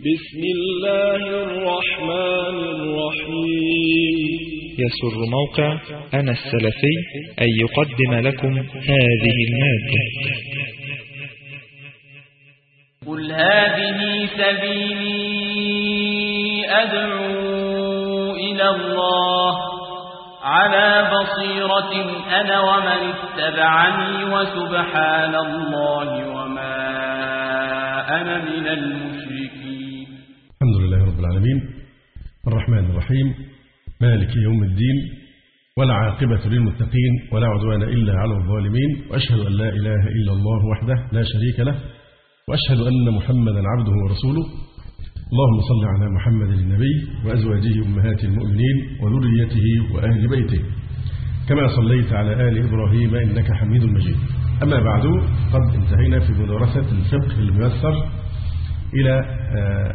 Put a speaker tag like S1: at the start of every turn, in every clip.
S1: بسم الله الرحمن الرحيم.
S2: يسر موقع أنا السلفي أن يقدم لكم هذه المادة.
S3: قل هذه سبيلي أدعو إلى الله على بصيرة أنا ومن اتبعني وسبحان الله وما أنا من
S4: رب العالمين الرحمن الرحيم مالك يوم الدين ولا عاقبة للمتقين ولا عدوان إلا على الظالمين وأشهد أن لا إله إلا الله وحده لا شريك له وأشهد أن محمدا عبده ورسوله. اللهم صل على محمد النبي وأزواجه أمهات المؤمنين وذريته وأهل بيته. كما صليت على آل إبراهيم إنك حميد مجيد. أما بعد قد انتهينا في مدرسة الفقه الميسر. إلى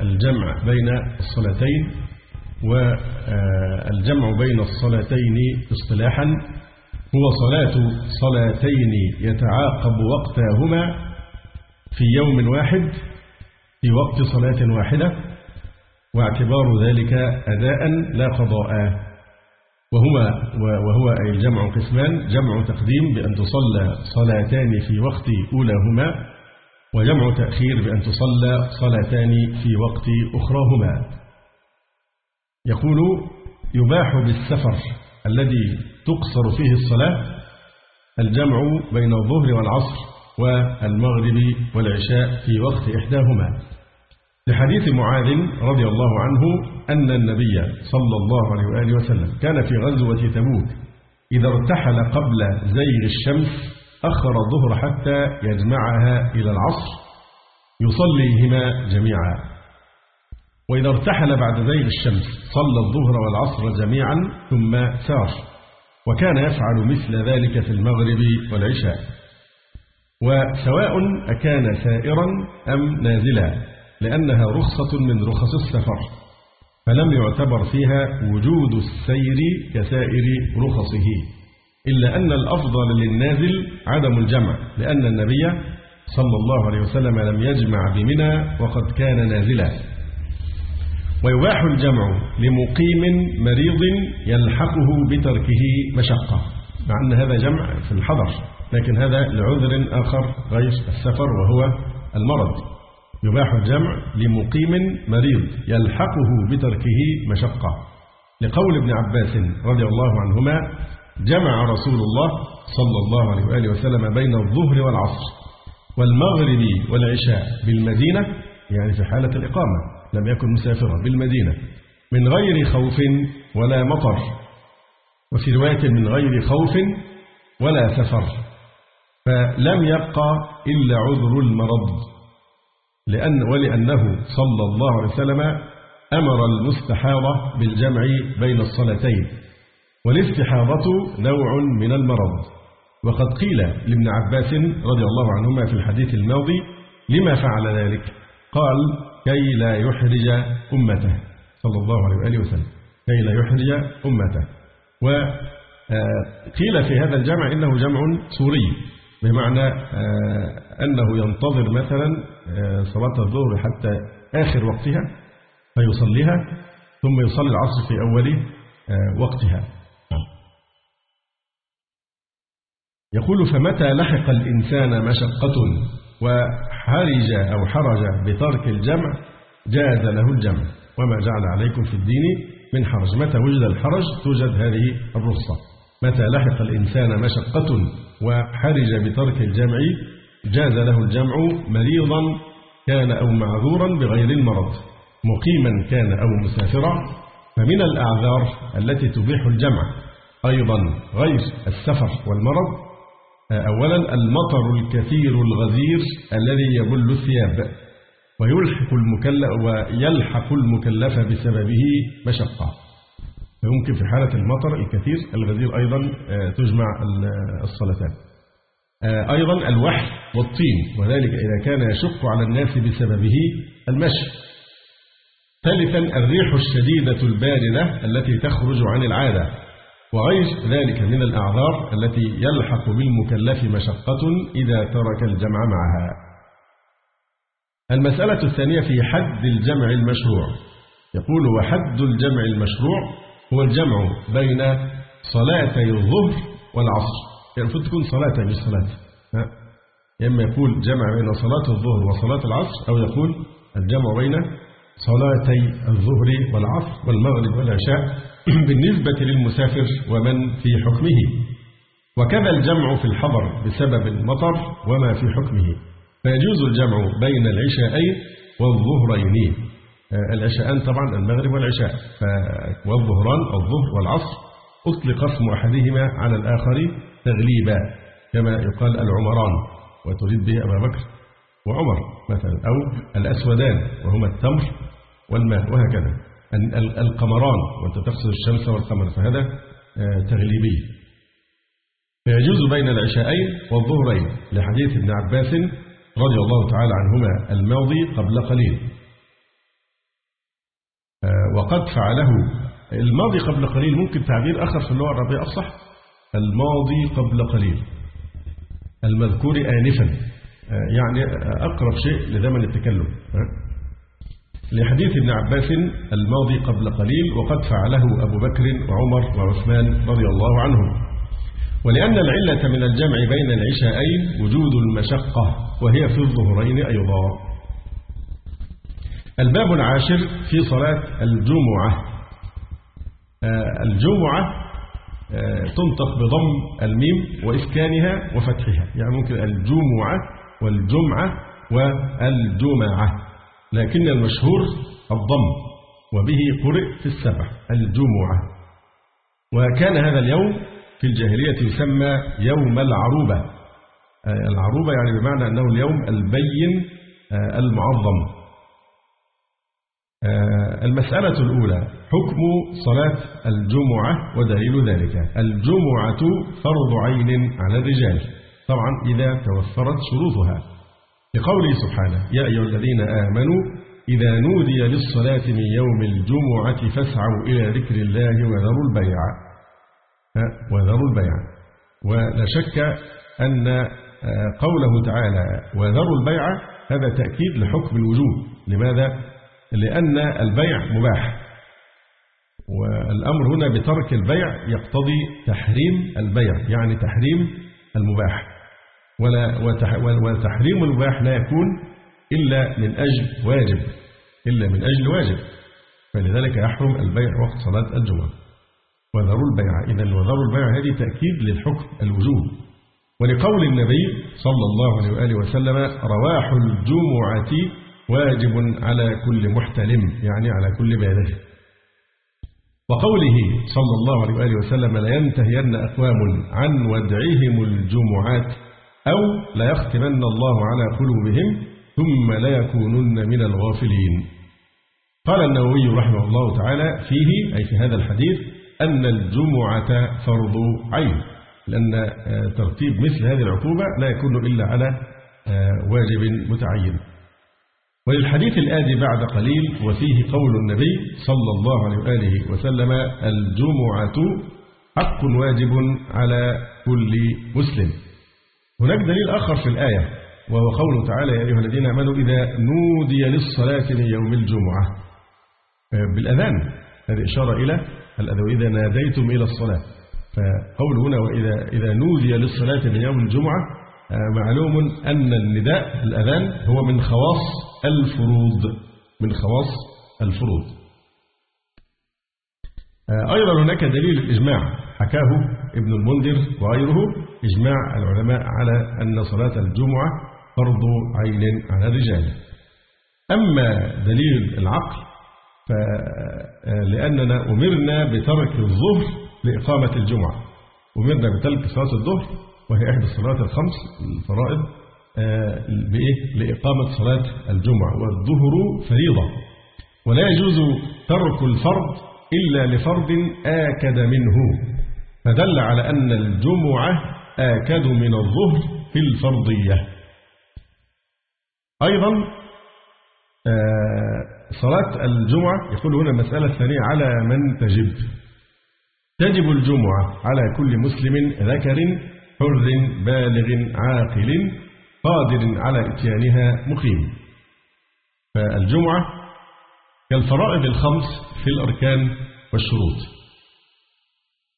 S4: الجمع بين الصلاتين والجمع بين الصلاتين اصطلاحا هو صلاة صلاتين يتعاقب وقتاهما في يوم واحد في وقت صلاة واحدة واعتبار ذلك أداء لا قضاء وهما وهو أي الجمع قسمان جمع تقديم بأن تصلى صلاتان في وقت أولاهما وجمع تأخير بأن تصلى صلاتان في وقت أخراهما. يقول يباح بالسفر الذي تقصر فيه الصلاة الجمع بين الظهر والعصر والمغرب والعشاء في وقت إحداهما. لحديث معاذ رضي الله عنه أن النبي صلى الله عليه وآله وسلم كان في غزوة تبوك إذا ارتحل قبل زيغ الشمس أخر الظهر حتى يجمعها إلى العصر يصليهما جميعا. وإذا ارتحل بعد زيغ الشمس صلى الظهر والعصر جميعا ثم سار وكان يفعل مثل ذلك في المغرب والعشاء. وسواء أكان سائرا أم نازلا لأنها رخصة من رخص السفر فلم يعتبر فيها وجود السير كسائر رخصه. إلا أن الأفضل للنازل عدم الجمع لأن النبي صلى الله عليه وسلم لم يجمع بمنى وقد كان نازلا. ويباح الجمع لمقيم مريض يلحقه بتركه مشقة مع أن هذا جمع في الحضر لكن هذا لعذر آخر غير السفر وهو المرض. يباح الجمع لمقيم مريض يلحقه بتركه مشقة. لقول ابن عباس رضي الله عنهما جمع رسول الله صلى الله عليه وآله وسلم بين الظهر والعصر والمغرب والعشاء بالمدينة يعني في حالة الإقامة لم يكن مسافرا بالمدينة من غير خوف ولا مطر وفي رواية من غير خوف ولا سفر فلم يبقى إلا عذر المرض لأن ولأنه صلى الله عليه وسلم أمر المستحاضة بالجمع بين الصلاتين. والاستحاضة نوع من المرض. وقد قيل لابن عباس رضي الله عنهما في الحديث الماضي لما فعل ذلك؟ قال كي لا يحرج أمته. صلى الله عليه وآله وسلم. كي لا يحرج أمته. وقيل في هذا الجمع إنه جمع سوري بمعنى أنه ينتظر مثلا صلاة الظهر حتى آخر وقتها فيصليها ثم يصلي العصر في أول وقتها. يقول فمتى لحق الإنسان مشقة وحرج أو حرج بترك الجمع؟ جاز له الجمع. وما جعل عليكم في الدين من حرج. متى وجد الحرج؟ توجد هذه الرخصة. متى لحق الإنسان مشقة وحرج بترك الجمع؟ جاز له الجمع مريضا كان أو معذورا بغير المرض مقيما كان أو مسافرا. فمن الأعذار التي تبيح الجمع أيضا غير السفر والمرض أولا المطر الكثير الغزير الذي يبل الثياب ويلحق المكلف ويلحق المكلف بسببه مشقة فيمكن في حالة المطر الكثير الغزير أيضا تجمع الصلاتان أيضا الوحل والطين وذلك إذا كان يشق على الناس بسببه المشي. ثالثا الريح الشديدة الباردة التي تخرج عن العادة. وغير ذلك من الأعذار التي يلحق بالمكلف مشقة إذا ترك الجمع معها. المسألة الثانية في حد الجمع المشروع. يقول وحد الجمع المشروع هو الجمع بين صلاتي الظهر والعصر. يعني المفروض تكون صلاة مش صلاة. ها؟ إما يقول جمع بين صلاة الظهر وصلاة العصر أو يقول الجمع بين صلاتي الظهر والعصر والمغرب والعشاء. بالنسبة للمسافر ومن في حكمه. وكذا الجمع في الحضر بسبب المطر وما في حكمه. فيجوز الجمع بين العشاءين والظهرين آه، العشاءان طبعا المغرب والعشاء. والظهران الظهر والعصر أطلق اسم أحدهما على الآخر تغليبا كما يقال العمران وتريد به أبا بكر وعمر مثلا أو الأسودان وهما التمر والماء وهكذا. القمران وأنت تقصد الشمس والقمر فهذا آه، تغليبي. فيجوز بين العشاءين والظهرين لحديث ابن عباس رضي الله تعالى عنهما الماضي قبل قليل. آه، وقد فعله. الماضي قبل قليل ممكن تعبير آخر في اللغة العربية أفصح. الماضي قبل قليل. المذكور آنفا. آه، يعني أقرب شيء لزمن التكلم. لحديث ابن عباس الماضي قبل قليل وقد فعله أبو بكر وعمر وعثمان رضي الله عنهم. ولأن العلة من الجمع بين العشاءين وجود المشقة وهي في الظهرين أيضا. الباب العاشر في صلاة الجمعة. آه، الجمعة آه، تنطق بضم الميم وإسكانها وفتحها. يعني ممكن الجمعة والجمعة والجمعة. لكن المشهور الضم وبه قرئ في السبع الجمعة. وكان هذا اليوم في الجاهلية يسمى يوم العروبة. آه، العروبة يعني بمعنى أنه اليوم البين آه، المعظم. آه، المسألة الأولى حكم صلاة الجمعة ودليل ذلك. الجمعة فرض عين على الرجال. طبعا إذا توفرت شروطها. لقوله سبحانه يا أيها الذين آمنوا إذا نودي للصلاة من يوم الجمعة فاسعوا إلى ذكر الله وذروا البيع. وذروا البيع. ولا شك أن آه، قوله تعالى وذروا البيع هذا تأكيد لحكم الوجوب. لماذا؟ لأن البيع مباح. والأمر هنا بترك البيع يقتضي تحريم البيع يعني تحريم المباح. ولا وتحريم المباح لا يكون إلا من أجل واجب إلا من أجل واجب. فلذلك يحرم البيع وقت صلاة الجمعة. وذروا البيع إذا وذروا البيع هذه تأكيد للحكم الوجوب. ولقول النبي صلى الله عليه وآله وسلم رواح الجمعة واجب على كل محتلم. يعني على كل بالغ وقوله صلى الله عليه وآله وسلم لينتهين أقوام عن ودعهم الجمعات أو ليختمن الله على قلوبهم ثم ليكونن من الغافلين. قال النووي رحمه الله تعالى فيه أي في هذا الحديث أن الجمعة فرض عين لأن آه، ترتيب مثل هذه العقوبة لا يكون إلا على آه، واجب متعين. وللحديث الآتي بعد قليل وفيه قول النبي صلى الله عليه وآله وسلم الجمعة حق واجب على كل مسلم. هناك دليل آخر في الآية وهو قوله تعالى يا أيها الذين آمنوا إذا نودي للصلاة من يوم الجمعة. آه، بالأذان هذه إشارة إلى الأذى وإذا ناديتم إلى الصلاة. فقول هنا وإذا إذا نودي للصلاة من يوم الجمعة. آه، معلوم أن النداء الأذان هو من خواص الفروض من خواص الفروض. آه، أيضا هناك دليل الإجماع حكاه ابن المنذر وغيره إجماع العلماء على أن صلاة الجمعة فرض عين على الرجال. أما دليل العقل فلأننا أمرنا بترك الظهر لإقامة الجمعة. أمرنا بترك صلاة الظهر وهي إحدى الصلوات الخمس الفرائض آه، بإيه؟ لإقامة صلاة الجمعة. والظهر فريضة. ولا يجوز ترك الفرض إلا لفرض آكد منه. فدل على أن الجمعة آكد من الظهر في الفرضية. أيضا آه، صلاة الجمعة يقول هنا المسألة الثانية على من تجب. تجب الجمعة على كل مسلم ذكر حر بالغ عاقل قادر على إتيانها مقيم. فالجمعة كالفرائض الخمس في الأركان والشروط.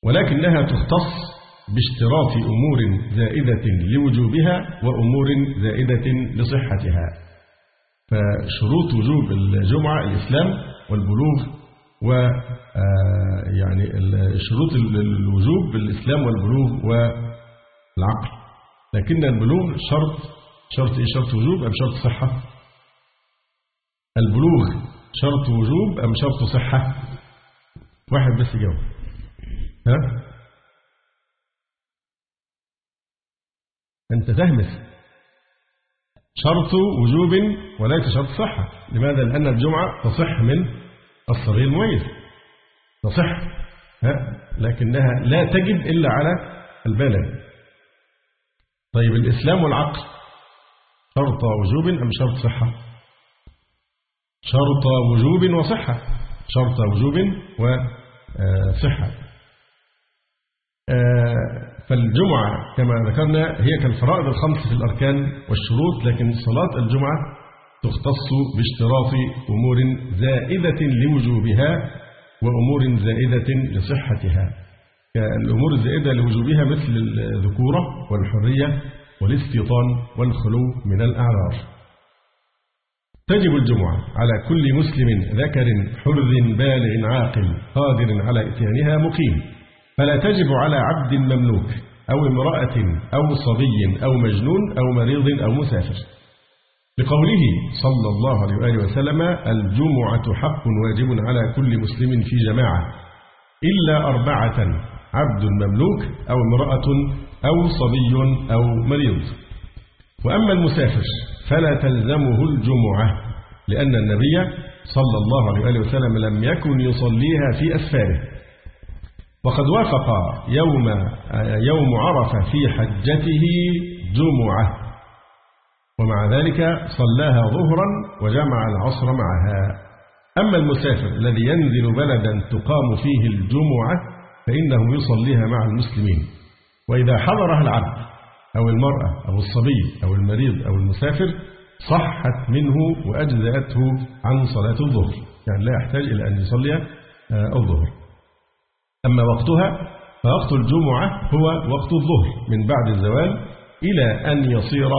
S4: ولكنها تختص باشتراط أمور زائدة لوجوبها وأمور زائدة لصحتها. فشروط وجوب الجمعة الإسلام والبلوغ و آه، يعني شروط الوجوب بالإسلام والبلوغ والعقل. لكن البلوغ شرط. شرط إيه؟ شرط وجوب أم شرط صحة؟ البلوغ شرط وجوب أم شرط صحة؟ واحد بس يجاوب. ها؟ أنت تهمس شرط وجوب وليس شرط صحة. لماذا؟ لأن الجمعة تصح من الصغير المميز. تصح ها؟ لكنها لا تجب إلا على البالغ. طيب الإسلام والعقل شرط وجوب أم شرط صحة؟ شرط وجوب وصحة. شرط وجوب وصحة آه، فالجمعة كما ذكرنا هي كالفرائض الخمس في الأركان والشروط لكن صلاة الجمعة تختص باشتراط أمور زائدة لوجوبها وأمور زائدة لصحتها. كالأمور الزائدة لوجوبها مثل الذكورة والحرية والاستيطان والخلو من الأعذار تجب الجمعة على كل مسلم ذكر حر بالغ عاقل قادر على إتيانها مقيم. فلا تجب على عبد مملوك أو امرأة أو صبي أو مجنون أو مريض أو مسافر. لقوله صلى الله عليه وآله وسلم الجمعة حق واجب على كل مسلم في جماعة إلا أربعة عبد مملوك أو امرأة أو صبي أو مريض. وأما المسافر فلا تلزمه الجمعة لأن النبي صلى الله عليه وآله وسلم لم يكن يصليها في أسفاره وقد وافق يوم يوم عرفة في حجته جمعة ومع ذلك صلاها ظهرا وجمع العصر معها. أما المسافر الذي ينزل بلدا تقام فيه الجمعة فإنه يصليها مع المسلمين. وإذا حضرها العبد أو المرأة أو الصبي أو المريض أو المسافر صحت منه وأجزأته عن صلاة الظهر. يعني لا يحتاج إلى أن يصلي آه، الظهر. أما وقتها فوقت الجمعة هو وقت الظهر من بعد الزوال إلى أن يصير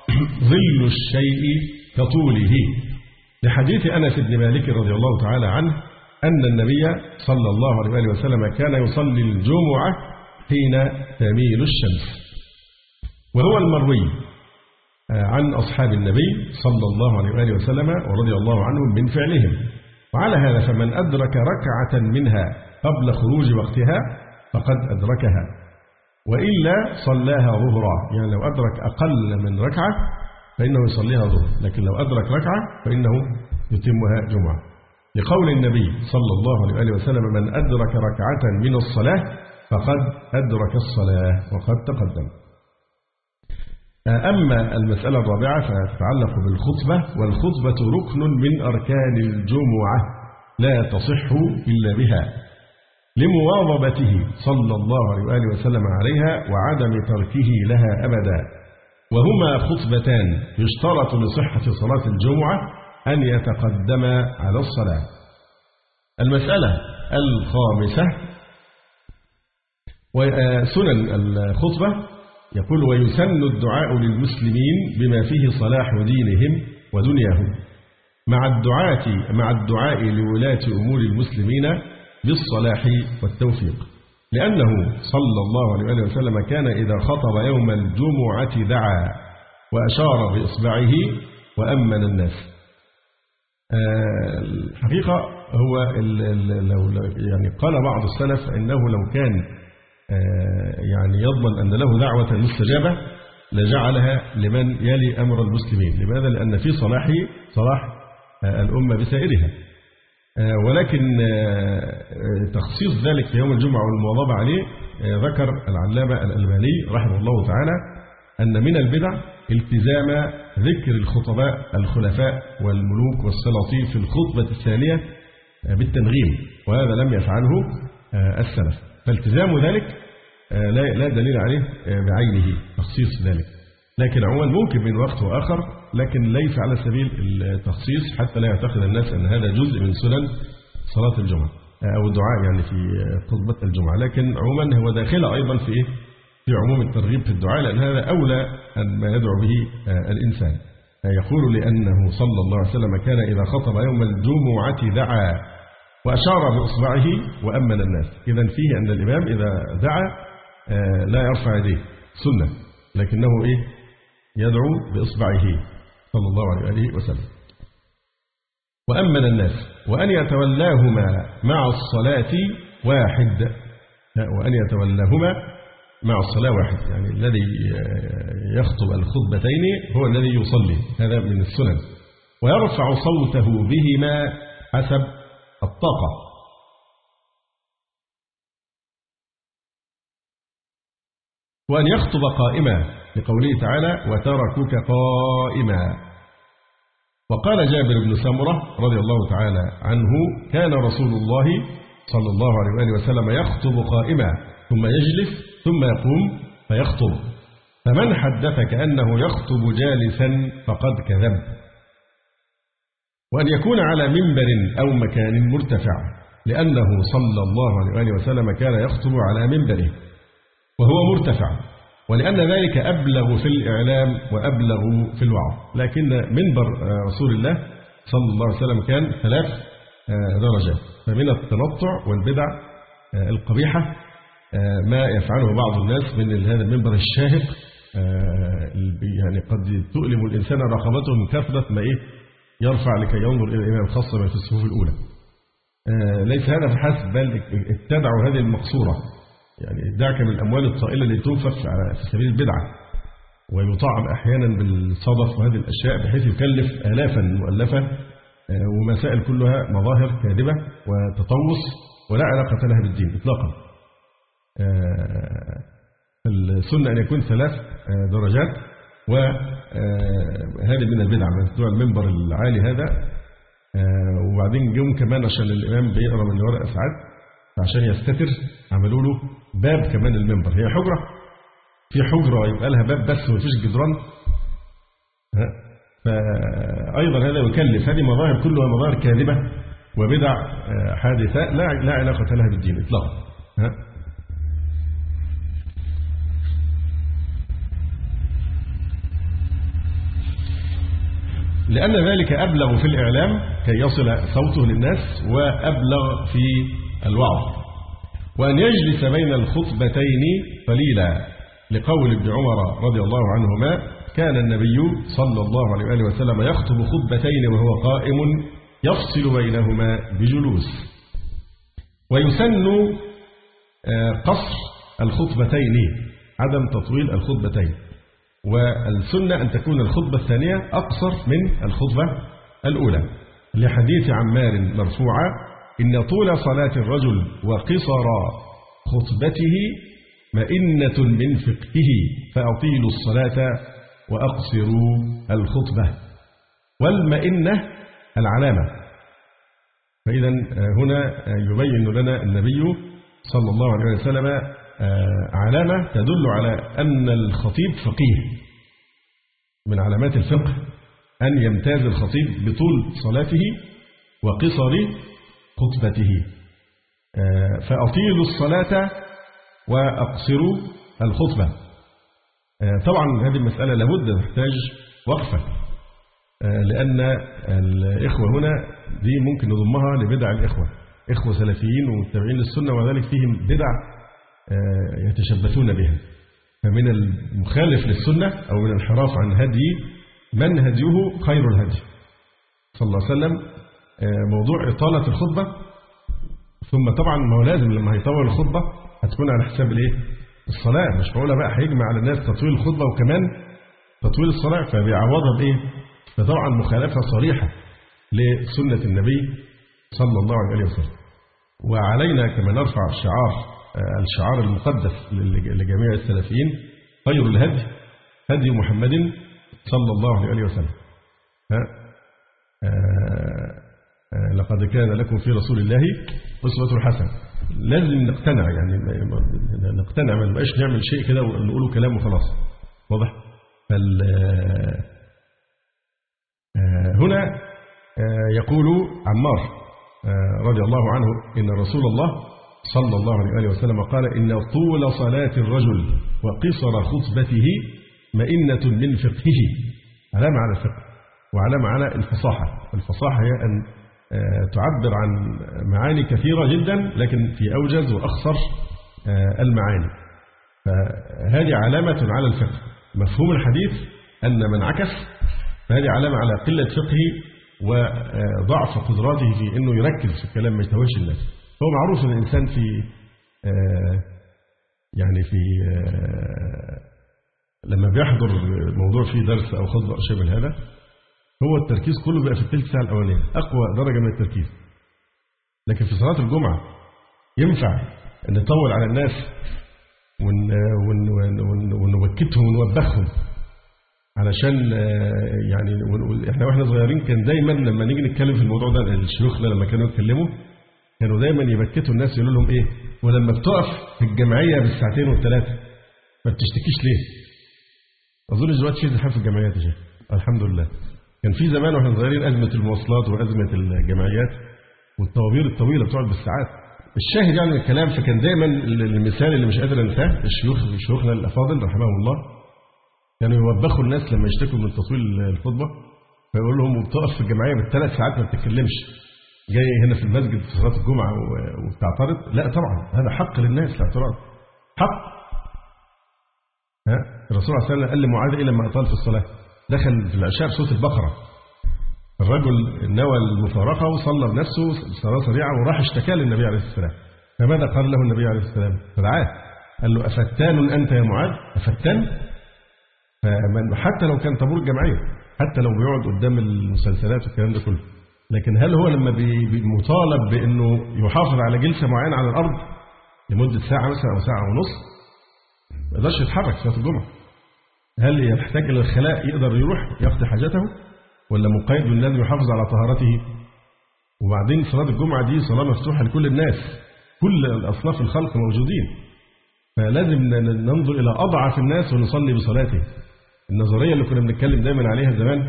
S4: ظل الشيء كطوله. لحديث أنس بن مالك رضي الله تعالى عنه أن النبي صلى الله عليه وسلم كان يصلي الجمعة حين تميل الشمس. وهو المروي آه، عن أصحاب النبي صلى الله عليه وسلم ورضي الله عنهم من فعلهم. وعلى هذا فمن أدرك ركعة منها قبل خروج وقتها فقد أدركها. وإلا صلاها ظهرا. يعني لو أدرك أقل من ركعة فإنه يصليها ظهر لكن لو أدرك ركعة فإنه يتمها جمعة. لقول النبي صلى الله عليه وسلم من أدرك ركعة من الصلاة فقد أدرك الصلاة وقد تقدم. أما المسألة الرابعة فتتعلق بالخطبة والخطبة ركن من أركان الجمعة لا تصح إلا بها. لمواظبته صلى الله عليه وآله وسلم عليها وعدم تركه لها أبدا. وهما خطبتان يشترط لصحة صلاة الجمعة أن يتقدم على الصلاة. المسألة الخامسة وسنن الخطبة يقول ويسن الدعاء للمسلمين بما فيه صلاح دينهم ودنياهم. مع الدعاة مع الدعاء لولاة أمور المسلمين بالصلاح والتوفيق. لأنه صلى الله عليه وسلم كان إذا خطب يوم الجمعة دعا وأشار بإصبعه وأمن الناس. آه، الحقيقة هو لو يعني قال بعض السلف إنه لو كان آه، يعني يضمن أن له دعوة مستجابة لجعلها لمن يلي أمر المسلمين. لماذا؟ لأن في صلاحه صلاح آه، الأمة بسائرها. ولكن آه، آه، تخصيص ذلك في يوم الجمعة والمواظبة عليه ذكر العلامة الألباني رحمه الله تعالى أن من البدع التزام ذكر الخطباء الخلفاء والملوك والسلاطين في الخطبة الثانية بالتنغيم وهذا لم يفعله السلف. فالتزام ذلك لا دليل عليه بعينه تخصيص ذلك. لكن عموما ممكن من وقت وآخر لكن ليس على سبيل التخصيص حتى لا يعتقد الناس أن هذا جزء من سنن صلاة الجمعة أو الدعاء يعني في خطبة الجمعة. لكن عموما هو داخل أيضا في في عموم الترغيب في الدعاء لأن هذا أولى أن ما يدعو به الإنسان. يقول لأنه صلى الله عليه وسلم كان إذا خطب يوم الجمعة دعا وأشار بإصبعه وأمن الناس. إذا فيه أن الإمام إذا دعا لا يرفع يديه. سنة. لكنه إيه؟ يدعو بإصبعه. صلى الله عليه وسلم. وأمن الناس وأن يتولاهما مع الصلاة واحد. وأن يتولاهما مع الصلاة واحد. يعني الذي يخطب الخطبتين هو الذي يصلي. هذا من السنن. ويرفع صوته بهما حسب الطاقة. وأن يخطب قائما لقوله تعالى وتركك قائما. وقال جابر بن سمرة رضي الله تعالى عنه كان رسول الله صلى الله عليه وآله وسلم يخطب قائما ثم يجلس ثم يقوم فيخطب. فمن حدثك أنه يخطب جالسا فقد كذب. وأن يكون على منبر أو مكان مرتفع لأنه صلى الله عليه وآله وسلم كان يخطب على منبره وهو مرتفع. ولأن ذلك أبلغ في الإعلام وأبلغ في الوعظ. لكن منبر رسول الله صلى الله عليه وسلم كان ثلاث درجات. فمن التنطع والبدع القبيحة ما يفعله بعض الناس من هذا المنبر الشاهق يعني قد تؤلم الإنسان رقبته من كثرة ما إيه يرفع لكي ينظر إلى الإمام الخاصة في الصفوف الأولى. ليس هذا فحسب بل اتبعوا هذه المقصورة. يعني دعك من الأموال الطائلة اللي تنفق في سبيل البدعة ويطعم أحيانا بالصدف وهذه الأشياء بحيث يكلف آلافا مؤلفة ومسائل كلها مظاهر كاذبة وتطوس ولا علاقة لها بالدين إطلاقا. السنة أن يكون ثلاث درجات وهذه من البدع من المنبر العالي هذا. وبعدين جم كمان عشان الإمام بيقرأ من ورق ساعات عشان يستتر عملوا له باب كمان المنبر. هي حجرة؟ في حجرة يبقى لها باب بس ومفيش جدران. فأيضا هذا يكلف. هذه مظاهر كلها مظاهر كاذبة وبدع حادثة لا لا علاقة لها بالدين إطلاقا. لأن ذلك أبلغ في الإعلام كي يصل صوته للناس وأبلغ في الوعظ. وأن يجلس بين الخطبتين قليلا. لقول ابن عمر رضي الله عنهما كان النبي صلى الله عليه وآله وسلم يخطب خطبتين وهو قائم يفصل بينهما بجلوس. ويسن قصر الخطبتين عدم تطويل الخطبتين. والسنة أن تكون الخطبة الثانية أقصر من الخطبة الأولى. لحديث عمار مرفوعا إن طول صلاة الرجل وقصر خطبته مئنة من فقهه فأطيلوا الصلاة وأقصروا الخطبة. والمئنة العلامة. فإذا هنا يبين لنا النبي صلى الله عليه وسلم علامة تدل على أن الخطيب فقيه. من علامات الفقه أن يمتاز الخطيب بطول صلاته وقصر خطبته. فأطيلوا الصلاة وأقصروا الخطبة. طبعا هذه المسألة لابد تحتاج وقفة. لأن الإخوة هنا دي ممكن نضمها لبدع الإخوة. إخوة سلفيين ومتبعين للسنة وذلك فيهم بدع يتشبثون بها. فمن المخالف للسنة أو من الانحراف عن هدي من هديه؟ خير الهدي. صلى الله عليه وسلم موضوع إطالة الخطبة. ثم طبعا ما هو لازم لما هيطول الخطبة هتكون على حساب الإيه؟ الصلاة. مش معقولة بقى هيجمع على الناس تطويل الخطبة وكمان تطويل الصلاة فبيعوضها بإيه؟ فطبعا مخالفة صريحة لسنة النبي صلى الله عليه وسلم. وعلينا كما نرفع شعار الشعار المقدس لجميع السلفيين خير الهدي هدي محمد صلى الله عليه وسلم. لقد كان لكم في رسول الله أسوة حسنة. لازم نقتنع يعني نقتنع ما نبقاش نعمل شيء كده ونقوله كلام وخلاص. واضح؟ فال فهنا آه، يقول عمار آه، رضي الله عنه إن رسول الله صلى الله عليه وسلم قال إن طول صلاة الرجل وقصر خطبته مئنة من فقهه. علامة على الفقه وعلامة على الفصاحة. الفصاحة هي أن آه، تعبر عن معاني كثيرة جدا لكن في أوجز وأخصر آه، المعاني. فهذه علامة على الفقه. مفهوم الحديث أن من عكس فهذه علامة على قلة فقهه وضعف قدراته في أنه يركز في الكلام ما يتوهش الناس. هو معروف أن الإنسان في آه، يعني في آه، لما بيحضر موضوع فيه درس أو خطبة أو شيء من هذا هو التركيز كله بيبقى في الثلث ساعة الأولانية أقوى درجة من التركيز. لكن في صلاة الجمعة ينفع نطول على الناس ون ون ون ون ونوكتهم ونوبخهم علشان آه، يعني إحنا وإحنا صغيرين كان دايما لما نيجي نتكلم في الموضوع ده الشيوخنا لما كانوا يتكلموا كانوا دايما يبكتوا الناس يقولوا لهم إيه ولما بتقف في الجمعية بالساعتين والثلاثه ما بتشتكيش ليه؟ أظن دلوقتي في زحام في الجمعيات يا شيخ. الحمد لله. كان في زمان وإحنا صغيرين أزمة المواصلات وأزمة الجمعيات والطوابير الطويلة بتقعد بالساعات. الشاهد يعني من الكلام فكان دايما المثال اللي مش قادر أنساه الشيوخ شيوخنا الأفاضل رحمهم الله كانوا يوبخوا الناس لما يشتكوا من تطويل الخطبة فيقول لهم وبتقف في الجمعية بالثلاث ساعات ما بتتكلمش. جاي هنا في المسجد في صلاة الجمعة وبتعترض؟ لا طبعا هذا حق للناس الاعتراض حق. ها؟ الرسول صلى الله عليه وسلم قال لمعاذ إيه لما أطال في الصلاة. دخل في العشاء بصوت البقرة. الرجل نوى المفارقة وصلى بنفسه صلاة سريعة وراح اشتكى للنبي عليه السلام فماذا قال له النبي عليه السلام فدعاه قال له أفتان أنت يا معاذ؟ افتان فمن حتى لو كان طابور الجمعية حتى لو بيقعد قدام المسلسلات والكلام ده كله. لكن هل هو لما مطالب بإنه يحافظ على جلسة معينة على الأرض لمدة ساعة مثلا أو ساعة ونص؟ ما يقدرش يتحرك في صلاة الجمعة. هل يحتاج إلى الخلاء يقدر يروح يقضي حاجته ولا مقيد لازم يحافظ على طهارته؟ وبعدين صلاة الجمعة دي صلاة مفتوحة لكل الناس كل الأصناف الخلق موجودين. فلازم ننظر إلى أضعف الناس ونصلي بصلاته. النظرية اللي كنا بنتكلم دايما عليها زمان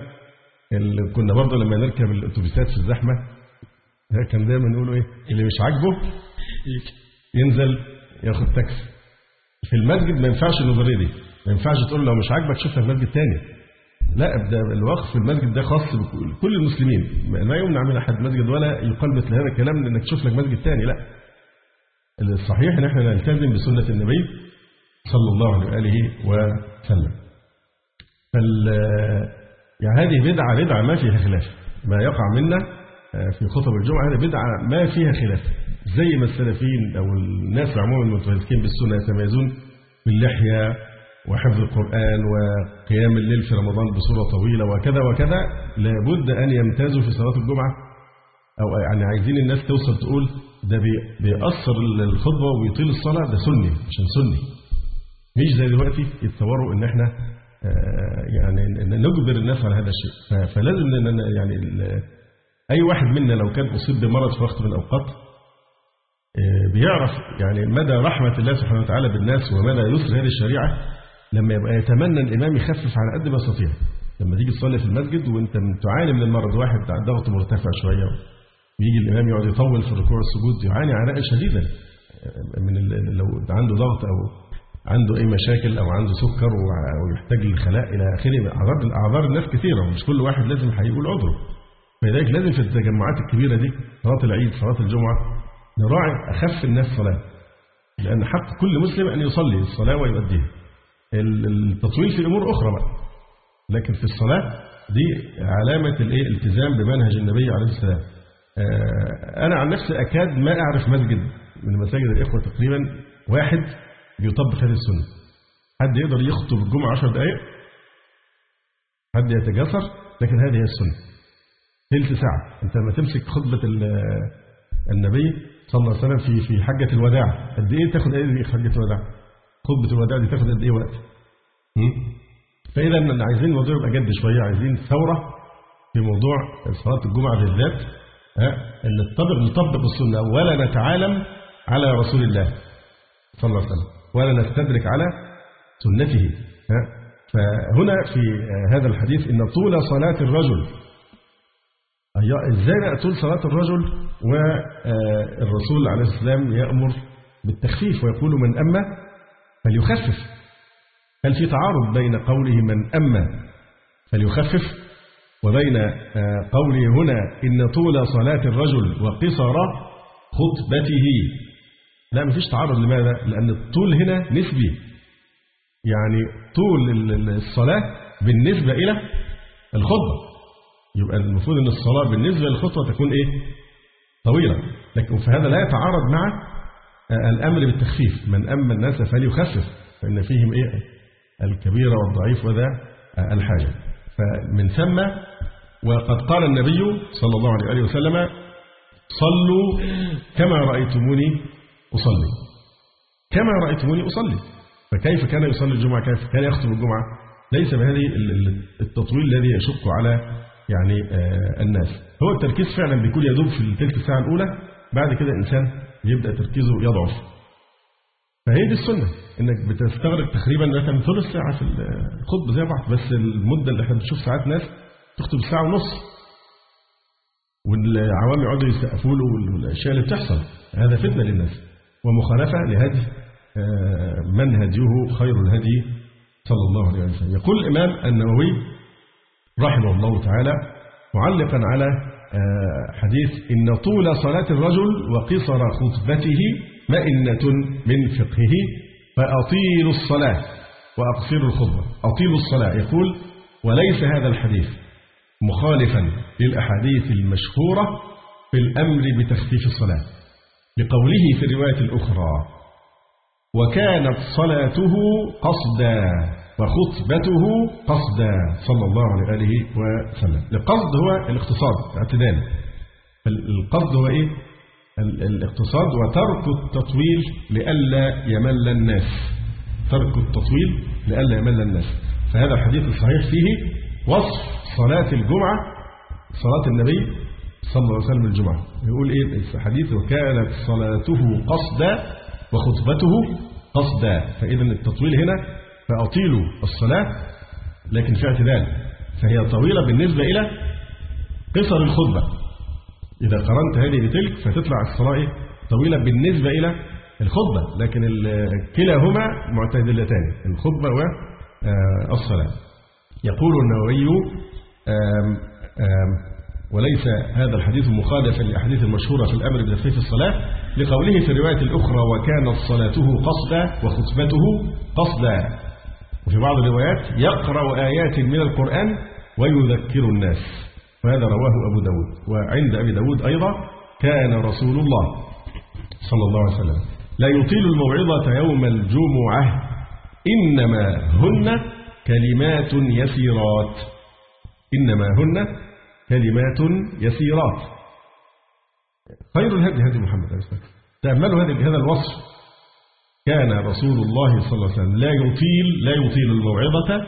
S4: اللي كنا برضه لما نركب الاتوبيسات في الزحمة ده كان دايما يقولوا إيه؟ اللي مش عاجبه ينزل ياخد تاكسي. في المسجد ما ينفعش النظرية دي. ما ينفعش تقول لو مش عاجبك شوف لك مسجد تاني. لا ده الوقف في المسجد ده خاص بكل المسلمين. ما يمنع من أحد مسجد ولا يقال مثل هذا الكلام إنك تشوف لك مسجد تاني لا. الصحيح إن إحنا نلتزم بسنة النبي صلى الله عليه وآله وسلم. فال يعني هذه بدعة بدعة ما فيها خلاف. ما يقع منا في خطب الجمعة هذه بدعة ما فيها خلاف. زي ما السلفيين أو الناس عموما المتمسكين بالسنة يتميزون باللحية وحفظ القرآن وقيام الليل في رمضان بصورة طويلة وكذا وكذا لابد أن يمتازوا في صلاة الجمعة. أو يعني عايزين الناس توصل تقول ده بي- بيأثر الخطبة وبيطيل الصلاة ده سني عشان سني. مش زي دلوقتي يتصوروا إن إحنا آه، يعني نجبر الناس على هذا الشيء. فلازم يعني أي واحد منا لو كان أصيب بمرض في وقت من الأوقات آه، بيعرف يعني مدى رحمة الله سبحانه وتعالى بالناس ومدى يسر هذه الشريعة. لما يبقى يتمنى الإمام يخفف على قد ما يستطيع. لما تيجي تصلي في المسجد وأنت تعاني من المرض واحد ضغطه مرتفع شوية. ويجي الإمام يقعد يطول في الركوع والسجود يعاني عناء شديدا من لو عنده ضغط أو عنده أي مشاكل أو عنده سكر ويحتاج للخلاء إلى آخره أعذار أعذار الناس كثيرة. ومش كل واحد لازم هيقول عذره. فلذلك لازم في التجمعات الكبيرة دي صلاة العيد صلاة الجمعة نراعي أخف الناس صلاة. لأن حق كل مسلم أن يصلي الصلاة ويؤديها. التطويل في أمور أخرى بقى. لكن في الصلاة دي علامة الإيه؟ الالتزام بمنهج النبي عليه السلام. آه، أنا عن نفسي أكاد ما أعرف مسجد من مساجد الإخوة تقريبا واحد بيطبق هذه السنة. حد يقدر يخطب الجمعة 10 دقائق حد يتجسر لكن هذه هي السنة. ثلث ساعة. أنت لما تمسك خطبة ال- النبي صلى الله عليه وسلم في في حجة الوداع قد إيه تاخد إيه حجة الوداع؟ خطبة الوداع دي تاخد قد إيه وقت؟ فإذا عايزين الموضوع يبقى جد شوية عايزين ثورة في موضوع صلاة الجمعة بالذات ها اللي نطبق نطبق السنة ولا نتعالم على رسول الله صلى الله عليه وسلم ولا نستدرك على سنته ها. فهنا في هذا الحديث إن طول صلاة الرجل أي- إزاي بقى طول صلاة الرجل؟ والرسول عليه السلام يأمر بالتخفيف ويقول من أما فليخفف. هل في تعارض بين قوله من أما فليخفف وبين آه، قوله هنا إن طول صلاة الرجل وقصر خطبته. لا مفيش تعارض. لماذا؟ لأن الطول هنا نسبي. يعني طول ال- ال- الصلاة بالنسبة إلى الخطبة. يبقى المفروض أن الصلاة بالنسبة للخطبة تكون إيه؟ طويلة. لكن فهذا لا يتعارض مع الأمر بالتخفيف من أما الناس فليخفف فإن فيهم إيه؟ الكبير والضعيف وذا الحاجة. فمن ثم وقد قال النبي صلى الله عليه وسلم صلوا كما رأيتموني أصلي. كما رأيتموني أصلي. فكيف كان يصلي الجمعة؟ كيف كان يخطب الجمعة؟ ليس بهذه ال- ال- التطويل الذي يشق على يعني آه، الناس. هو التركيز فعلا بيكون يدوب في تلك الساعة الأولى بعد كده الإنسان يبدأ تركيزه يضعف. فهي دي السنة إنك بتستغرق تقريبا مثلا ثلث ساعة في الخطبة زي بعض بس المدة اللي إحنا بنشوف ساعات ناس تخطب ساعة ونص. والعوام يقعدوا يسقفوا له والأشياء اللي بتحصل. هذا فتنة للناس. ومخالفة لهدي آه، من هديه خير الهدي صلى الله عليه وسلم. يقول الإمام النووي رحمه الله تعالى معلقا على حديث إن طول صلاة الرجل وقصر خطبته مئنة من فقهه فأطيلوا الصلاة وأقصروا الخطبة. أطيلوا الصلاة يقول وليس هذا الحديث مخالفا للأحاديث المشهورة في الأمر بتخفيف الصلاة. لقوله في الرواية الأخرى وكانت صلاته قصدا. وخطبته قصدا صلى الله عليه وسلم. القصد هو الاقتصاد الاعتدال القصد هو ال- الاقتصاد وترك التطويل لئلا يمل الناس. ترك التطويل لئلا يمل الناس. فهذا الحديث الصحيح فيه وصف صلاة الجمعة صلاة النبي صلى الله عليه وسلم الجمعة. يقول إيه؟ الحديث وكانت صلاته قصدا وخطبته قصدا. فإذا التطويل هنا فأطيلوا الصلاة لكن في اعتدال فهي طويلة بالنسبة إلى قصر الخطبة إذا قرنت هذه بتلك فتطلع الصلاة؟ طويلة بالنسبة إلى الخطبة لكن كلاهما معتدلتان الخطبة والصلاة يقول النووي وليس هذا الحديث مخالفا للأحاديث المشهورة في الأمر بتخفيف الصلاة لقوله في الرواية الأخرى وكانت صلاته قصدا وخطبته قصدا وفي بعض الروايات يقرأ آيات من القرآن ويذكر الناس. وهذا رواه أبو داود. وعند أبي داود أيضا كان رسول الله صلى الله عليه وسلم. لا يطيل الموعظة يوم الجمعة. إنما هن كلمات يسيرات. إنما هن كلمات يسيرات. خير الهدي هدي محمد. تأملوا هذا هذا الوصف؟ كان رسول الله صلى الله عليه وسلم لا يطيل لا يطيل الموعظة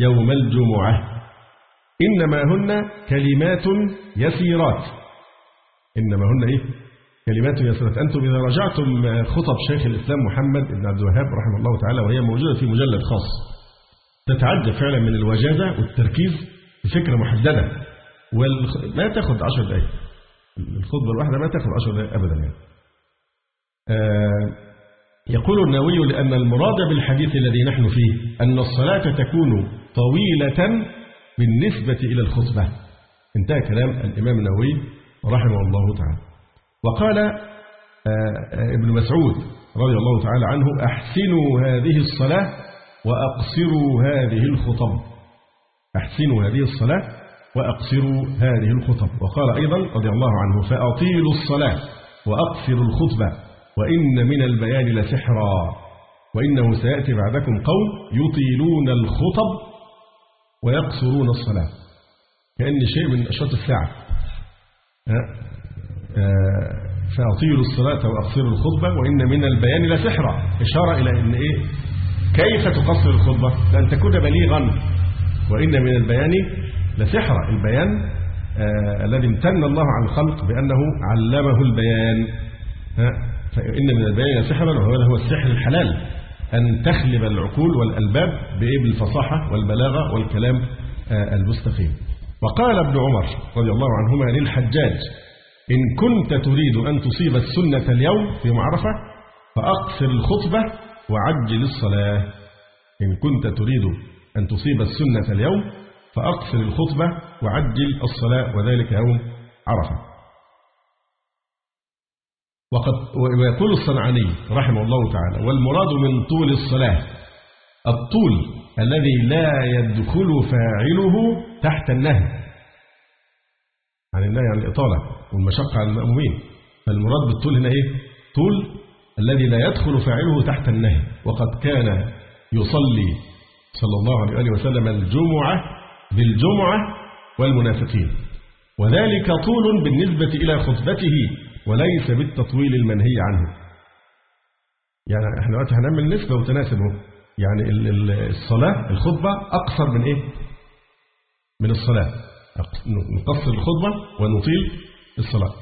S4: يوم الجمعة. إنما هن كلمات يسيرات. إنما هن إيه؟ كلمات يسيرات. أنتم إذا رجعتم خطب شيخ الإسلام محمد بن عبد الوهاب رحمه الله تعالى وهي موجودة في مجلد خاص تتعجب فعلا من الوجازة والتركيز في فكرة محددة. والخ... ما تاخد عشر دقائق الخطبة الواحدة ما تاخد عشر دقائق أبدا يعني. آه يقول النووي لأن المراد بالحديث الذي نحن فيه أن الصلاة تكون طويلة بالنسبة إلى الخطبة. انتهى كلام الإمام النووي رحمه الله تعالى. وقال آه ابن مسعود رضي الله تعالى عنه أحسنوا هذه الصلاة وأقصروا هذه الخطب. أحسنوا هذه الصلاة وأقصروا هذه الخطب. وقال أيضا رضي الله عنه فأطيلوا الصلاة وأقصروا الخطبة. وإن من البيان لسحرا وإنه سيأتي بعدكم قوم يطيلون الخطب ويقصرون الصلاة. كأن شيء من أشراط الساعة. فأطيلوا الصلاة وأقصروا الخطبة وإن من البيان لسحرا. إشارة إلى أن إيه؟ كيف تقصر الخطبة؟ لأن تكون بليغا. وإن من البيان لسحرا. البيان آه الذي امتن الله على الخلق بأنه علمه البيان. فإن من البيان لسحرا وهو هو السحر الحلال. أن تخلب العقول والألباب بالفصاحة والبلاغة والكلام آه المستقيم. وقال ابن عمر رضي الله عنهما للحجاج إن كنت تريد أن تصيب السنة اليوم في معرفة فأقصر الخطبة وعجل الصلاة. إن كنت تريد أن تصيب السنة اليوم فأقصر الخطبة وعجل الصلاة وذلك يوم عرفة. وقد ويقول الصنعاني رحمه الله تعالى والمراد من طول الصلاة الطول الذي لا يدخل فاعله تحت النهي عن النهي عن الإطالة والمشقة على المأمومين. فالمراد بالطول هنا إيه؟ طول الذي لا يدخل فاعله تحت النهي. وقد كان يصلي صلى الله عليه وسلم الجمعة بالجمعة والمنافقين. وذلك طول بالنسبة إلى خطبته. وليس بالتطويل المنهي عنه. يعني إحنا دلوقتي هنعمل نسبة وتناسب يعني الصلاة الخطبة أقصر من إيه؟ من الصلاة. نقصر الخطبة ونطيل الصلاة.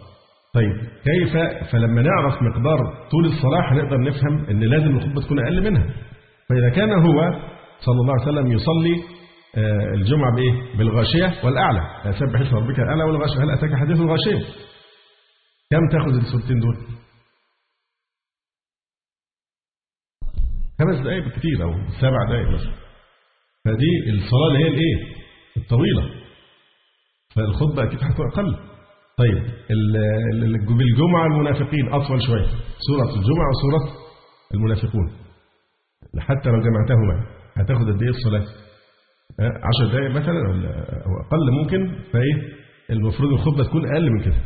S4: طيب كيف؟ فلما نعرف مقدار طول الصلاة هنقدر نفهم إن لازم الخطبة تكون أقل منها. فإذا كان هو صلى الله عليه وسلم يصلي الجمعة بإيه؟ بالغاشية والأعلى. سبح اسم ربك الأعلى والغاشية. هل أتاك حديث الغاشية؟ كم تأخذ السورتين دول؟ خمس دقائق بالكثير أو سبع دقائق بس. فدي الصلاة اللي هي الإيه؟ الطويلة. فالخطبة أكيد هتكون أقل. طيب بالجمعة المنافقين أطول شوية. سورة الجمعة وسورة المنافقون. حتى لو جمعتهما هتاخد قد إيه الصلاة؟ عشر دقائق مثلا أو أقل ممكن. فإيه؟ المفروض الخطبة تكون أقل من كده.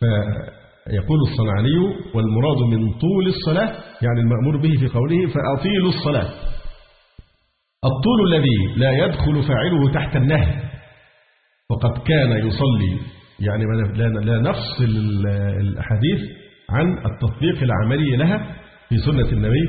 S4: فيقول الصنعاني والمراد من طول الصلاة يعني المأمور به في قوله فأطيلوا الصلاة. الطول الذي لا يدخل فاعله تحت النهي وقد كان يصلي يعني لا نفصل الأحاديث عن التطبيق العملي لها في سنة النبي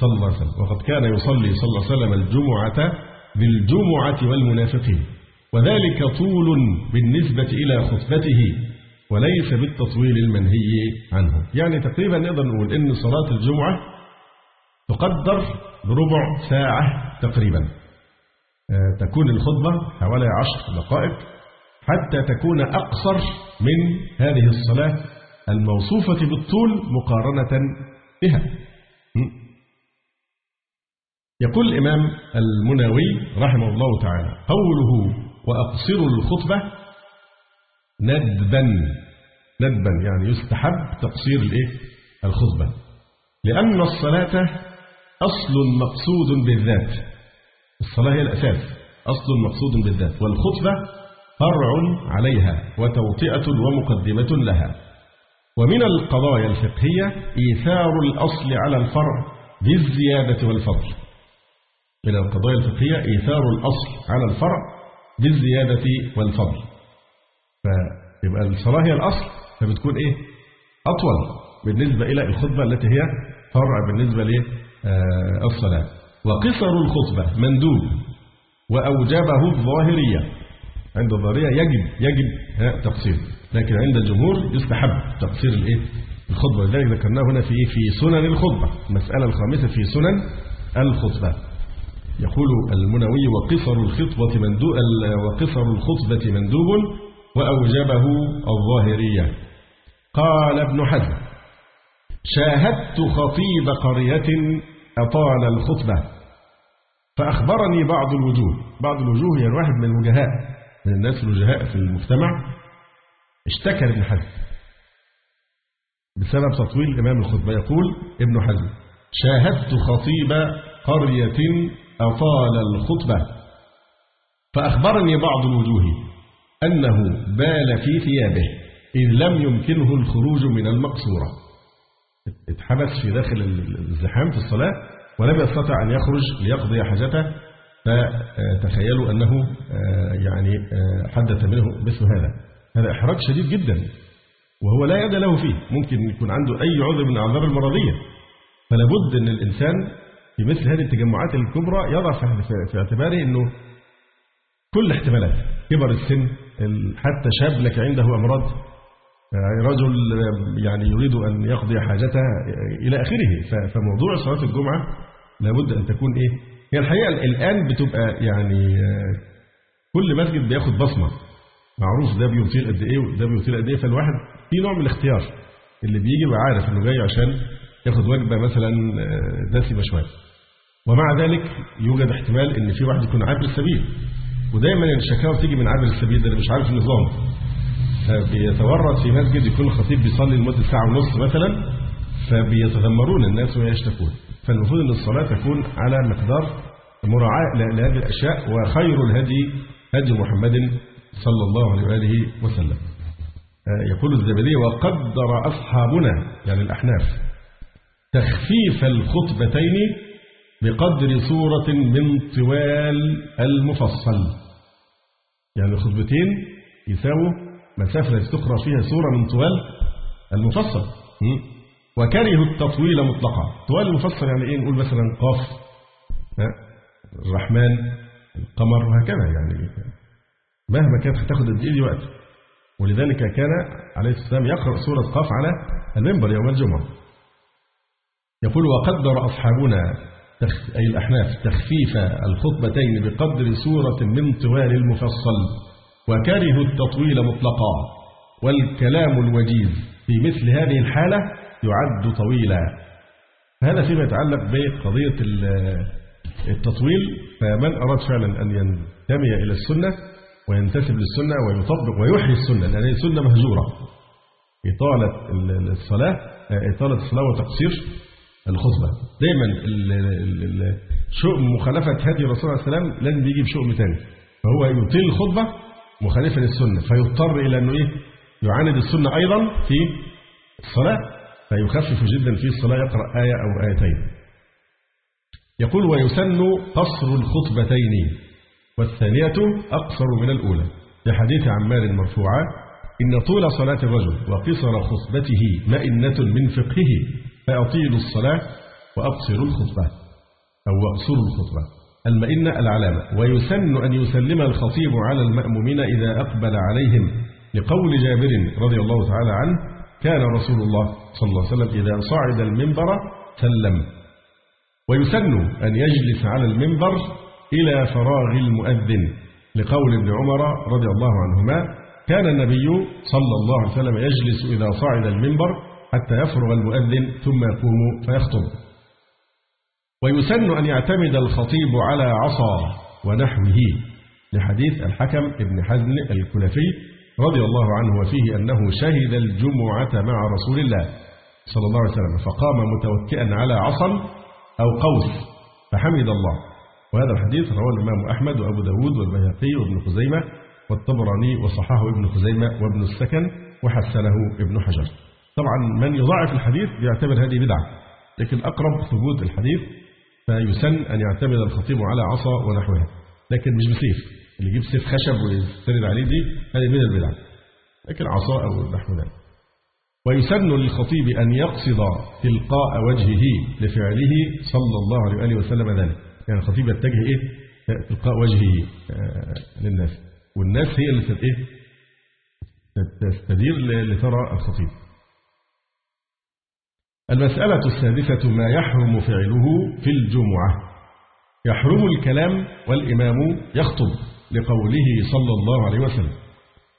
S4: صلى الله عليه وسلم. وقد كان يصلي صلى الله عليه وسلم الجمعة بالجمعة والمنافقين. وذلك طول بالنسبة إلى خطبته. وليس بالتطويل المنهي عنه. يعني تقريبا نقدر نقول إن صلاة الجمعة تقدر بربع ساعة تقريبا. تكون الخطبة حوالي عشر دقائق حتى تكون أقصر من هذه الصلاة الموصوفة بالطول مقارنة بها. يقول الإمام المناوي رحمه الله تعالى قوله وأقصر الخطبة ندبا. ندبا يعني يستحب تقصير الإيه؟ الخطبة. لأن الصلاة أصل مقصود بالذات. الصلاة هي الأساس. أصل مقصود بالذات. والخطبة فرع عليها وتوطئة ومقدمة لها. ومن القضايا الفقهية إيثار الأصل على الفرع بالزيادة والفضل. من القضايا الفقهية إيثار الأصل على الفرع بالزيادة والفضل. فيبقى الصلاة هي الأصل فبتكون إيه؟ أطول بالنسبة إلى الخطبة التي هي فرع بالنسبة للصلاة وقصر الخطبة مندوب وأوجبه الظاهرية. عند الظاهرية يجب يجب تقصير. لكن عند الجمهور يستحب تقصير الإيه؟ الخطبة. لذلك ذكرناه هنا في في سنن الخطبة. المسألة الخامسة في سنن الخطبة. يقول المنوي وقصر الخطبة مندوب وقصر الخطبة مندوب وأوجبه الظاهرية. قال ابن حزم شاهدت خطيب قرية أطال الخطبة فأخبرني بعض الوجوه. بعض الوجوه هي الواحد من الوجهاء من الناس الوجهاء في المجتمع. اشتكى ابن حزم بسبب تطويل إمام الخطبة. يقول ابن حزم شاهدت خطيب قرية أطال الخطبة فأخبرني بعض الوجوه. أنه بال في ثيابه إذ لم يمكنه الخروج من المقصورة. اتحبس في داخل الزحام في الصلاة ولم يستطع أن يخرج ليقضي حاجته. فتخيلوا أنه يعني حدث منه مثل هذا. هذا إحراج شديد جدا وهو لا يد له فيه. ممكن يكون عنده أي عذر من الأعذار المرضية. فلا بد أن الإنسان في مثل هذه التجمعات الكبرى يضع في اعتباره أنه كل احتمالات كبر السن حتى شاب لك عنده أمراض رجل يعني يريد أن يقضي حاجته إلى آخره. فموضوع صلاة الجمعة لابد أن تكون إيه؟ هي الحقيقة الآن بتبقى يعني كل مسجد بياخد بصمة. معروف ده بيطيل قد إيه وده بيطيل قد إيه. فالواحد في نوع من الاختيار اللي بيجي يبقى عارف إنه جاي عشان ياخد وجبة مثلا آه، دسمة شوية. ومع ذلك يوجد احتمال إن في واحد يكون عابر السبيل ودايما الشكاوى بتيجي من عابر السبيل ده اللي مش عارف النظام. فبيتورط في مسجد يكون الخطيب بيصلي لمدة ساعة ونص مثلا فبيتذمرون الناس ويشتكون. فالمفروض أن الصلاة تكون على مقدار مراعاة ل- لهذه الأشياء وخير الهدي هدي محمد صلى الله عليه وآله وسلم. آه، يقول الزبدي وقدر أصحابنا يعني الأحناف تخفيف الخطبتين بقدر سورة من طوال المفصل يعني الخطبتين يساووا مسافة التي تقرأ فيها سورة من طوال المفصل? وكرهوا التطويل مطلقا طوال المفصل يعني إيه نقول مثلا قاف؟ الرحمن القمر وهكذا يعني مهما كانت هتاخد قد دي وقت ولذلك كان عليه السلام يقرأ سورة قاف على المنبر يوم الجمعة يقول وقدر أصحابنا. أي الأحناف تخفيف الخطبتين بقدر سورة من طوال المفصل. وكرهوا التطويل مطلقا. والكلام الوجيز في مثل هذه الحالة يعد طويلا. هذا فيما يتعلق بقضية ال- التطويل. فمن أراد فعلا أن ينتمي إلى السنة وينتسب للسنة ويطبق ويحيي السنة لأن هي سنة مهجورة. إطالة ال- الصلاة إطالة الصلاة وتقصير الخطبة. دايما شؤم مخالفة هدي الرسول عليه السلام لازم بيجي بشؤم ثاني فهو يطيل الخطبة مخالفة للسنة. فيضطر إلى أنه إيه؟ يعاند السنة أيضا في الصلاة فيخفف جدا في الصلاة يقرأ آية أو آيتين. يقول ويسن قصر الخطبتين والثانية أقصر من الأولى. لحديث عمار مرفوعا إن طول صلاة الرجل وقصر خطبته مئنة من فقهه. فأطيلوا الصلاة وأقصروا الخطبة. أو أقصروا الخطبة. المئنة العلامة. ويسن أن يسلم الخطيب على المأمومين إذا أقبل عليهم. لقول جابر رضي الله تعالى عنه كان رسول الله صلى الله عليه وسلم إذا صعد المنبر سلم. ويسن أن يجلس على المنبر إلى فراغ المؤذن. لقول ابن عمر رضي الله عنهما كان النبي صلى الله عليه وسلم يجلس إذا صعد المنبر حتى يفرغ المؤذن ثم يقوم فيخطب. ويسن أن يعتمد الخطيب على عصا ونحوه لحديث الحكم ابن حزم الكلفي رضي الله عنه وفيه أنه شهد الجمعة مع رسول الله صلى الله عليه وسلم فقام متوكئا على عصا أو قوس فحمد الله. وهذا الحديث رواه الإمام أحمد وأبو داود والبيهقي وابن خزيمة والطبراني وصححه ابن خزيمة وابن السكن وحسنه ابن حجر. طبعا من يضاعف الحديث يعتبر هذه بدعة لكن أقرب ثبوت الحديث فيسن أن يعتمد الخطيب على عصا ونحوها. لكن مش بسيف اللي يجيب سيف خشب ويستند عليه دي هذه من البدع. لكن عصا أو نحو ذلك. ويسن للخطيب أن يقصد تلقاء وجهه لفعله صلى الله عليه وآله وسلم ذلك. يعني الخطيب يتجه إيه؟ تلقاء وجهه آه للناس. والناس هي اللي إيه؟ تستدير لترى الخطيب. المسألة السادسة ما يحرم فعله في الجمعة. يحرم الكلام والإمام يخطب لقوله صلى الله عليه وسلم.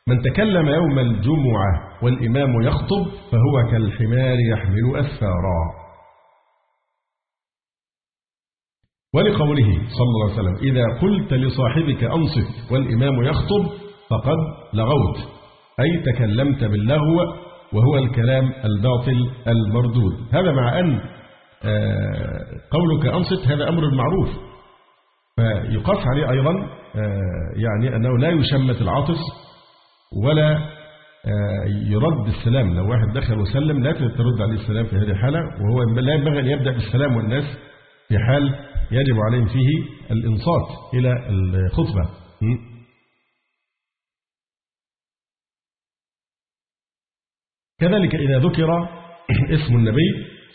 S4: من تكلم يوم الجمعة والإمام يخطب فهو كالحمار يحمل أسفارا. ولقوله صلى الله عليه وسلم إذا قلت لصاحبك أنصت والإمام يخطب فقد لغوت أي تكلمت باللغو وهو الكلام الباطل المردود. هذا مع أن قولك أنصت هذا أمر معروف. فيقاس عليه أيضا يعني أنه لا يشمت العاطس ولا يرد السلام. لو واحد دخل وسلم لا ترد عليه السلام في هذه الحالة. وهو لا ينبغي أن يبدأ بالسلام والناس في حال يجب عليهم فيه الإنصات إلى الخطبة. كذلك إذا ذكر اسم النبي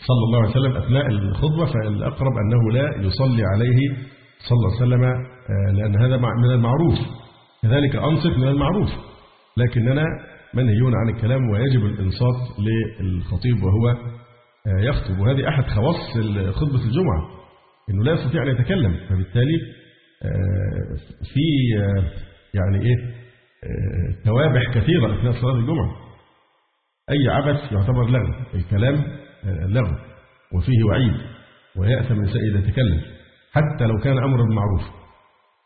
S4: صلى الله عليه وسلم أثناء الخطبة فالأقرب أنه لا يصلي عليه صلى الله عليه وسلم لأن هذا من المعروف. كذلك أنصت من المعروف. لكننا منهيون عن الكلام ويجب الإنصات للخطيب وهو يخطب. وهذه أحد خواص خطبة الجمعة أنه لا يستطيع أن يتكلم. فبالتالي في يعني إيه آه، توابح كثيرة أثناء صلاة الجمعة. أي عبث يعتبر لغو الكلام آه، لغو وفيه وعيد ويأثم الإنسان إذا تكلم حتى لو كان أمرا بالمعروف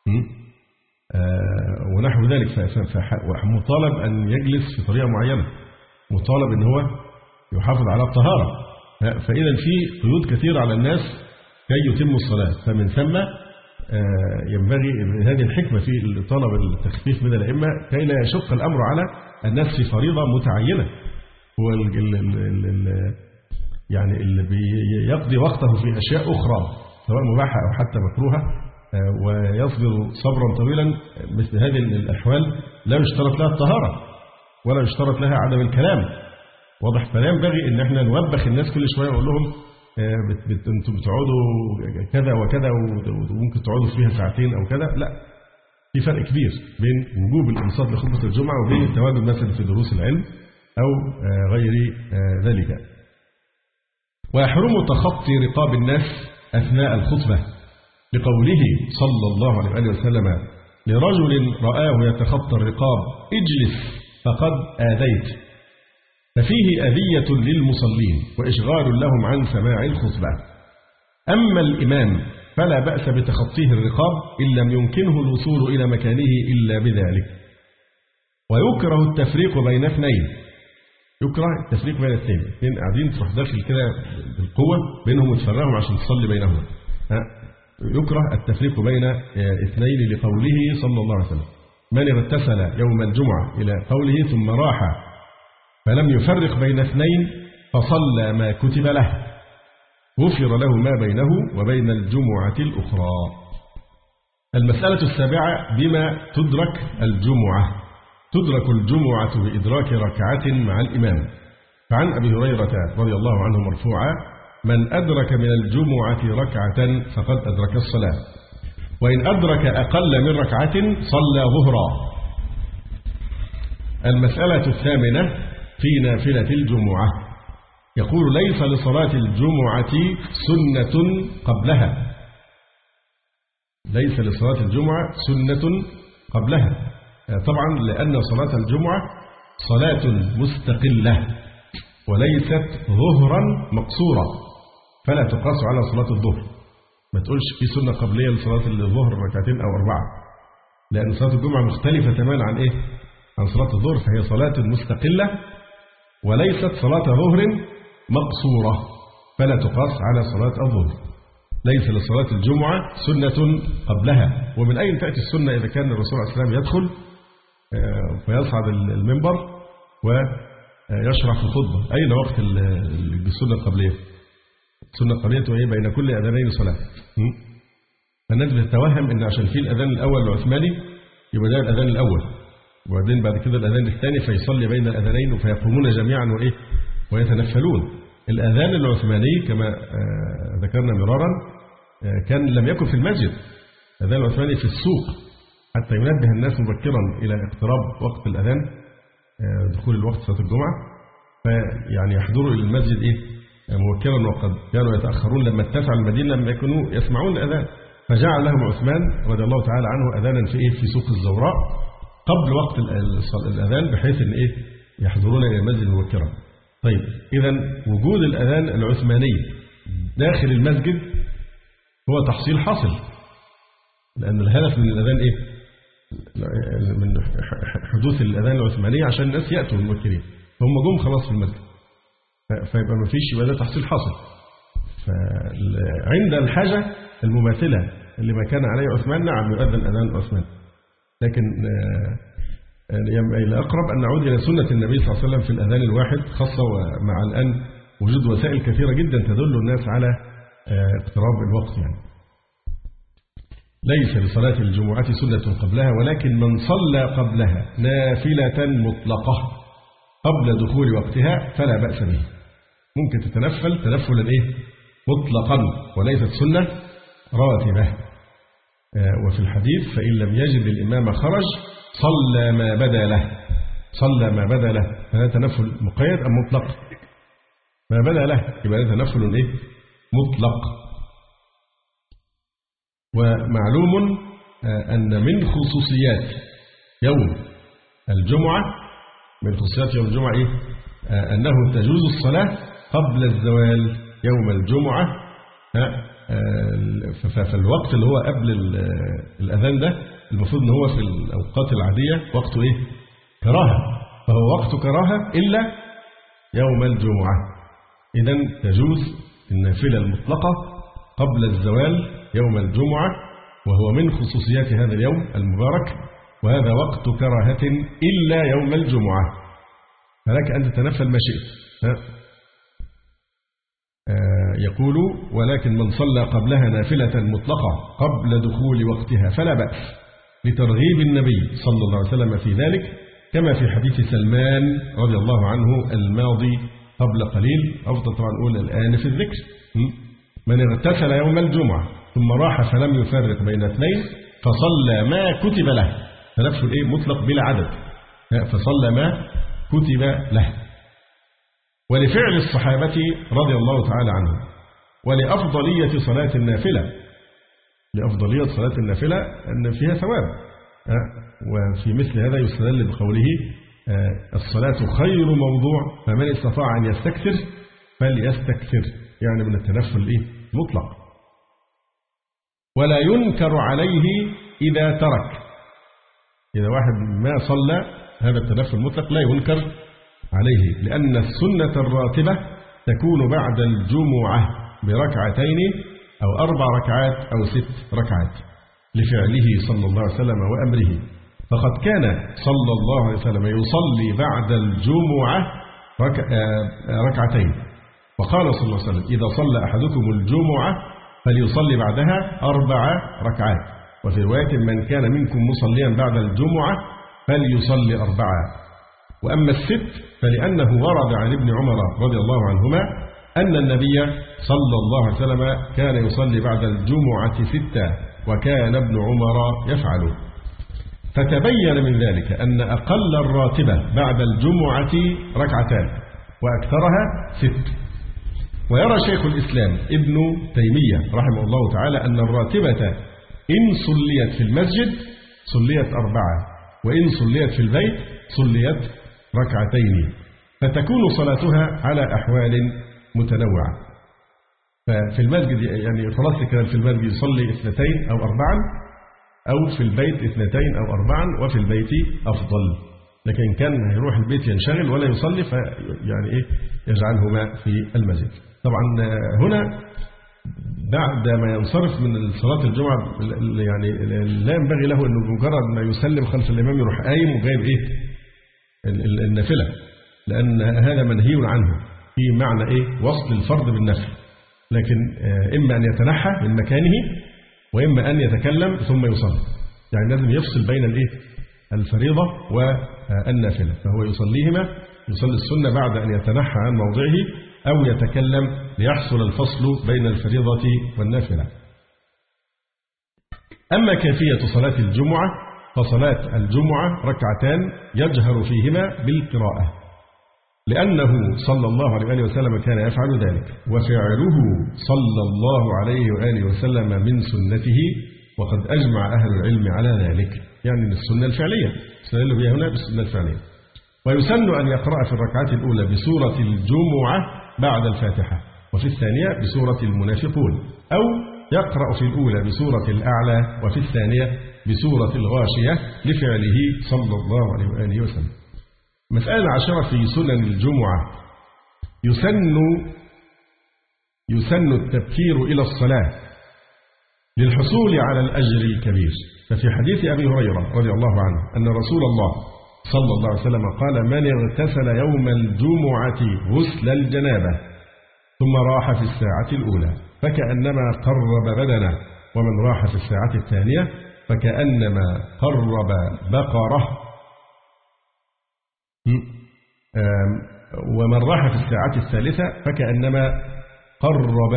S4: م? آه، ونحو ذلك ف- ف- فح- مطالب أن يجلس في طريقة معينة. مطالب أن هو يحافظ على الطهارة. فإذا في قيود كثيرة على الناس كي يتموا الصلاة. فمن ثم آه، ينبغي هذه الحكمة في طلب التخفيف من الأئمة كي لا يشق الأمر على الناس في فريضة متعينة. هو ال ال ال يعني اللي بيقضي وقته في أشياء أخرى سواء مباحة أو حتى مكروهة آه، ويصبر صبرا طويلا مثل هذه الأحوال لا يشترط لها الطهارة ولا يشترط لها عدم الكلام. واضح فلا ينبغي إن إحنا نوبخ الناس كل شوية ونقول لهم آه، أنتم بتقعدوا كذا وكذا وممكن تقعدوا فيها ساعتين أو كذا. لا في فرق كبير بين وجوب الانصات لخطبة الجمعة وبين التواجد مثلا في دروس العلم. أو آه، غير آه، ذلك. ويحرم تخطي رقاب الناس أثناء الخطبة لقوله صلى الله عليه وسلم لرجل رآه يتخطى الرقاب اجلس فقد آذيت. ففيه أذية للمصلين وإشغال لهم عن سماع الخطبة. أما الإمام فلا بأس بتخطيه الرقاب إن لم يمكنه الوصول إلى مكانه إلا بذلك. ويكره التفريق بين اثنين. يكره التفريق بين اثنين اثنين قاعدين تروح داخل كده بالقوة بينهم وتفرقهم عشان تصلي بينهم. ها؟ يكره التفريق بين آه، اثنين لقوله صلى الله عليه وسلم. من اغتسل يوم الجمعة إلى قوله ثم راح فلم يفرق بين اثنين فصلى ما كتب له. غفر له ما بينه وبين الجمعة الأخرى. المسألة السابعة بما تدرك الجمعة. تدرك الجمعة بإدراك ركعة مع الإمام. فعن أبي هريرة رضي الله عنه مرفوعا من أدرك من الجمعة ركعة فقد أدرك الصلاة وإن أدرك أقل من ركعة صلى ظهرا. المسألة الثامنة في نافلة الجمعة. يقول ليس لصلاة الجمعة سنة قبلها. ليس لصلاة الجمعة سنة قبلها. طبعا لأن صلاة الجمعة صلاة مستقلة وليست ظهرا مقصورة فلا تقاس على صلاة الظهر ما تقولش في سنة قبلية لصلاة الظهر ركعتين أو أربعة لأن صلاة الجمعة مختلفة تماما عن إيه؟ عن صلاة الظهر فهي صلاة مستقلة وليست صلاة ظهر مقصورة فلا تقاس على صلاة الظهر ليس لصلاة الجمعة سنة قبلها ومن أين تأتي السنة إذا كان الرسول عليه السلام يدخل آه، فيصعد المنبر ويشرح في الخطبة أين وقت ال- ال- السنة القبلية؟ السنة القبلية وهي بين كل أذانين صلاة? فالناس بتتوهم إن عشان في الأذان الأول العثماني يبقى ده الأذان الأول. وبعدين بعد كده الأذان الثاني فيصلي بين الأذانين فيقومون جميعا وإيه؟ ويتنفلون. الأذان العثماني كما آه، ذكرنا مرارا آه، كان لم يكن في المسجد. الأذان العثماني في السوق. حتى ينبه الناس مبكرا إلى اقتراب وقت الأذان آه، دخول الوقت صلاة الجمعة. فيعني يحضروا إلى المسجد إيه؟ مبكرا وقد كانوا يتأخرون لما اتسع المدينة لما يكونوا يسمعون الأذان. فجعل لهم عثمان رضي الله تعالى عنه أذانا في إيه؟ في سوق الزوراء قبل وقت الأذان بحيث إن إيه؟ يحضرون إلى المسجد مبكرا. طيب إذا وجود الأذان العثماني داخل المسجد هو تحصيل حاصل لأن الهدف من الأذان إيه؟ من حدوث الأذان العثماني عشان الناس يأتوا المبكرين فهم جم خلاص في المسجد. فيبقى ما فيش يبقى ده تحصيل حاصل. فعند الحاجة المماثلة اللي ما كان عليه عثمان نعم يؤذن أذان عثمان لكن آه، آه، الأقرب أن نعود إلى سنة النبي صلى الله عليه وسلم في الأذان الواحد خاصة ومع الآن وجود وسائل كثيرة جدا تدل الناس على آه، اقتراب الوقت يعني. ليس لصلاة الجمعة سنة قبلها ولكن من صلى قبلها نافلة مطلقة قبل دخول وقتها فلا بأس به. ممكن تتنفل تنفلا إيه؟ مطلقا وليست سنة راتبة. آه، وفي الحديث فإن لم يجد الإمام خرج صلى ما بدا له. صلى ما بدا له. هذا تنفل مقيد أم مطلق؟ ما بدا له. يبقى هذا تنفل إيه؟ مطلق. ومعلوم آه، أن من خصوصيات يوم الجمعة من خصوصيات يوم الجمعة إيه؟ آه أنه تجوز الصلاة قبل الزوال يوم الجمعة فالوقت اللي هو قبل الأذان ده المفروض إن هو في الأوقات العادية وقته إيه؟ كراهة فهو وقت كراهة إلا يوم الجمعة إذا تجوز النافلة المطلقة قبل الزوال يوم الجمعة وهو من خصوصيات هذا اليوم المبارك وهذا وقت كراهة إلا يوم الجمعة. فلك أن تتنفل ما شئت. يقول ولكن من صلى قبلها نافلة مطلقة قبل دخول وقتها فلا بأس لترغيب النبي صلى الله عليه وسلم في ذلك كما في حديث سلمان رضي الله عنه الماضي قبل قليل أفضل طبعا نقول الآن في الذكر. من اغتسل يوم الجمعة ثم راح فلم يفرق بين اثنين فصلى ما كتب له. تنفل إيه مطلق بلا عدد. فصلى ما كتب له. ولفعل الصحابة رضي الله تعالى عنهم. ولأفضلية صلاة النافلة. لأفضلية صلاة النافلة أن فيها ثواب. وفي مثل هذا يستدل بقوله الصلاة خير موضوع فمن استطاع أن يستكثر فليستكثر. يعني من التنفل إيه؟ مطلق. ولا ينكر عليه إذا ترك. إذا واحد ما صلى هذا التنفل المطلق لا ينكر عليه لأن السنة الراتبة تكون بعد الجمعة بركعتين أو أربع ركعات أو ست ركعات لفعله صلى الله عليه وسلم وأمره. فقد كان صلى الله عليه وسلم يصلي بعد الجمعة ركعتين. وقال صلى الله عليه وسلم إذا صلى أحدكم الجمعة فليصلي بعدها أربع ركعات. وفي رواية من كان منكم مصليا بعد الجمعة فليصلي أربعة. وأما الست فلأنه ورد عن ابن عمر رضي الله عنهما أن النبي صلى الله عليه وسلم كان يصلي بعد الجمعة ستة وكان ابن عمر يفعل. فتبين من ذلك أن أقل الراتبة بعد الجمعة ركعتان وأكثرها ست. ويرى شيخ الإسلام ابن تيمية رحمه الله تعالى أن الراتبة إن صليت في المسجد صليت أربعة وإن صليت في البيت صليت ركعتين فتكون صلاتها على أحوال متنوعة. ففي المسجد يعني خلاص كان في المسجد يصلي اثنتين أو أربعا أو في البيت اثنتين أو أربعا وفي البيت أفضل. لكن كان هيروح البيت ينشغل ولا يصلي فيعني إيه يجعلهما في المسجد. طبعا هنا بعد ما ينصرف من صلاة الجمعة يعني لا ينبغي له أنه بمجرد ما يسلم خلف الإمام يروح قايم وجايب إيه؟ النافلة لأن هذا منهي عنه في معنى إيه؟ وصل الفرض بالنفل. لكن إما أن يتنحى من مكانه وإما أن يتكلم ثم يصلي. يعني لازم يفصل بين الإيه؟ الفريضة والنافلة فهو يصليهما يصلي السنة بعد أن يتنحى عن موضعه أو يتكلم ليحصل الفصل بين الفريضة والنافلة. أما كيفية صلاة الجمعة فصلاة الجمعة ركعتان يجهر فيهما بالقراءة لأنه صلى الله عليه وسلم كان يفعل ذلك وفعله صلى الله عليه وآله وسلم من سنته وقد أجمع أهل العلم على ذلك يعني من السنة الفعلية. استدل بها هنا بالسنة الفعلية. ويسن أن يقرأ في الركعة الأولى بسورة الجمعة بعد الفاتحة. وفي الثانية بسورة المنافقون. أو يقرأ في الأولى بسورة الأعلى وفي الثانية بسورة الغاشية لفعله صلى الله عليه وآله وسلم. مسألة عشرة في سنن الجمعة. يسن يسن التبكير إلى الصلاة للحصول على الأجر الكبير. ففي حديث أبي هريرة رضي الله عنه أن رسول الله صلى الله عليه وسلم قال من اغتسل يوم الجمعة غسل الجنابة ثم راح في الساعة الأولى فكأنما قرب بدنه ومن راح في الساعة الثانية فكأنما قرب بقرة. ومن راح في الساعة الثالثة فكأنما قرب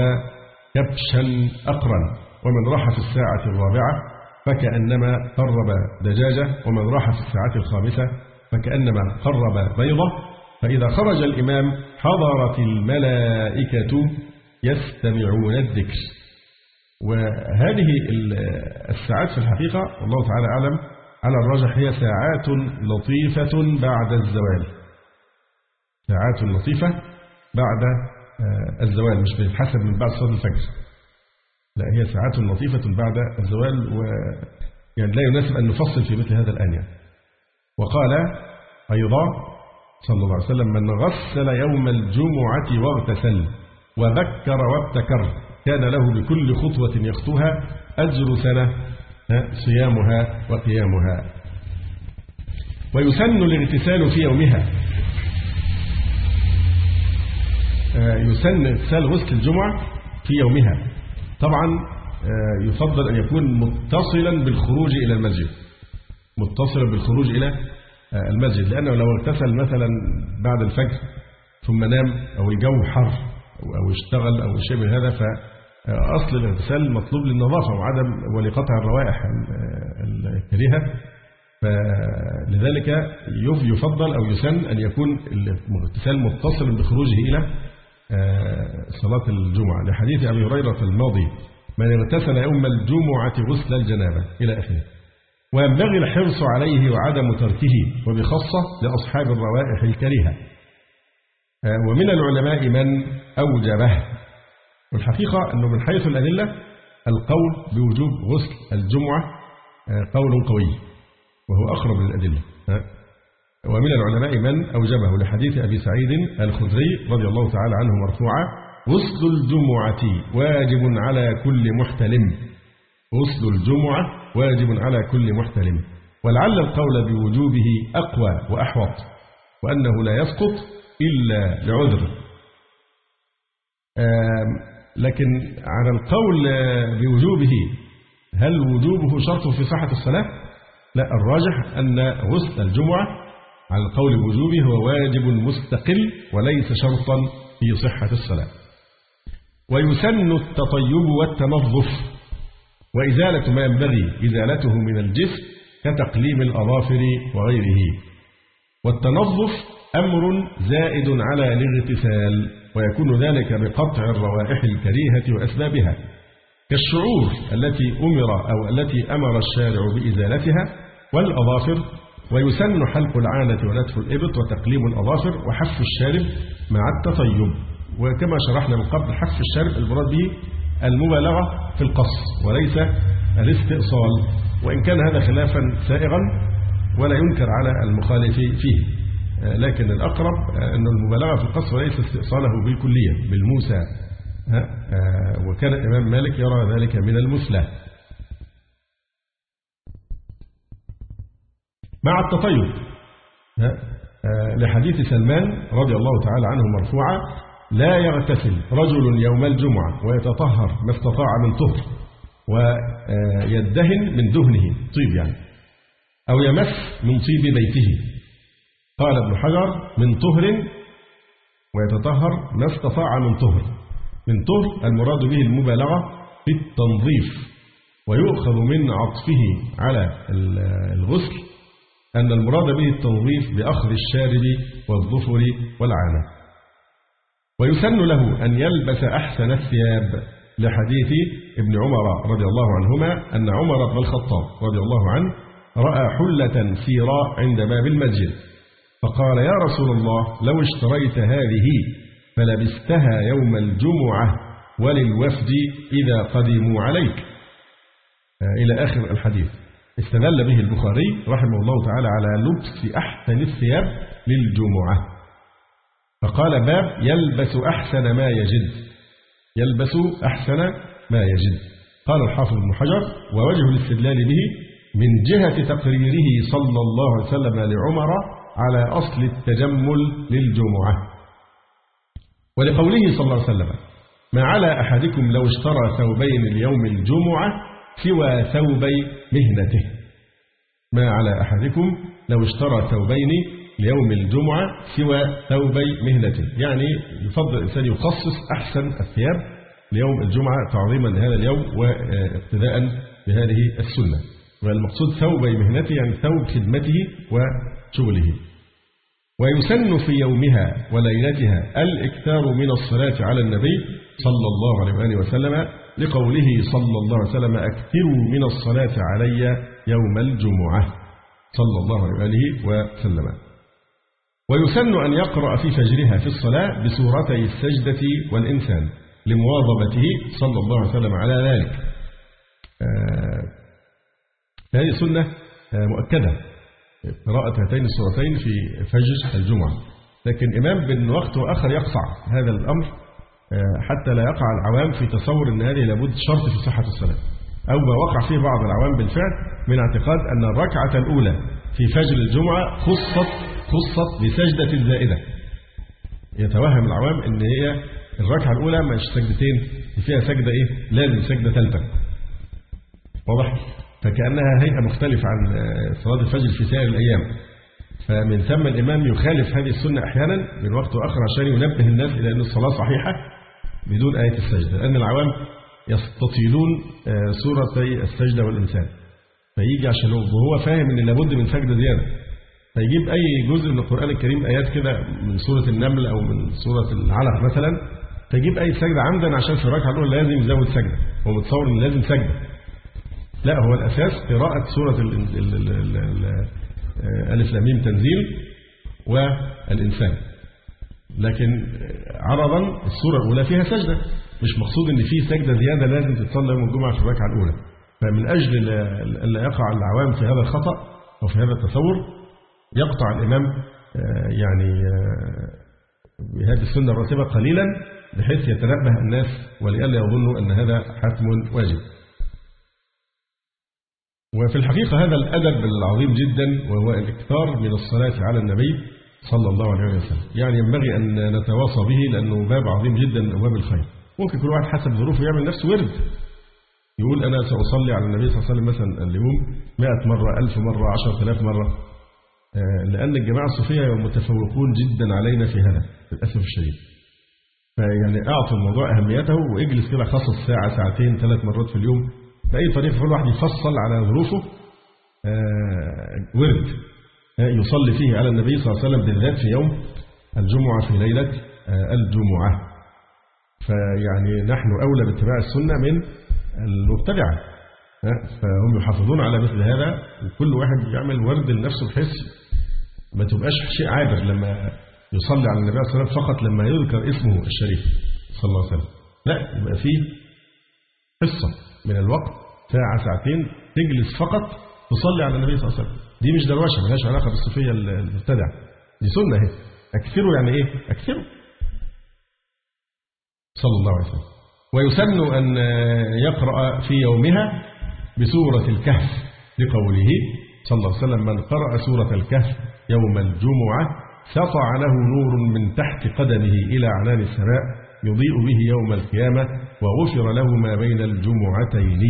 S4: كبشا أقرا ومن راح في الساعة الرابعة فكأنما قرب دجاجة ومن راح في الساعة الخامسة فكأنما قرب بيضة فإذا خرج الإمام حضرت الملائكة يستمعون الذكر. وهذه الساعات في الحقيقة والله تعالى أعلم على الراجح هي ساعات لطيفة بعد الزوال. ساعات لطيفة بعد آه، الزوال مش بيتحسب من بعد صلاة الفجر. لا هي ساعات لطيفة بعد الزوال و يعني لا يناسب أن نفصل في مثل هذا الآن يعني. وقال أيضا صلى الله عليه وسلم من غسل يوم الجمعة واغتسل وذكر وابتكر كان له بكل خطوة يخطوها أجر سنة صيامها وقيامها. ويسن الاغتسال في يومها. آه، يسن اغتسال غسل الجمعة في يومها. طبعا آه، يفضل أن يكون متصلا بالخروج إلى المسجد. متصلا بالخروج إلى آه، المسجد. لأنه لو اغتسل مثلا بعد الفجر ثم نام أو الجو حر أو اشتغل أو من هذا فأصل الاغتسال مطلوب للنظافة وعدم ولقطع الروائح الكريهة. فلذلك يفضل أو يسن أن يكون الاغتسال متصلا بخروجه إلى آه، صلاة الجمعة لحديث أبي هريرة الماضي من اغتسل يوم الجمعة غسل الجنابة. إلى آخره. وينبغي الحرص عليه وعدم تركه وبخاصة لأصحاب الروائح الكريهة. آه، ومن العلماء من أوجبه. والحقيقة أنه من حيث الأدلة القول بوجوب غسل الجمعة آه، قول قوي وهو أقرب للأدلة. ومن العلماء من أوجبه لحديث أبي سعيد الخدري رضي الله تعالى عنه مرفوعا غسل الجمعة واجب على كل محتلم. غسل الجمعة واجب على كل محتلم. ولعل القول بوجوبه أقوى وأحوط وأنه لا يسقط إلا لعذر لكن على القول بوجوبه هل وجوبه شرط في صحة الصلاة؟ لا الراجح أن غسل الجمعة على القول بوجوبه هو واجب مستقل وليس شرطا في صحة الصلاة. ويسن التطيب والتنظف وإزالة ما ينبغي إزالته من الجسم كتقليم الأظافر وغيره. والتنظف أمر زائد على الاغتسال ويكون ذلك بقطع الروائح الكريهة وأسبابها. كالشعور التي أمر أو التي أمر الشارع بإزالتها والأظافر ويسن حلق العانة ونتف الإبط وتقليم الأظافر وحف الشارب مع التطيب. وكما شرحنا من قبل حف الشارب المراد به المبالغة في القص وليس الاستئصال. وإن كان هذا خلافا سائغا ولا ينكر على المخالف فيه. لكن الأقرب أن المبالغة في القص وليس استئصاله بالكلية بالموسى. وكان الإمام مالك يرى ذلك من المثلى. مع التطيب. آه، لحديث سلمان رضي الله تعالى عنه مرفوعا لا يغتسل رجل يوم الجمعة ويتطهر ما استطاع من طهر ويدهن من دهنه. طيب يعني. أو يمس من طيب بيته. قال ابن حجر من طهر ويتطهر ما استطاع من طهر. من طهر المراد به المبالغة في التنظيف ويؤخذ من عطفه على الغسل أن المراد به التنظيف بأخذ الشارب والظفر والعانة. ويسن له أن يلبس أحسن الثياب لحديث ابن عمر رضي الله عنهما أن عمر بن الخطاب رضي الله عنه رأى حلة سيراء عند باب المسجد فقال يا رسول الله لو اشتريت هذه فلبستها يوم الجمعة وللوفد إذا قدموا عليك. آه، إلى آخر الحديث. استدل به البخاري رحمه الله تعالى على لبس أحسن الثياب للجمعة. فقال باب يلبس أحسن ما يجد. يلبس أحسن ما يجد. قال الحافظ ابن حجر ووجه الاستدلال به من جهة تقريره صلى الله عليه وسلم لعمر على أصل التجمل للجمعة. ولقوله صلى الله عليه وسلم ما على أحدكم لو اشترى ثوبين اليوم الجمعة سوى ثوبي مهنته. ما على أحدكم لو اشترى ثوبين ليوم الجمعة سوى ثوبي مهنته. يعني يفضل الإنسان يخصص أحسن الثياب ليوم الجمعة تعظيما لهذا اليوم واقتداء بهذه السنة. والمقصود ثوبي مهنته يعني ثوب خدمته وشغله. ويسن في يومها وليلتها الإكثار من الصلاة على النبي صلى الله عليه وآله وسلم لقوله صلى الله عليه وسلم أكثروا من الصلاة علي يوم الجمعة. صلى الله عليه وسلم. ويسن أن يقرأ في فجرها في الصلاة بسورتي السجدة والإنسان لمواظبته صلى الله عليه وسلم على ذلك. آه هذه سنة آه مؤكدة. قراءة هاتين السورتين في فجر الجمعة. لكن إمام بن وقت وآخر يقطع هذا الأمر حتى لا يقع العوام في تصور أن هذه لابد شرط في صحة الصلاة. أو ما وقع فيه بعض العوام بالفعل من اعتقاد أن الركعة الأولى في فجر الجمعة خصت خصت بسجدة زائدة. يتوهم العوام أن هي الركعة الأولى مش سجدتين فيها سجدة إيه؟ لازم سجدة ثالثة. واضح؟ فكأنها هيئة مختلفة عن صلاة الفجر في سائر الأيام. فمن ثم الإمام يخالف هذه السنة أحيانا من وقت آخر عشان ينبه الناس إلى أن الصلاة صحيحة. بدون آية السجدة لأن العوام يستطيلون سورتي السجدة والإنسان. فيجي عشان هو فاهم أن لابد من سجدة زيادة. فيجيب أي جزء من القرآن الكريم آيات كده من سورة النمل أو من سورة العلق مثلا فيجيب أي سجدة عمدا عشان في الركعة الأولى لازم يزود سجدة. هو متصور أن لازم سجدة. لا هو الأساس قراءة سورة ألف لاميم تنزيل والإنسان. لكن عرضا السورة الأولى فيها سجدة. مش مقصود إن في سجدة زيادة لازم تتصلى يوم الجمعة في الركعة الأولى. فمن أجل ألا يقع العوام في هذا الخطأ أو في هذا التصور يقطع الإمام يعني بهذه السنة الراتبة قليلا بحيث يتنبه الناس ولئلا يظنوا أن هذا حتم واجب. وفي الحقيقة هذا الأدب العظيم جدا وهو الإكثار من الصلاة على النبي صلى الله عليه وسلم. يعني ينبغي أن نتواصى به لأنه باب عظيم جدا من أبواب الخير. ممكن كل واحد حسب ظروفه يعمل نفسه ورد. يقول أنا سأصلي على النبي صلى الله عليه وسلم مثلا اليوم 100 مرة 1000 مرة 10000 مرة. لأن الجماعة الصوفية متفوقون جدا علينا في هذا للأسف الشديد. فيعني أعطوا الموضوع أهميته وإجلس كده خصص ساعة ساعتين ثلاث مرات في اليوم. بأي طريقة كل واحد يفصل على ظروفه ورد. يصلي فيه على النبي صلى الله عليه وسلم بالذات في يوم الجمعة في ليلة الجمعة. فيعني نحن أولى باتباع السنة من المبتدعة فهم يحافظون على مثل هذا وكل واحد يعمل ورد لنفسه بحيث ما تبقاش شيء عابر لما يصلي على النبي صلى الله عليه وسلم فقط لما يذكر اسمه الشريف صلى الله عليه وسلم. لا يبقى فيه حصة من الوقت ساعة ساعتين تجلس فقط تصلي على النبي صلى الله عليه وسلم. دي مش دروشه ملهاش علاقة بالصوفية المبتدعة. دي سنة اهي. أكثروا يعني إيه؟ أكثروا صلى الله عليه وسلم. ويسن أن يقرأ في يومها بسورة الكهف لقوله صلى الله عليه وسلم من قرأ سورة الكهف يوم الجمعة سطع له نور من تحت قدمه إلى عنان السماء يضيء به يوم القيامة وغفر له ما بين الجمعتين.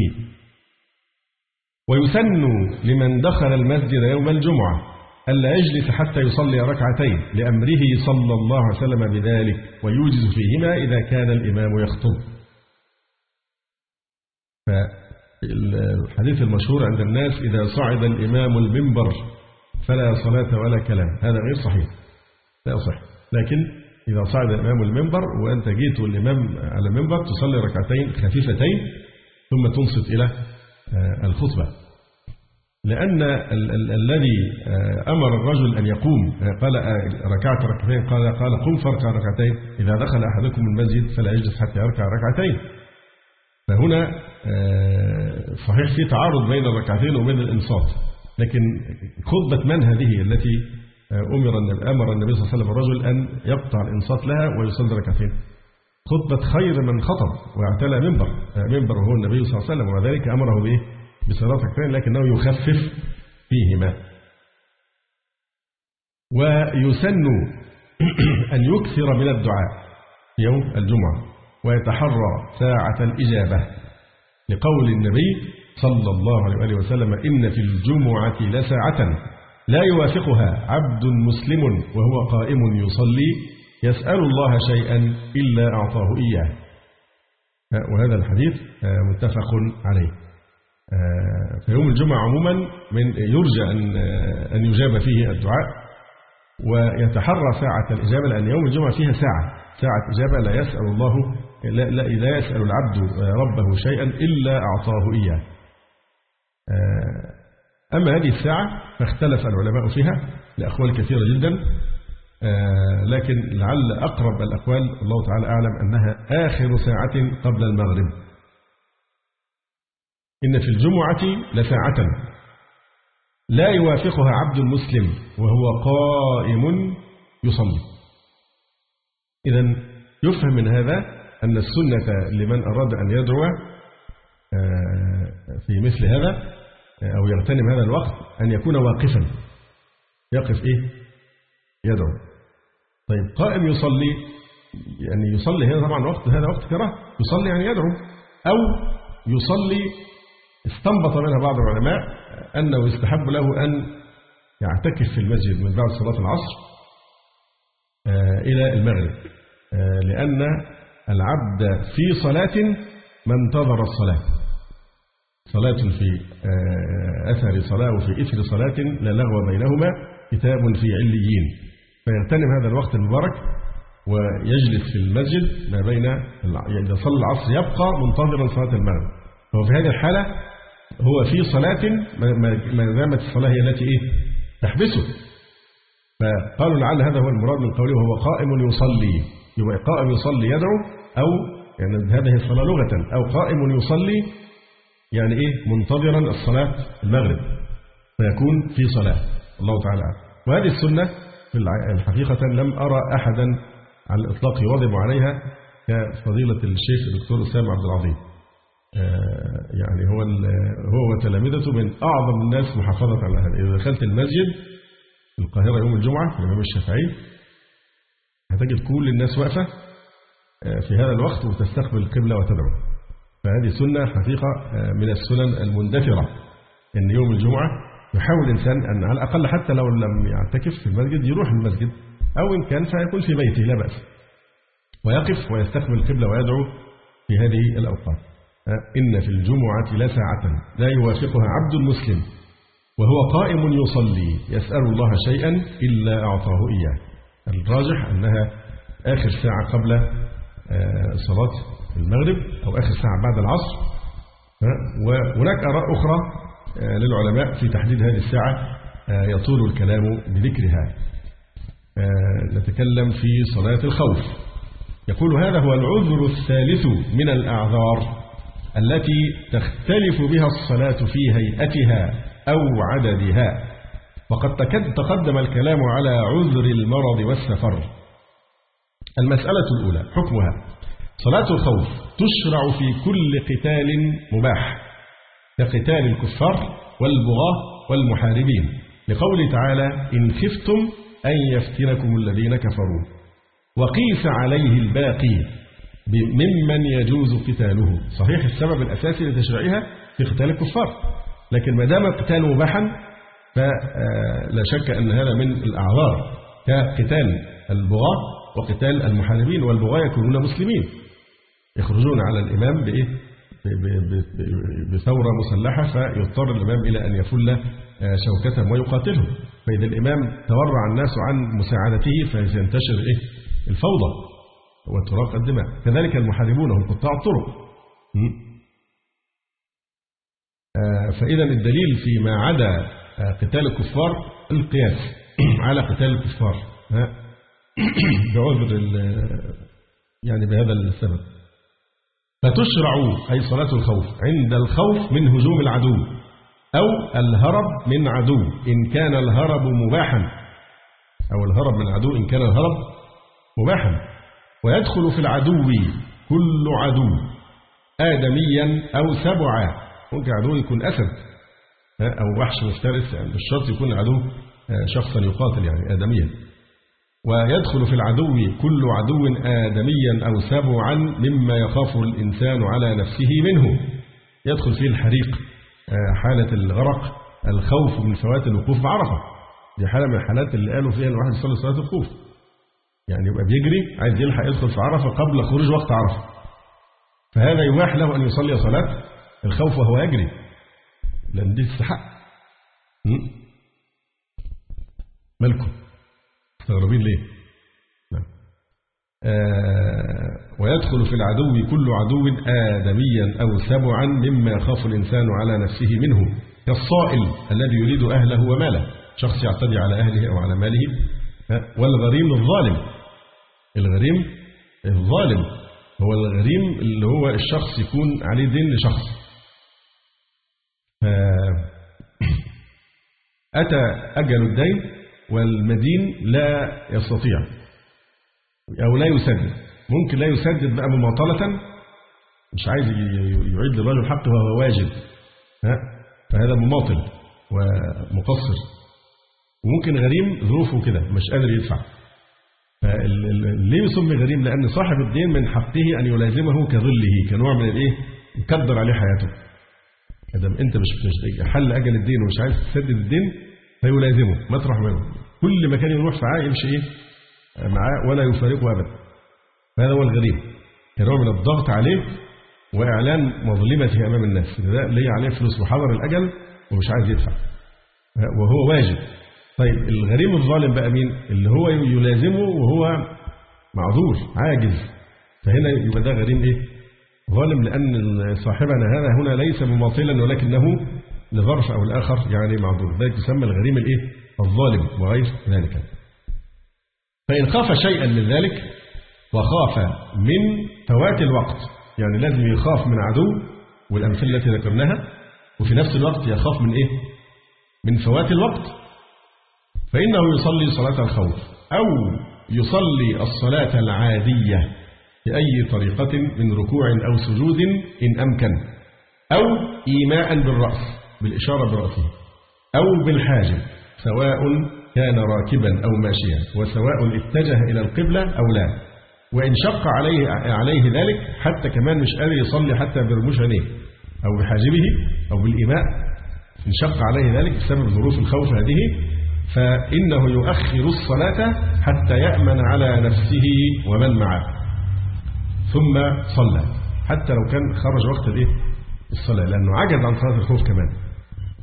S4: ويسن لمن دخل المسجد يوم الجمعة ألا يجلس حتى يصلي ركعتين لأمره صلى الله عليه وسلم بذلك ويوجز فيهما إذا كان الإمام يخطب. فالحديث المشهور عند الناس إذا صعد الإمام المنبر فلا صلاة ولا كلام. هذا غير صحيح. لا يصح لكن إذا صعد الإمام المنبر وأنت جيت والإمام على المنبر تصلي ركعتين خفيفتين ثم تنصت إلى الخطبة. لأن ال ال الذي أمر الرجل أن يقوم قال ركعت ركعتين قال قال قم فاركع ركعتين إذا دخل أحدكم المسجد فلا يجلس حتى يركع ركعتين. فهنا صحيح في تعارض بين الركعتين وبين الإنصات لكن خطبة من هذه التي أمر أمر النبي صلى الله عليه وسلم الرجل أن يقطع الإنصات لها ويصلي ركعتين؟ خطبة خير من خطب واعتلى منبر منبر هو النبي صلى الله عليه وسلم وذلك أمره بإيه؟ بصلاة ركعتين لكنه يخفف فيهما. ويسن أن يكثر من الدعاء يوم الجمعة ويتحرى ساعة الإجابة لقول النبي صلى الله عليه وآله وسلم إن في الجمعة لساعة لا يوافقها عبد مسلم وهو قائم يصلي يسأل الله شيئا إلا أعطاه إياه. وهذا الحديث متفق عليه. فيوم الجمعة عموما من يرجى أن أن يجاب فيه الدعاء ويتحرى ساعة الإجابة لأن يوم الجمعة فيها ساعة. ساعة إجابة لا يسأل الله لا, لا, لا يسأل العبد ربه شيئا إلا أعطاه إياه. أما هذه الساعة فاختلف العلماء فيها لأقوال كثيرة جدا. آه، لكن لعل أقرب الأقوال الله تعالى أعلم أنها آخر ساعة قبل المغرب. إن في الجمعة لساعة. لا يوافقها عبد مسلم وهو قائم يصلي. إذا يفهم من هذا أن السنة لمن أراد أن يدعو آه، في مثل هذا آه، أو يغتنم هذا الوقت أن يكون واقفا. يقف إيه؟ يدعو. طيب قائم يصلي يعني يصلي هنا طبعا وقت هذا وقت كراهة يصلي يعني يدعو أو يصلي استنبط منها بعض العلماء أنه يستحب له أن يعتكف في المسجد من بعد صلاة العصر آه، إلى المغرب آه، لأن العبد في صلاة ما انتظر الصلاة صلاة في آه، أثر صلاة وفي إثر صلاة لا لغو بينهما كتاب في عليين. فيغتنم هذا الوقت المبارك ويجلس في المسجد ما بين يعني إذا صلى العصر يبقى منتظرا صلاة المغرب. فهو في هذه الحالة هو في صلاة ما دامت الصلاة هي التي إيه؟ تحبسه. فقالوا لعل هذا هو المراد من قوله وهو قائم يصلي يبقى قائم يصلي يدعو أو يعني هذه الصلاة لغة أو قائم يصلي يعني إيه؟ منتظرا الصلاة المغرب. فيكون في صلاة. الله تعالى وهذه السنة في الحقيقة لم أرى أحدا على الإطلاق يواظب عليها كفضيلة الشيخ الدكتور أسامة عبد العظيم. آه، يعني هو هو وتلامذته من أعظم الناس محافظة على هذا. إذا دخلت المسجد في القاهرة يوم الجمعة في الإمام الشافعي هتجد كل الناس واقفة آه، في هذا الوقت وتستقبل القبلة وتدعو. فهذه سنة حقيقة آه، من السنن المندثرة أن يوم الجمعة يحاول الإنسان أن على الأقل حتى لو لم يعتكف في المسجد يروح المسجد أو إن كان فيكون في بيته لا بأس. ويقف ويستقبل القبلة ويدعو في هذه الأوقات. آه، إن في الجمعة لساعة لا يوافقها عبد مسلم وهو قائم يصلي. يسأل الله شيئا إلا أعطاه إياه. الراجح أنها آخر ساعة قبل آه، صلاة المغرب أو آخر ساعة بعد العصر. وهناك آراء أخرى آه، للعلماء في تحديد هذه الساعة آه، يطول الكلام بذكرها نتكلم في صلاة الخوف. يقول هذا هو العذر الثالث من الأعذار التي تختلف بها الصلاة في هيئتها أو عددها. وقد تقدم الكلام على عذر المرض والسفر. المسألة الأولى حكمها صلاة الخوف تشرع في كل قتال مباح. كقتال الكفار والبغاة والمحاربين. لقوله تعالى إن خفتم أن يفتنكم الذين كفروا. وقيس عليه الباقي ممن يجوز قتاله. صحيح السبب الأساسي لتشريعها في قتال الكفار. لكن ما دام القتال مباحا فلا شك أن هذا من الأعذار كقتال البغاة وقتال المحاربين. والبغاة يكونون مسلمين. يخرجون على الإمام بإيه؟ بثورة مسلحة فيضطر الإمام إلى أن يفل آه، شوكتهم ويقاتلهم. فإذا الإمام تورع الناس عن مساعدته فسينتشر إيه؟ الفوضى وتراق الدماء. كذلك المحاربون هم قطاع الطرق. آه، فإذا الدليل فيما عدا قتال الكفار القياس على قتال الكفار بعذر يعني بهذا السبب. فتشرع أي صلاة الخوف عند الخوف من هجوم العدو أو الهرب من عدو إن كان الهرب مباحا أو الهرب من عدو إن كان الهرب مباحا ويدخل في العدو كل عدو آدميا أو سبعا ممكن عدو يكون أسد أو وحش مفترس يعني مش شرط يكون العدو آه، شخصا يقاتل يعني آدميا. ويدخل في العدو كل عدو آدميا أو سبعا مما يخاف الإنسان على نفسه منه. يدخل فيه الحريق آه، حالة الغرق الخوف من فوات الوقوف بعرفة. دي حالة من الحالات اللي قالوا فيها الواحد يصلي صلاة الخوف يعني يبقى بيجري عايز يلحق يدخل في عرفة قبل خروج وقت عرفة. فهذا يباح له أن يصلي صلاة الخوف وهو يجري. لأن دي تستحق. مالكم؟ مستغربين ليه؟ نعم. آه ويدخل في العدو كل عدو آدميا أو سبعا مما يخاف الإنسان على نفسه منه كالصائل الذي يريد أهله وماله شخص يعتدي على أهله أو على ماله. والغريم الظالم. الغريم الظالم. هو الغريم اللي هو الشخص يكون عليه دين لشخص. أتى أجل الدين؟ والمدين لا يستطيع أو لا يسدد. ممكن لا يسدد بقى مماطلة مش عايز يعيد للرجل الحق وهو واجب. ها؟ فهذا مماطل ومقصر. وممكن غريم ظروفه كده مش قادر يدفع. ليه يسمي غريم؟ لأن صاحب الدين من حقه أن يلازمه كظله كنوع من الإيه؟ يكدر عليه حياته. إذا أنت مش حل أجل الدين ومش عايز تسدد الدين فيلازمه مطرح منه. كل مكان يروح معاه يمشي إيه؟ معاه ولا يفارقه أبدا. هذا هو الغريم كنوع من الضغط عليه وإعلان مظلمته أمام الناس. ده ليه عليه فلوس وحضر الأجل ومش عايز يدفع. وهو واجب. طيب الغريم الظالم بقى مين؟ اللي هو يلازمه وهو معذور عاجز. فهنا يبقى ده غريم إيه؟ ظالم لأن صاحبنا هذا هنا ليس مماطلا ولكنه لظرف أو الآخر يعني معذور. ذلك يسمى الغريم الإيه؟ الظالم. وغير ذلك. فإن خاف شيئا من ذلك وخاف من فوات الوقت يعني لازم يخاف من عدو والأمثلة التي ذكرناها وفي نفس الوقت يخاف من إيه؟ من فوات الوقت. فإنه يصلي صلاة الخوف أو يصلي الصلاة العادية بأي طريقة من ركوع أو سجود إن أمكن أو إيماء بالرأس. بالإشارة برأسه. أو بالحاجب سواء كان راكبا أو ماشيا وسواء اتجه إلى القبلة أو لا. وإن شق عليه عليه ذلك حتى كمان مش قادر يصلي حتى برموش عينيه أو بحاجبه أو بالإيماء. إن شق عليه ذلك بسبب ظروف الخوف هذه فإنه يؤخر الصلاة حتى يأمن على نفسه ومن معه. ثم صلى حتى لو كان خرج وقت الإيه؟ الصلاة لأنه عجز عن صلاة الخوف كمان.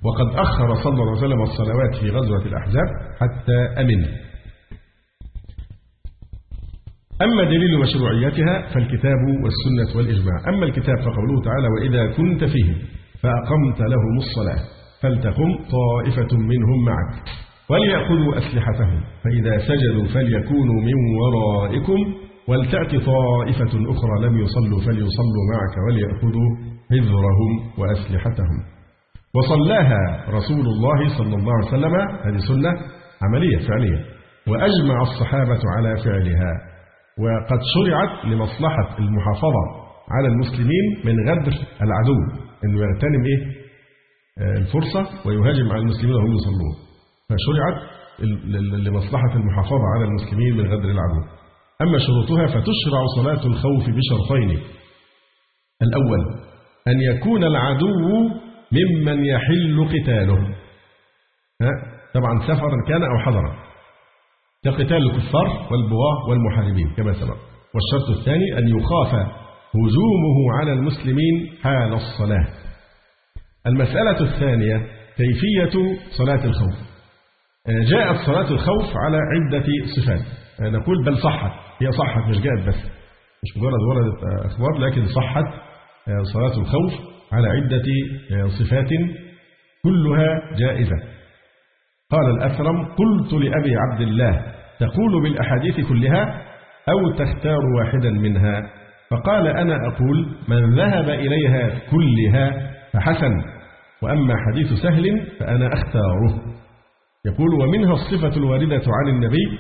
S4: وقد أخر صلى الله عليه وسلم الصلوات في غزوة الأحزاب حتى أمن. أما دليل مشروعيتها فالكتاب والسنة والإجماع. أما الكتاب فقوله تعالى وإذا كنت فيهم فأقمت لهم الصلاة فلتقم طائفة منهم معك وليأخذوا أسلحتهم. فإذا سجدوا فليكونوا من ورائكم ولتأت طائفة أخرى لم يصلوا فليصلوا معك وليأخذوا حذرهم وأسلحتهم. وصلاها رسول الله صلى الله عليه وسلم. هذه سنة عملية فعلية. وأجمع الصحابة على فعلها. وقد شرعت لمصلحة المحافظة على المسلمين من غدر العدو. أنه يغتنم إيه؟ الفرصة ويهاجم على المسلمين وهم يصلون. فشرعت لمصلحة المحافظة على المسلمين من غدر العدو. أما شروطها فتشرع صلاة الخوف بشرطين. الأول أن يكون العدو ممن يحل قتاله. ها؟ طبعا سفرا كان أو حضرا. كقتال الكفار والبغاة والمحاربين كما سبق. والشرط الثاني أن يخاف هجومه على المسلمين حال الصلاة. المسألة الثانية كيفية صلاة الخوف؟ جاءت صلاة الخوف على عدة صفات. نقول بل صحت. هي صحت مش جاءت بس. مش مجرد وردت أخبار لكن صحت صلاة الخوف. على عدة صفات كلها جائزة. قال الأثرم قلت لأبي عبد الله تقول بالأحاديث كلها أو تختار واحدا منها؟ فقال أنا أقول من ذهب إليها كلها فحسن وأما حديث سهل فأنا أختاره. يقول ومنها الصفة الواردة عن النبي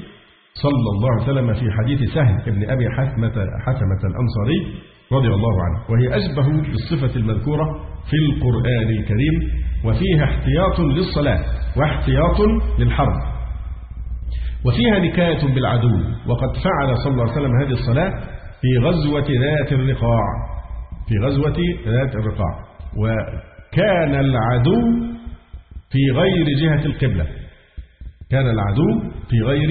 S4: صلى الله عليه وسلم في حديث سهل ابن أبي حثمة, حثمة الأنصاري رضي الله عنه. وهي أشبه بالصفة المذكورة في القرآن الكريم وفيها احتياط للصلاة واحتياط للحرب. وفيها نكاية بالعدو وقد فعل صلى الله عليه وسلم هذه الصلاة في غزوة ذات الرقاع. في غزوة ذات الرقاع. وكان العدو في غير جهة القبلة. كان العدو في غير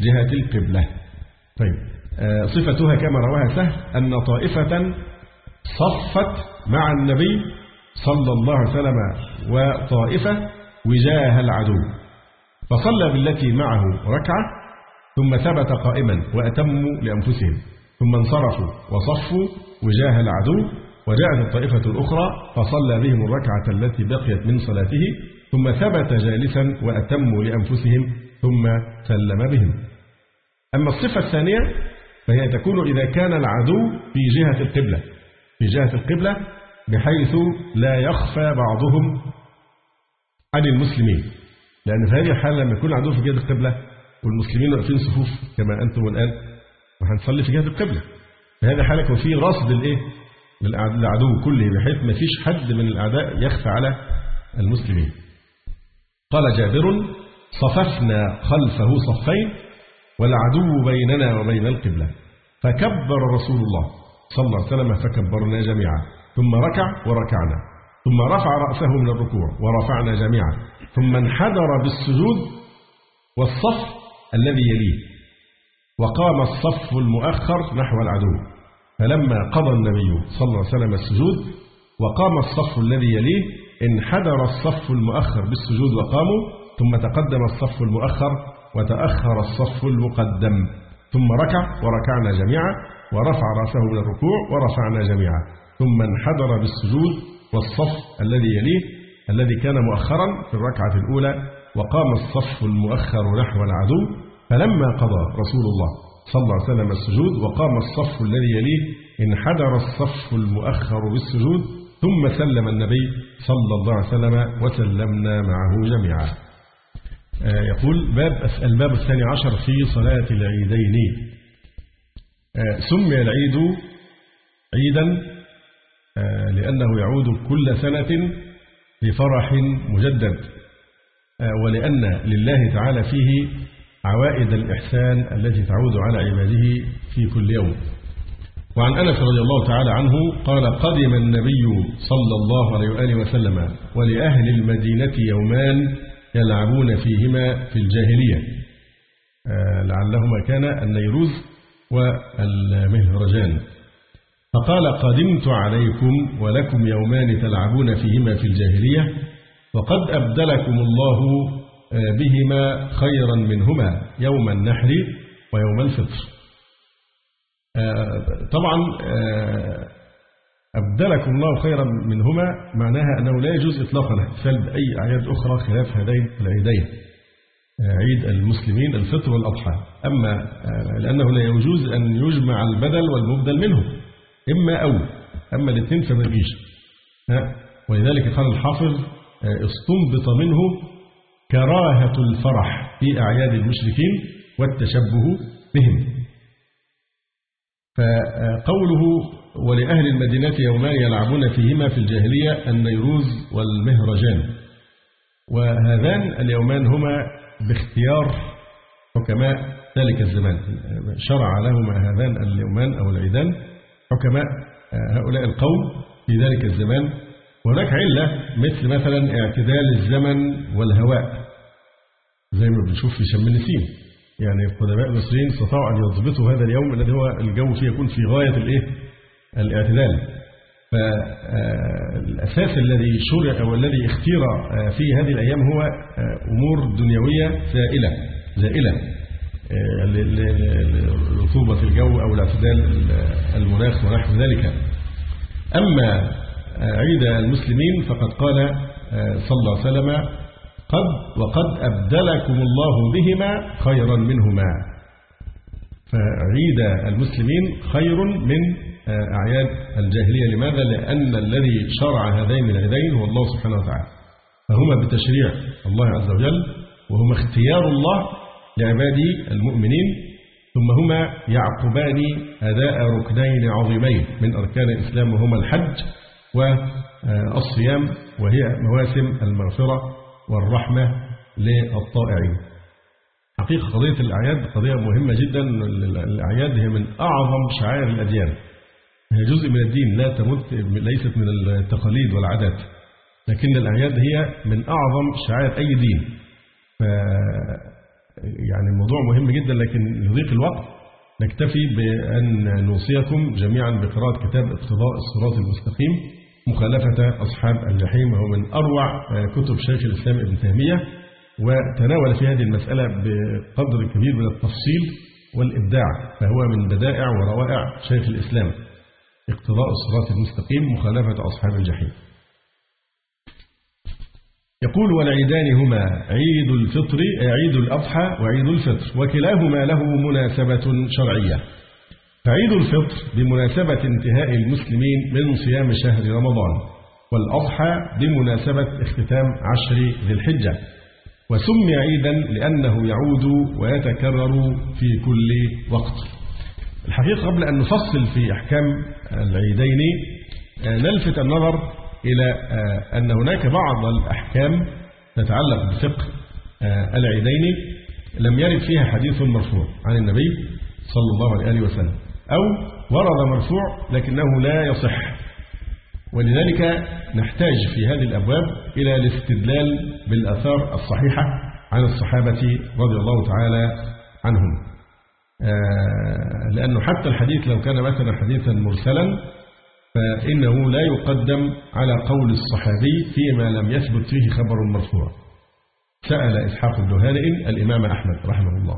S4: جهة القبلة. طيب. صفتها كما رواها سهل أن طائفة صفت مع النبي صلى الله عليه وسلم وطائفة وجاه العدو. فصلى بالتي معه ركعة ثم ثبت قائما وأتموا لأنفسهم ثم انصرفوا وصفوا وجاه العدو وجاءت الطائفة الأخرى فصلى بهم الركعة التي بقيت من صلاته ثم ثبت جالسا وأتموا لأنفسهم ثم سلم بهم. أما الصفة الثانية فهي تكون إذا كان العدو في جهة القبلة في جهة القبلة بحيث لا يخفى بعضهم عن المسلمين. لأن في هذه الحالة لما يكون العدو في جهة القبلة والمسلمين واقفين صفوف كما أنتم الآن وهنصلي في جهة القبلة. في هذه الحالة يكون في رصد الإيه؟ للعدو كله بحيث ما فيش حد من الأعداء يخفى على المسلمين. قال جابر صففنا خلفه صفين والعدو بيننا وبين القبلة. فكبر رسول الله صلى الله عليه وسلم فكبرنا جميعا. ثم ركع وركعنا. ثم رفع رأسه من الركوع ورفعنا جميعا. ثم انحدر بالسجود والصف الذي يليه. وقام الصف المؤخر نحو العدو. فلما قضى النبي صلى الله عليه وسلم السجود وقام الصف الذي يليه انحدر الصف المؤخر بالسجود وقاموا. ثم تقدم الصف المؤخر وتأخر الصف المقدم. ثم ركع وركعنا جميعا ورفع رأسه من الركوع ورفعنا جميعا. ثم انحدر بالسجود والصف الذي يليه الذي كان مؤخرا في الركعة الأولى وقام الصف المؤخر نحو العدو. فلما قضى رسول الله صلى الله عليه وسلم السجود وقام الصف الذي يليه انحدر الصف المؤخر بالسجود ثم سلم النبي صلى الله عليه وسلم وسلمنا معه جميعا. يقول باب الباب الثاني عشر في صلاة العيدين. آه، سمي العيد عيدا آه، لأنه يعود كل سنة بفرح مجدد ولأن لله تعالى فيه عوائد الإحسان التي تعود على عباده في كل يوم. وعن أنس رضي الله تعالى عنه قال قدم النبي صلى الله عليه وآله وسلم ولأهل المدينة يومان يلعبون فيهما في الجاهلية. آه، لعلهما كان النيروز والمهرجان. فقال قدمت عليكم ولكم يومان تلعبون فيهما في الجاهلية وقد أبدلكم الله آه، بهما خيرا منهما يوم النحر ويوم الفطر. آه، طبعا أبدلكم الله خيرا منهما معناها أنه لا يجوز إطلاقا الاحتفال بأي أعياد أخرى خلاف هذين العيدين عيد المسلمين الفطر والأضحى. أما لأنه لا يجوز أن يجمع البدل والمبدل منه. إما أو أما الاثنين فما يجيش ولذلك قال الحافظ استنبط منه كراهة الفرح في أعياد المشركين والتشبه بهم. فقوله ولأهل المدينة يومان يلعبون فيهما في الجاهلية النيروز والمهرجان. وهذان اليومان هما باختيار حكماء ذلك الزمان. شرع لهما هذان اليومان أو العيدان حكماء هؤلاء القوم في ذلك الزمان. وهناك علة مثل مثلا اعتدال الزمن والهواء. زي ما بنشوف في شم النسيم يعني القدماء المصريين استطاعوا أن يضبطوا هذا اليوم الذي هو الجو فيه يكون في غاية الإيه؟ الاعتدال. فالأساس الذي شرع والذي اختير في هذه الأيام هو أمور دنيوية زائلة زائلة لرطوبة الجو أو الاعتدال المناخ ونحو ذلك. أما عيد المسلمين فقد قال صلى الله عليه وسلم قد وقد أبدلكم الله بهما خيرا منهما. فعيد المسلمين خير من أعياد الجاهلية. لماذا؟ لأن الذي شرع هذين العيدين هو الله سبحانه وتعالى. فهما بتشريع الله عز وجل وهما اختيار الله لعباده المؤمنين ثم هما يعقبان أداء ركنين عظيمين من أركان الإسلام وهما الحج والصيام وهي مواسم المغفرة والرحمة للطائعين. حقيقة قضية الأعياد قضية مهمة جدا. الأعياد هي من أعظم شعائر الأديان. هي جزء من الدين لا تمت ليست من التقاليد والعادات لكن الأعياد هي من أعظم شعائر أي دين. ف يعني الموضوع مهم جدا لكن لضيق الوقت. نكتفي بأن نوصيكم جميعا بقراءة كتاب اقتضاء الصراط المستقيم مخالفة أصحاب الجحيم وهو من أروع كتب شيخ الإسلام ابن تيمية وتناول في هذه المسألة بقدر كبير من التفصيل والإبداع فهو من بدائع وروائع شيخ الإسلام. اقتضاء الصراط المستقيم مخالفة أصحاب الجحيم. يقول والعيدان هما عيد الفطر عيد الأضحى وعيد الفطر وكلاهما له مناسبة شرعية. فعيد الفطر بمناسبة انتهاء المسلمين من صيام شهر رمضان والأضحى بمناسبة اختتام عشر ذي الحجة. وسمي عيدا لأنه يعود ويتكرر في كل وقت. الحقيقة قبل أن نفصل في أحكام العيدين نلفت النظر إلى أن هناك بعض الأحكام تتعلق بفقه العيدين لم يرد فيها حديث مرفوع عن النبي صلى الله عليه وسلم أو ورد مرفوع لكنه لا يصح. ولذلك نحتاج في هذه الأبواب إلى الاستدلال بالآثار الصحيحة عن الصحابة رضي الله تعالى عنهم. لأنه حتى الحديث لو كان مثلا حديثا مرسلا فإنه لا يقدم على قول الصحابي فيما لم يثبت فيه خبر مرفوع. سأل إسحاق بن هانئ الإمام أحمد رحمه الله.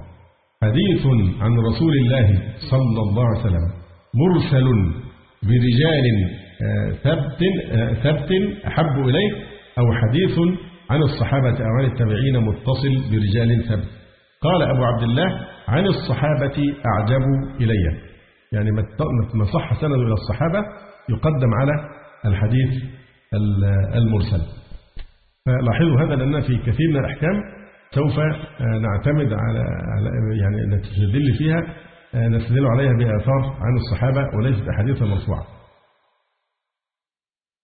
S4: حديث عن رسول الله صلى الله عليه وسلم مرسل برجال ثبت ثبت أحب إليه أو حديث عن الصحابة أو عن التابعين متصل برجال ثبت. قال أبو عبد الله عن الصحابة أعجب إلي. يعني ما صح سند إلى الصحابة يقدم على الحديث المرسل. فلاحظوا هذا لأن في كثير من الأحكام سوف نعتمد على يعني نستدل فيها نستدل عليها بآثار عن الصحابة وليست أحاديث مرفوعة.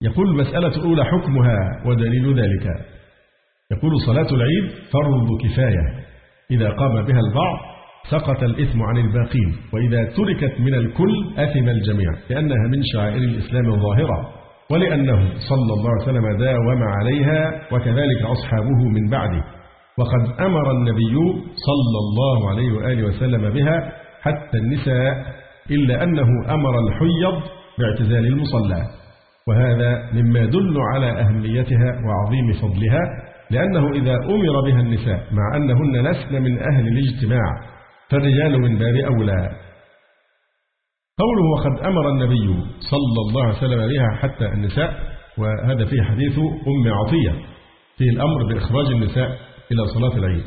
S4: يقول المسألة الأولى حكمها ودليل ذلك. يقول صلاة العيد فرض كفاية إذا قام بها البعض سقط الإثم عن الباقين وإذا تركت من الكل أثم الجميع لأنها من شعائر الإسلام الظاهرة ولأنه صلى الله عليه وسلم داوم عليها وكذلك أصحابه من بعده. وقد أمر النبي صلى الله عليه وآله وسلم بها حتى النساء إلا أنه أمر الحيض باعتزال المصلى. وهذا مما يدل على أهميتها وعظيم فضلها لأنه إذا أمر بها النساء مع أنهن لسن من أهل الاجتماع فالرجال من باب أولى. قوله وقد أمر النبي صلى الله عليه وسلم بها حتى النساء وهذا فيه حديث أم عطية في الأمر بإخراج النساء إلى صلاة العيد.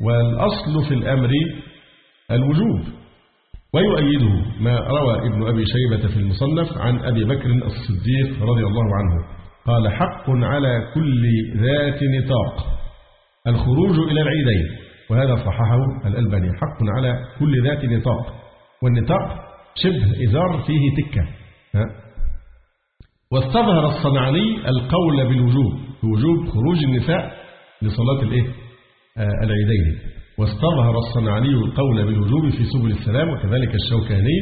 S4: والأصل في الأمر الوجوب ويؤيده ما روى ابن أبي شيبة في المصنف عن أبي بكر الصديق رضي الله عنه. قال حق على كل ذات نطاق الخروج إلى العيدين وهذا صححه الألباني حق على كل ذات نطاق. والنطاق شبه إزار فيه تكة؟ واستظهر الصنعاني القول بالوجوب بوجوب خروج النساء لصلاة الإيه؟ آه العيدين. واستظهر الصنعاني القول بالوجوب في سبل السلام وكذلك الشوكاني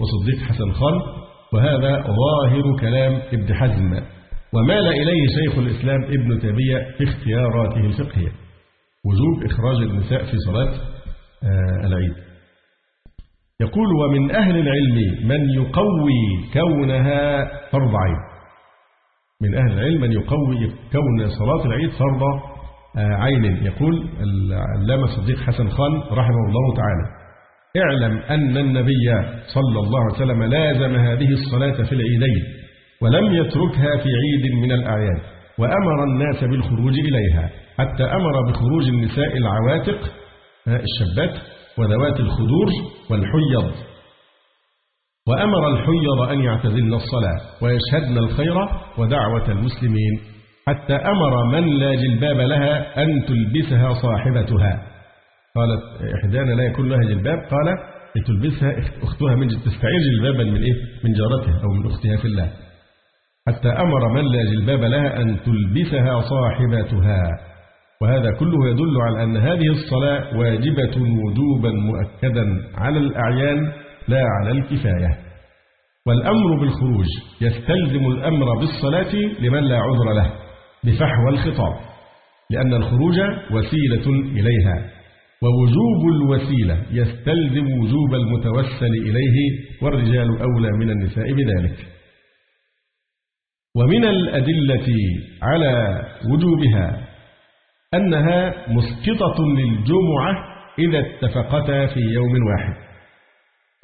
S4: وصديق حسن خان. وهذا ظاهر كلام ابن حزم. ومال إليه شيخ الإسلام ابن تيمية في اختياراته الفقهية. وجوب إخراج النساء في صلاة آه العيد. يقول ومن أهل العلم من يقوي كونها فرض عين. من أهل العلم من يقوي كون صلاة العيد فرض عين. يقول العلامة صديق حسن خان رحمه الله تعالى اعلم أن النبي صلى الله عليه وسلم لازم هذه الصلاة في العيدين ولم يتركها في عيد من الأعياد. وأمر الناس بالخروج إليها حتى أمر بخروج النساء العواتق الشابات وذوات الخدور والحيض. وأمر الحيض أن يعتزلن الصلاة ويشهدن الخير ودعوة المسلمين حتى أمر من لا جلباب لها أن تلبسها صاحبتها. قالت إحدانا لا يكون لها جلباب قال لتلبسها أختها من تستعير جلبابا من إيه؟ من جارتها أو من أختها في الله. حتى أمر من لا جلباب لها أن تلبسها صاحبتها. وهذا كله يدل على أن هذه الصلاة واجبة وجوبا مؤكدا على الأعيان لا على الكفاية. والأمر بالخروج يستلزم الأمر بالصلاة لمن لا عذر له بفحوى الخطاب لأن الخروج وسيلة إليها. ووجوب الوسيلة يستلزم وجوب المتوسل إليه والرجال أولى من النساء بذلك. ومن الأدلة على وجوبها أنها مسقطة للجمعة إذا اتفقتا في يوم واحد.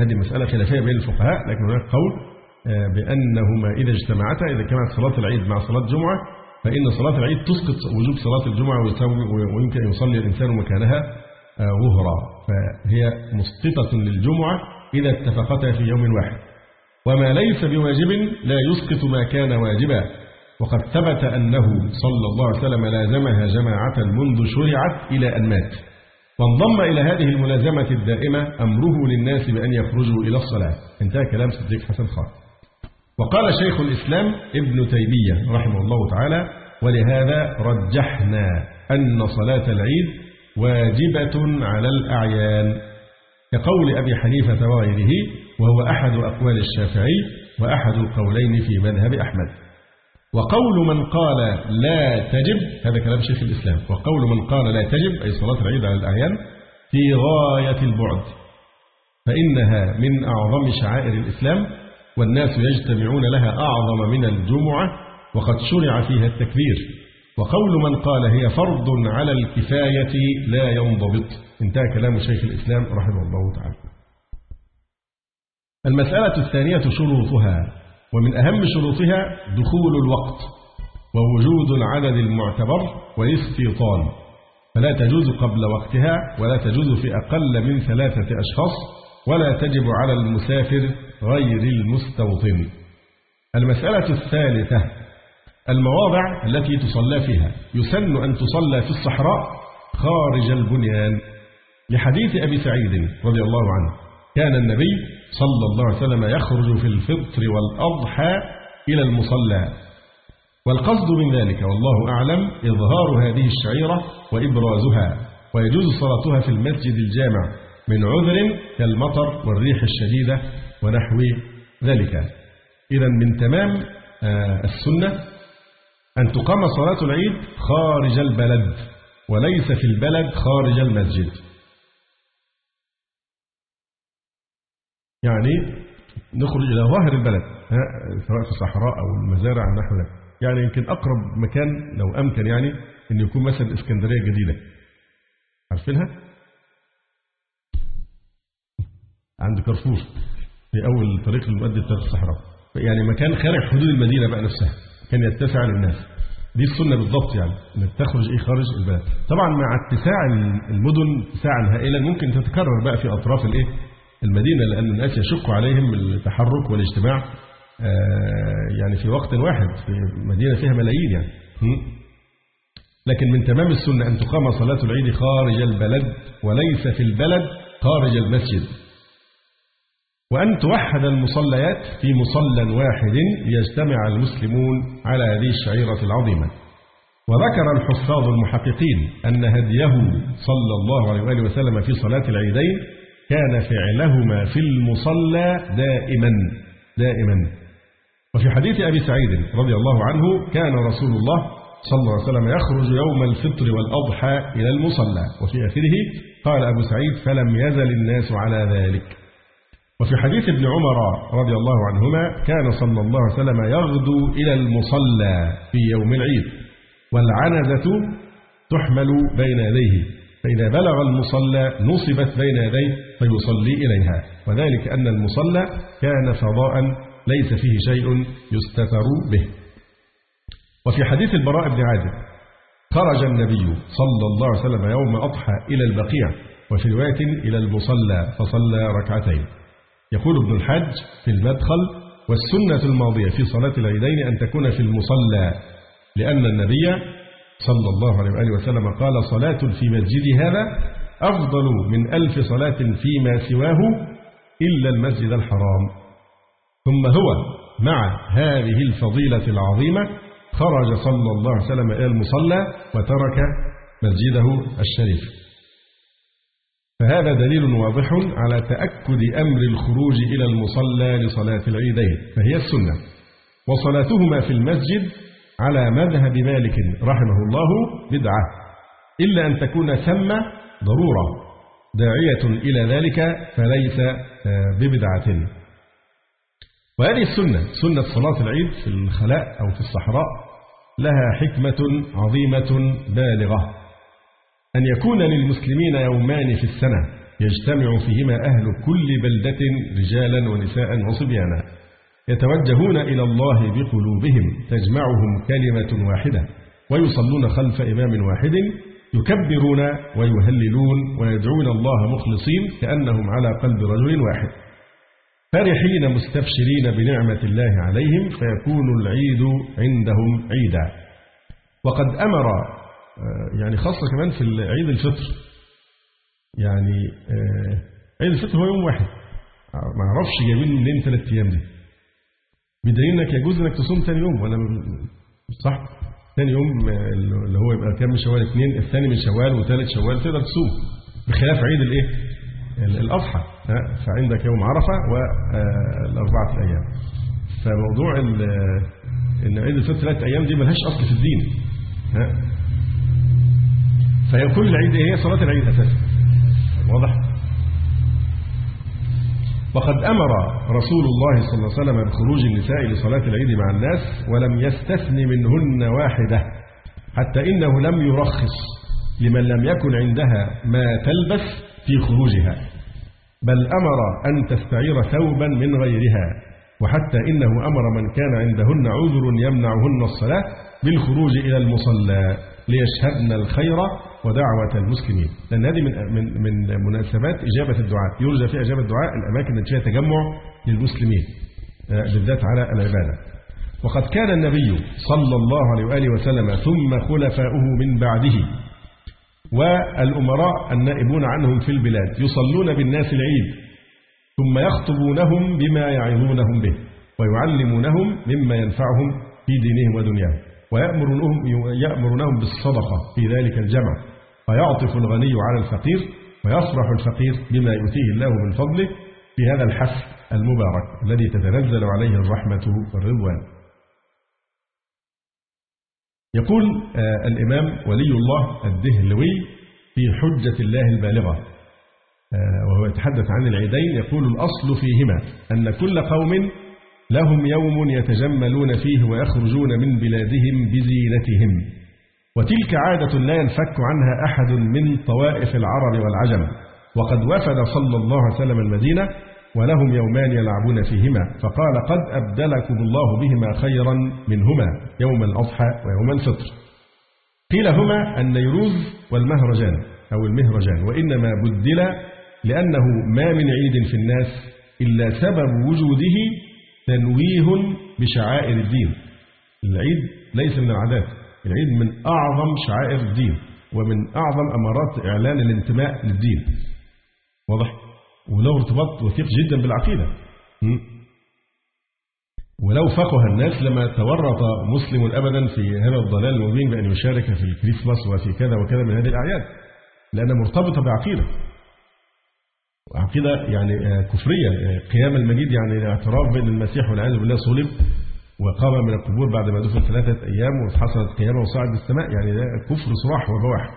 S4: هذه مسألة خلافية بين الفقهاء لكن هناك قول آه، بأنهما إذا اجتمعتا إذا كانت صلاة العيد مع صلاة الجمعة فإن صلاة العيد تسقط وجوب صلاة الجمعة ويمكن أن يصلي الإنسان مكانها آه، ظهرا. فهي مسقطة للجمعة إذا اتفقتا في يوم واحد. وما ليس بواجب لا يسقط ما كان واجبا. وقد ثبت أنه صلى الله عليه وسلم لازمها جماعة منذ شرعت إلى أن مات. وانضم إلى هذه الملازمة الدائمة أمره للناس بأن يخرجوا إلى الصلاة. انتهى كلام صديق حسن خان. وقال شيخ الإسلام ابن تيمية رحمه الله تعالى ولهذا رجحنا أن صلاة العيد واجبة على الأعيان. كقول أبي حنيفة وغيره وهو أحد أقوال الشافعي وأحد القولين في مذهب أحمد. وقول من قال لا تجب هذا كلام شيخ الإسلام. وقول من قال لا تجب أي صلاة العيد على الأعيان في غاية البعد. فإنها من أعظم شعائر الإسلام والناس يجتمعون لها أعظم من الجمعة وقد شرع فيها التكبير. وقول من قال هي فرض على الكفاية لا ينضبط. انتهى كلام شيخ الإسلام رحمه الله تعالى. المسألة الثانية شروطها ومن أهم شروطها دخول الوقت ووجود العدد المعتبر والاستيطان. فلا تجوز قبل وقتها ولا تجوز في أقل من ثلاثة أشخاص ولا تجب على المسافر غير المستوطن. المسألة الثالثة المواضع التي تصلى فيها. يسن أن تصلى في الصحراء خارج البنيان. لحديث أبي سعيد رضي الله عنه كان النبي صلى الله عليه وسلم يخرج في الفطر والأضحى إلى المصلى. والقصد من ذلك والله أعلم إظهار هذه الشعيرة وإبرازها ويجوز صلاتها في المسجد الجامع من عذر كالمطر والريح الشديدة ونحو ذلك. إذا من تمام آه، السنة أن تقام صلاة العيد خارج البلد وليس في البلد خارج المسجد. يعني نخرج إلى ظاهر البلد سواء في الصحراء أو المزارع نحو ذلك. يعني يمكن أقرب مكان لو أمكن يعني أن يكون مثلا إسكندرية جديدة. عارفينها؟ عند كارفور في أول طريق المؤدي بتاع الصحراء. يعني مكان خارج حدود المدينة بقى نفسها كان يتسع للناس. دي السنة بالضبط يعني إنك تخرج إيه خارج البلد. طبعا مع اتساع المدن اتساعا هائلا ممكن تتكرر بقى في أطراف الإيه؟ المدينة لأن الناس يشق عليهم التحرك والاجتماع آه، يعني في وقت واحد في مدينة فيها ملايين يعني. لكن من تمام السنة أن تقام صلاة العيد خارج البلد وليس في البلد خارج المسجد. وأن توحد المصليات في مصلى واحد ليجتمع المسلمون على هذه الشعيرة العظيمة. وذكر الحفاظ المحققين أن هديه صلى الله عليه وآله وسلم في صلاة العيدين كان فعلهما في المصلى دائما دائما. وفي حديث أبي سعيد رضي الله عنه كان رسول الله صلى الله عليه وسلم يخرج يوم الفطر والأضحى إلى المصلى وفي آخره قال أبو سعيد فلم يزل الناس على ذلك. وفي حديث ابن عمر رضي الله عنهما كان صلى الله عليه وسلم يغدو إلى المصلى في يوم العيد والعنزة تحمل بين يديه. فإذا بلغ المصلى نصبت بين يديه فيصلي إليها. وذلك أن المصلى كان فضاء ليس فيه شيء يستتر به. وفي حديث البراء بن عازب خرج النبي صلى الله عليه وسلم يوم أضحى إلى البقيع وفي رواية إلى المصلى فصلى ركعتين. يقول ابن الحج في المدخل والسنة الماضية في صلاة العيدين أن تكون في المصلى لأن النبي صلى الله عليه وآله وسلم قال صلاة في مسجد هذا أفضل من ألف صلاة فيما سواه إلا المسجد الحرام. ثم هو مع هذه الفضيلة العظيمة خرج صلى الله عليه وسلم إلى المصلى وترك مسجده الشريف. فهذا دليل واضح على تأكد أمر الخروج إلى المصلى لصلاة العيدين فهي السنة. وصلاتهما في المسجد على مذهب مالك رحمه الله بدعة إلا أن تكون ثم ضرورة داعية إلى ذلك فليس آه، ببدعة. وهذه السنة سنة صلاة العيد في الخلاء أو في الصحراء لها حكمة عظيمة بالغة. أن يكون للمسلمين يومان في السنة يجتمع فيهما أهل كل بلدة رجالا ونساء وصبيانا. يتوجهون إلى الله بقلوبهم تجمعهم كلمة واحدة ويصلون خلف إمام واحد يكبرون ويهللون ويدعون الله مخلصين كأنهم على قلب رجل واحد. فرحين مستبشرين بنعمة الله عليهم فيكون العيد عندهم عيدا. وقد أمر آه، يعني خاصة كمان في عيد الفطر. يعني آه، عيد الفطر هو يوم واحد. ما أعرفش جايبين منين ثلاث أيام دي. بدليل إنك يجوز إنك تصوم ثاني يوم ولا صح؟ ثاني يوم آه، اللي هو يبقى كام؟ من شوال اثنين الثاني من شوال وثالث شوال تقدر تصوم. بخلاف عيد الايه؟ الأضحى. فعندك يوم عرفة والاربعه الأيام فموضوع إن عيد الفطر ثلاث أيام دي ملهاش أصل في الدين. ها؟ فيكون العيد هي صلاة العيد أساسا. واضح؟ وقد أمر رسول الله صلى الله عليه وسلم بخروج النساء لصلاة العيد مع الناس ولم يستثن منهن واحدة حتى إنه لم يرخص لمن لم يكن عندها ما تلبس في خروجها بل أمر أن تستعير ثوبا من غيرها وحتى إنه أمر من كان عندهن عذر يمنعهن الصلاة بالخروج إلى المصلى ليشهدن الخير ودعوة المسلمين. لأن هذه من من من مناسبات إجابة الدعاء. يرجى في إجابة الدعاء الأماكن التي فيها تجمع للمسلمين آه، بالذات على العبادة. وقد كان النبي صلى الله عليه وآله وسلم ثم خلفاؤه من بعده والأمراء النائبون عنهم في البلاد يصلون بالناس العيد ثم يخطبونهم بما يعظونهم به ويعلمونهم مما ينفعهم في دينهم ودنياهم ويأمرونهم يأمرونهم بالصدقة في ذلك الجمع. فيعطف الغني على الفقير ويفرح الفقير بما يؤتيه الله من فضله في هذا الحفل المبارك الذي تتنزل عليه الرحمة والرضوان. يقول آه الإمام ولي الله الدهلوي في حجة الله البالغة آه وهو يتحدث عن العيدين يقول الأصل فيهما أن كل قوم لهم يوم يتجملون فيه ويخرجون من بلادهم بزينتهم. وتلك عادة لا ينفك عنها أحد من طوائف العرب والعجم. وقد وفد صلى الله عليه وسلم المدينة ولهم يومان يلعبون فيهما. فقال قد أبدلكم الله بهما خيرا منهما يوم الأضحى ويوم الفطر. قيل هما النيروز والمهرجان أو المهرجان وإنما بدل لأنه ما من عيد في الناس إلا سبب وجوده تنويه بشعائر الدين. العيد ليس من العادات. العيد من أعظم شعائر الدين ومن أعظم أمارات إعلان الانتماء للدين. واضح؟ وله ارتباط وثيق جدا بالعقيدة. ولو فقه الناس لما تورط مسلم أبدا في هذا الضلال المبين بأن يشارك في الكريسماس وفي كذا وكذا من هذه الأعياد لأنها مرتبطة بعقيدة. عقيدة يعني آه، كفرية آه، قيام المجيد يعني الاعتراف بأن المسيح والعياذ بالله صلب وقام من القبور بعد ما دفن ثلاثة أيام وحصلت قيامة وصعد السماء يعني ده كفر صراح وبواح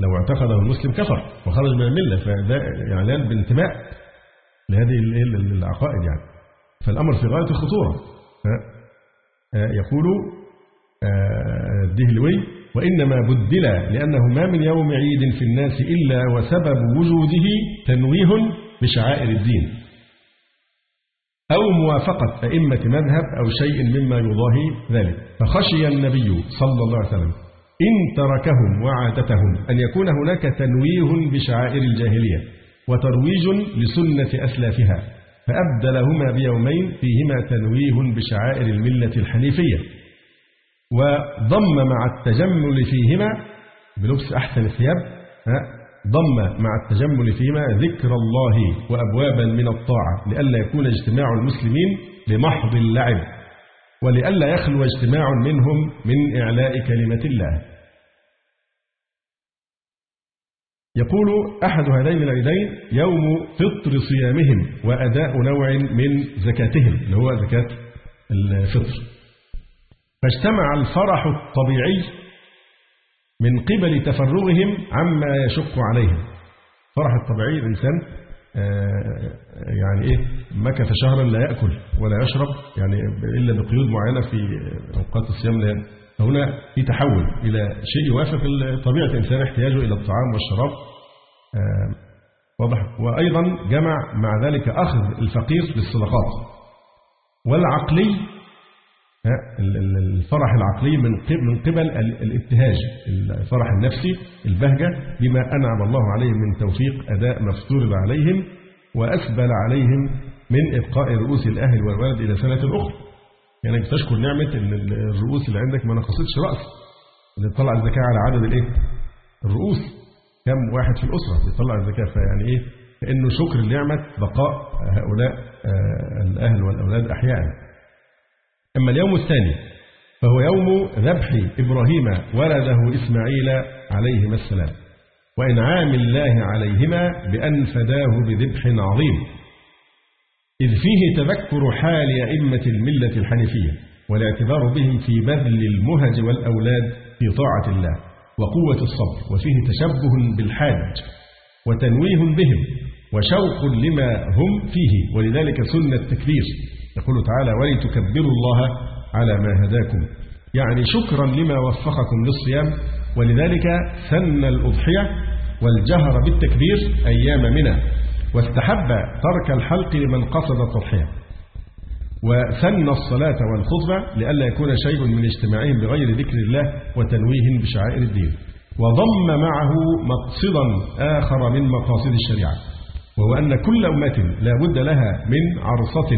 S4: لو اعتقده المسلم كفر وخرج من الملة فده إعلان بانتماء لهذه العقائد يعني. فالأمر في غاية الخطورة. آه، يقول الدهلوي وإنما بدل لأنه ما من يوم عيد في الناس إلا وسبب وجوده تنويه بشعائر الدين. أو موافقة أئمة مذهب أو شيء مما يضاهي ذلك. فخشي النبي صلى الله عليه وسلم إن تركهم وعادتهم أن يكون هناك تنويه بشعائر الجاهلية وترويج لسنة أسلافها فأبدلهما بيومين فيهما تنويه بشعائر الملة الحنيفية وضم مع التجمل فيهما بلبس أحسن الثياب ضم مع التجمل فيهما ذكر الله وأبوابا من الطاعة لئلا يكون اجتماع المسلمين لمحض اللعب ولئلا يخلو اجتماع منهم من إعلاء كلمة الله. يقول أحد هذين العيدين يوم فطر صيامهم وأداء نوع من زكاتهم اللي هو زكاة الفطر. فاجتمع الفرح الطبيعي من قبل تفرغهم عما يشق عليهم. فرح الطبيعي الإنسان آه، يعني إيه مكث شهرا لا يأكل ولا يشرب يعني إلا بقيود معينة في أوقات الصيام فهنا في تحول إلى شيء يوافق طبيعة الإنسان احتياجه إلى الطعام والشراب. آه، واضح. وأيضا جمع مع ذلك أخذ الفقير للصدقات والعقلي الفرح العقلي من من قبل الابتهاج الفرح النفسي البهجة بما أنعم الله عليهم من توفيق أداء ما افترض عليهم وأسبل عليهم من إبقاء رؤوس الأهل والولد إلى سنة أخرى. يعني بتشكر نعمة إن الرؤوس اللي عندك ما نقصتش رأس. اللي الزكاة على عدد الإيه؟ الرؤوس. كم واحد في الأسرة بيطلع الزكاة؟ فيعني إيه؟ كأنه شكر لنعمة بقاء هؤلاء آه، الأهل والأولاد أحياء. أما اليوم الثاني فهو يوم ذبح إبراهيم ولده إسماعيل عليهما السلام. وإنعام الله عليهما بأن فداه بذبح عظيم. إذ فيه تذكر حال أئمة الملة الحنيفية والاعتبار بهم في بذل المهج والأولاد في طاعة الله وقوة الصبر وفيه تشبه بالحاج وتنويه بهم وشوق لما هم فيه ولذلك سن التكبير. يقول تعالى ولتكبروا الله على ما هداكم. يعني شكرا لما وفقكم للصيام ولذلك سن الأضحية والجهر بالتكبير أيام منى واستحب ترك الحلق لمن قصد التضحية وسن الصلاة والخطبة لئلا يكون شيء من اجتماعهم بغير ذكر الله وتنويه بشعائر الدين وضم معه مقصدا آخر من مقاصد الشريعة وهو أن كل أمة لا بد لها من عرصة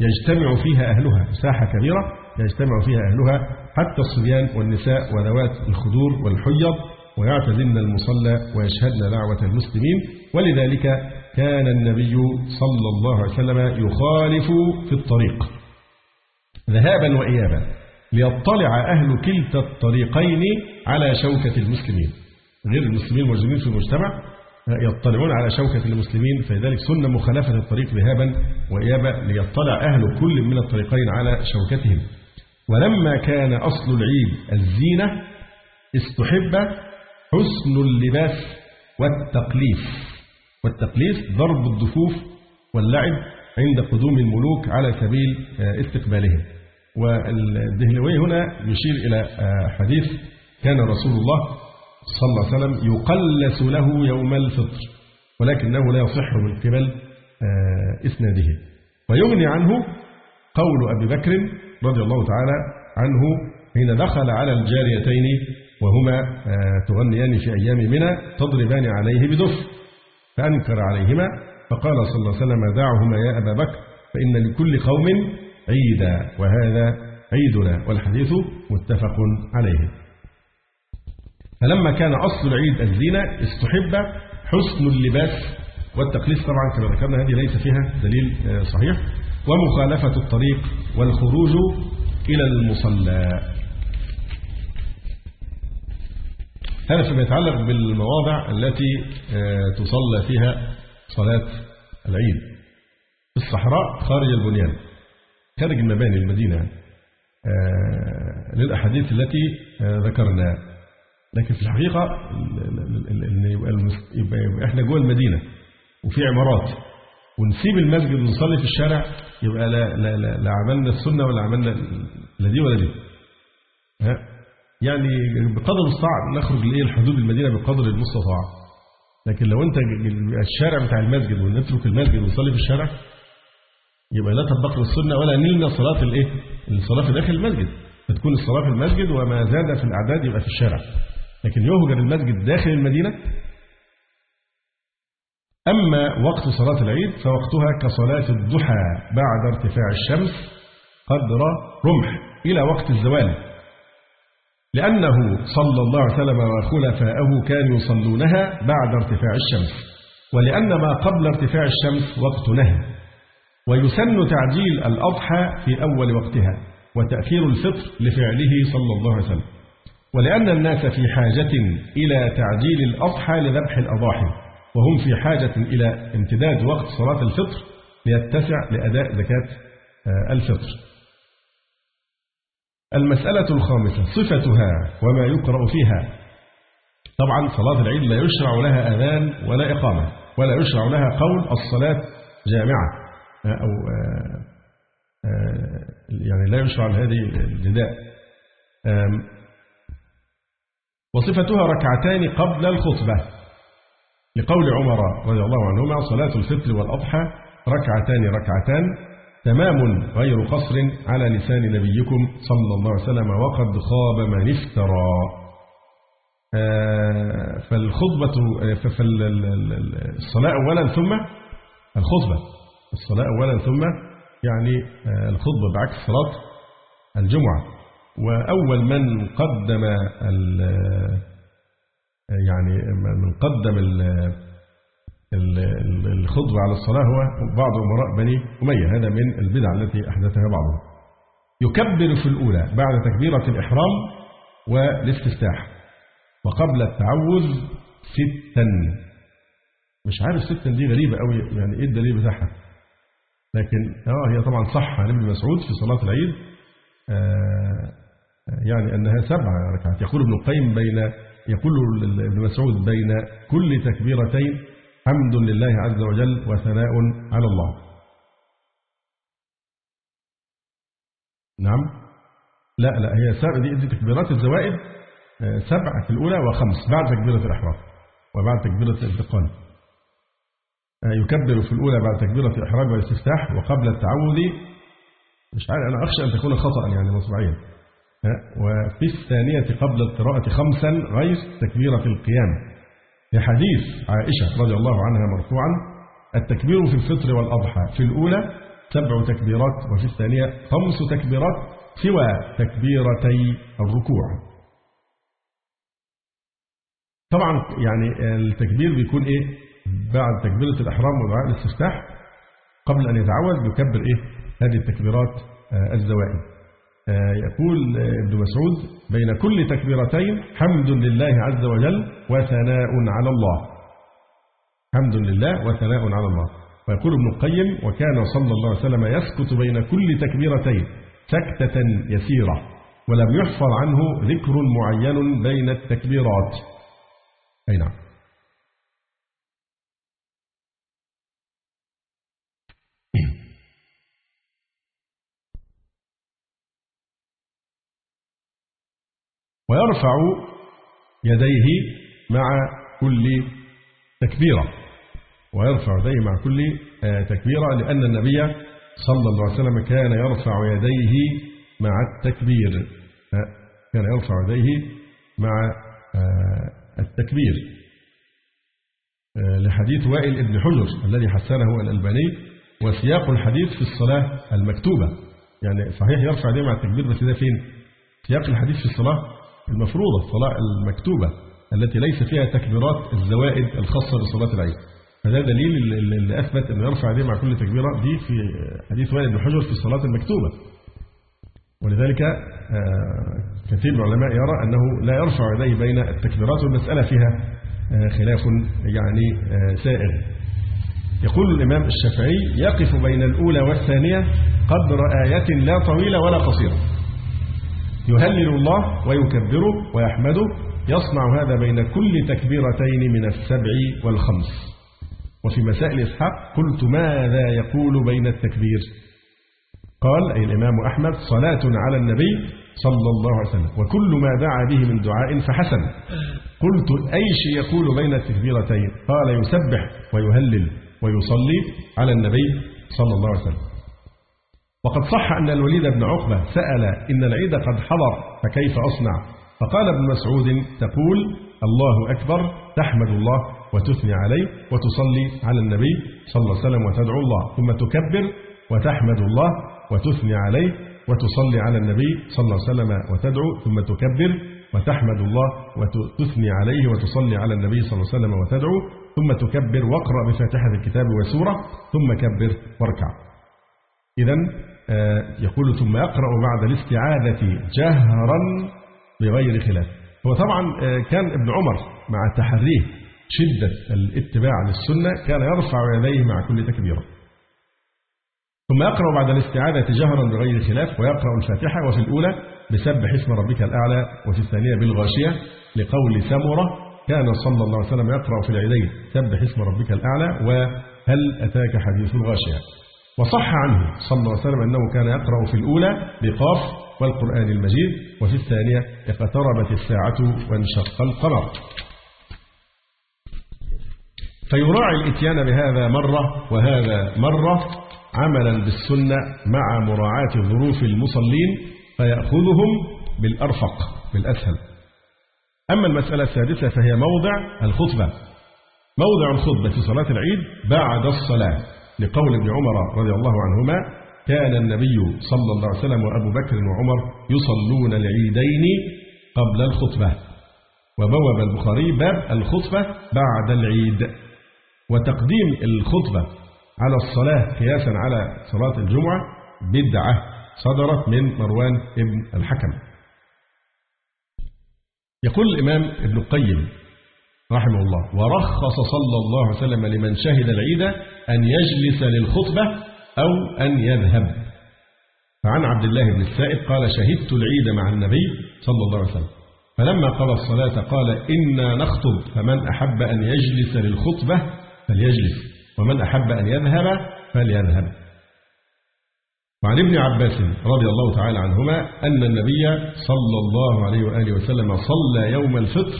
S4: يجتمع فيها أهلها مساحة كبيرة يجتمع فيها أهلها حتى الصبيان والنساء وذوات الخدور والحيض ويعتزلن المصلى ويشهدن دعوة المسلمين. ولذلك كان النبي صلى الله عليه وسلم يخالف في الطريق ذهابا وإيابا ليطلع أهل كلتا الطريقين على شوكة المسلمين. غير المسلمين الموجودين في المجتمع يطلعون على شوكة المسلمين فلذلك سنة مخالفة الطريق ذهابا وإيابا ليطلع أهل كل من الطريقين على شوكتهم. ولما كان أصل العيد الزينة استحب حسن اللباس والتقليف والتقليف ضرب الضفوف واللعب عند قدوم الملوك على سبيل آه، استقبالهم. والدهلوي هنا يشير إلى آه، حديث كان رسول الله صلى الله عليه وسلم يقلس له يوم الفطر ولكنه لا يصح من قبل آه، إسناده. ويغني عنه قول أبي بكر رضي الله تعالى عنه حين دخل على الجاريتين وهما تغنيان في أيام منى تضربان عليه بدف فأنكر عليهما فقال صلى الله عليه وسلم دعهما يا أبا بكر فإن لكل قوم عيدا وهذا عيدنا والحديث متفق عليه. فلما كان أصل العيد الزينة استحب حسن اللباس والتقليص. طبعا كما ذكرنا هذه ليس فيها دليل آه، صحيح. ومخالفة الطريق والخروج إلى المصلى. هذا فيما يتعلق بالمواضع التي آه، تصلى فيها صلاة العيد. في الصحراء خارج البنيان خارج المباني المدينة آه، للأحاديث التي آه، ذكرنا. لكن في الحقيقة يبقى إحنا جوه المدينة وفي عمارات ونسيب المسجد ونصلي في الشارع يبقى لا لا لا, لا عملنا السنة ولا عملنا لا دي ولا دي. يعني بقدر المستطاع نخرج لإيه؟ الحدود المدينة بقدر المستطاع. لكن لو أنت الشارع بتاع المسجد ونترك المسجد ونصلي في الشارع يبقى لا تطبق السنة ولا نلنا صلاة الإيه؟ الصلاة في داخل المسجد. فتكون الصلاة في المسجد وما زاد في الأعداد يبقى في الشارع. لكن يهجر المسجد داخل المدينة أما وقت صلاة العيد فوقتها كصلاة الضحى بعد ارتفاع الشمس قدر رمح إلى وقت الزوال لأنه صلى الله عليه وسلم وخلفاءه كانوا يصلونها بعد ارتفاع الشمس ولأن ما قبل ارتفاع الشمس وقت نهي ويسن تعجيل الأضحى في أول وقتها وتأخير الفطر لفعله صلى الله عليه وسلم. ولأن الناس في حاجة إلى تعجيل الأضحى لذبح الأضاحي وهم في حاجة إلى امتداد وقت صلاة الفطر ليتسع لأداء زكاة آه، الفطر. المسألة الخامسة صفتها وما يقرأ فيها. طبعا صلاة العيد لا يشرع لها أذان ولا إقامة ولا يشرع لها قول الصلاة جامعة أو آه، آه، يعني لا يشرع لهذه النداء. وصفتها ركعتان قبل الخطبة لقول عمر رضي الله عنهما صلاة الفطر والأضحى ركعتان ركعتان تمام غير قصر على لسان نبيكم صلى الله عليه وسلم وقد خاب من افترى. آه، فالخطبة فالصلاة أولا ثم الخطبة. الصلاة أولا ثم يعني آه، الخطبة بعكس صلاة الجمعة. وأول من قدم يعني من قدم الخطبة على الصلاة هو بعض أمراء بني أمية. هذا من البدع التي أحدثها بعضهم. يكبر في الأولى بعد تكبيرة الإحرام والاستفتاح وقبل التعوذ ستا. مش عارف ستا دي غريبة قوي يعني إيه الدليل بتاعها؟ لكن آه هي طبعا صح عن ابن مسعود في صلاة العيد. يعني أنها سبع ركعات. يقول ابن القيم بين يقول ابن مسعود بين كل تكبيرتين حمد لله عز وجل وثناء على الله. نعم. لا لا هي سبع دي, دي تكبيرات الزوائد آه، سبع في الأولى وخمس بعد تكبيرة الإحرام وبعد تكبيرة الانتقال آه، يكبر في الأولى بعد تكبيرة الإحرام والاستفتاح وقبل التعوذ مش عارف أنا أخشى أن تكون خطأ يعني مطبعيا آه، وفي الثانية قبل القراءة خمسا غير تكبيرة القيام. لحديث عائشة رضي الله عنها مرفوعا التكبير في الفطر والأضحى في الأولى سبع تكبيرات وفي الثانية خمس تكبيرات سوى تكبيرتي الركوع. طبعا يعني التكبير بيكون إيه؟ بعد تكبيرة الإحرام ودعاء الاستفتاح قبل أن يتعوذ بيكبر إيه؟ هذه التكبيرات آه، الزوائد آه، يقول ابن مسعود بين كل تكبيرتين حمد لله عز وجل وثناء على الله. حمد لله وثناء على الله. ويقول ابن القيم وكان صلى الله عليه وسلم يسكت بين كل تكبيرتين سكتة يسيرة ولم يحفظ عنه ذكر معين بين التكبيرات. أي نعم. ويرفع يديه مع كل تكبيرة. ويرفع يديه مع كل آه، تكبيرة لأن النبي صلى الله عليه وسلم كان يرفع يديه مع التكبير. كان يرفع يديه مع آه، التكبير. آه، لحديث وائل ابن حجر الذي حسنه الألباني وسياق الحديث في الصلاة المكتوبة. يعني صحيح يرفع يديه مع التكبير بس ده فين؟ سياق الحديث في الصلاة المفروضة الصلاة المكتوبة التي ليس فيها تكبيرات الزوائد الخاصة بصلاة العيد. فده دليل اللي أثبت أنه يرفع يديه مع كل تكبيرة. دي في حديث وائل بن حجر في الصلاة المكتوبة. ولذلك آه، كثير من العلماء يرى أنه لا يرفع يديه بين التكبيرات والمسألة فيها آه، خلاف يعني آه، سائغ. يقول الإمام الشافعي يقف بين الأولى والثانية قدر آية لا طويلة ولا قصيرة. يهلل الله ويكبره ويحمده يصنع هذا بين كل تكبيرتين من السبع والخمس. وفي مسائل إسحاق قلت ماذا يقول بين التكبير؟ قال أي الإمام أحمد صلاة على النبي صلى الله عليه وسلم وكل ما دعا به من دعاء فحسن. قلت أي شيء يقول بين التكبيرتين؟ قال يسبح ويهلل ويصلي على النبي صلى الله عليه وسلم. وقد صح أن الوليد بن عقبة سأل إن العيد قد حضر فكيف أصنع؟ فقال ابن مسعود تقول الله أكبر تحمد الله وتثني عليه وتصلي على النبي صلى الله عليه وسلم وتدعو الله ثم تكبر وتحمد الله وتثني عليه وتصلي على النبي صلى الله عليه وسلم وتدعو ثم تكبر وتحمد الله وتثني عليه وتصلي على النبي صلى الله عليه وسلم وتدعو ثم تكبر واقرأ بفاتحة الكتاب وسورة ثم كبر واركع. إذا يقول ثم يقرأ بعد الاستعاذة جهرا بغير خلاف. هو طبعا آه، كان ابن عمر مع تحريه شدة الاتباع للسنة كان يرفع يديه مع كل تكبيرة. ثم يقرأ بعد الاستعاذة جهرا بغير خلاف ويقرأ الفاتحة وفي الأولى بسبح اسم ربك الأعلى وفي الثانية بالغاشية لقول سمرة كان صلى الله عليه وسلم يقرأ في العيدين سبح اسم ربك الأعلى وهل أتاك حديث الغاشية؟ وصح عنه صلى الله عليه وسلم أنه كان يقرأ في الأولى بقاف والقرآن المجيد وفي الثانية اقتربت الساعة وانشق القمر. فيراعي الإتيان بهذا مرة وهذا مرة عملا بالسنة مع مراعاة ظروف المصلين فيأخذهم بالأرفق بالأسهل. أما المسألة السادسة فهي موضع الخطبة. موضع الخطبة في صلاة العيد بعد الصلاة. لقول ابن عمر رضي الله عنهما كان النبي صلى الله عليه وسلم وأبو بكر وعمر يصلون العيدين قبل الخطبة. وبوب البخاري باب الخطبة بعد العيد. وتقديم الخطبة على الصلاة قياسا على صلاة الجمعة بدعة صدرت من مروان ابن الحكم. يقول الإمام ابن القيم رحمه الله ورخص صلى الله عليه وسلم لمن شهد العيد أن يجلس للخطبة أو أن يذهب. فعن عبد الله بن السائب قال شهدت العيد مع النبي صلى الله عليه وسلم. فلما قضى الصلاة قال إنا نخطب. فمن أحب أن يجلس للخطبة فليجلس. ومن أحب أن يذهب فليذهب. وعن ابن عباس رضي الله تعالى عنهما أن النبي صلى الله عليه وآله وسلم صلى يوم الفطر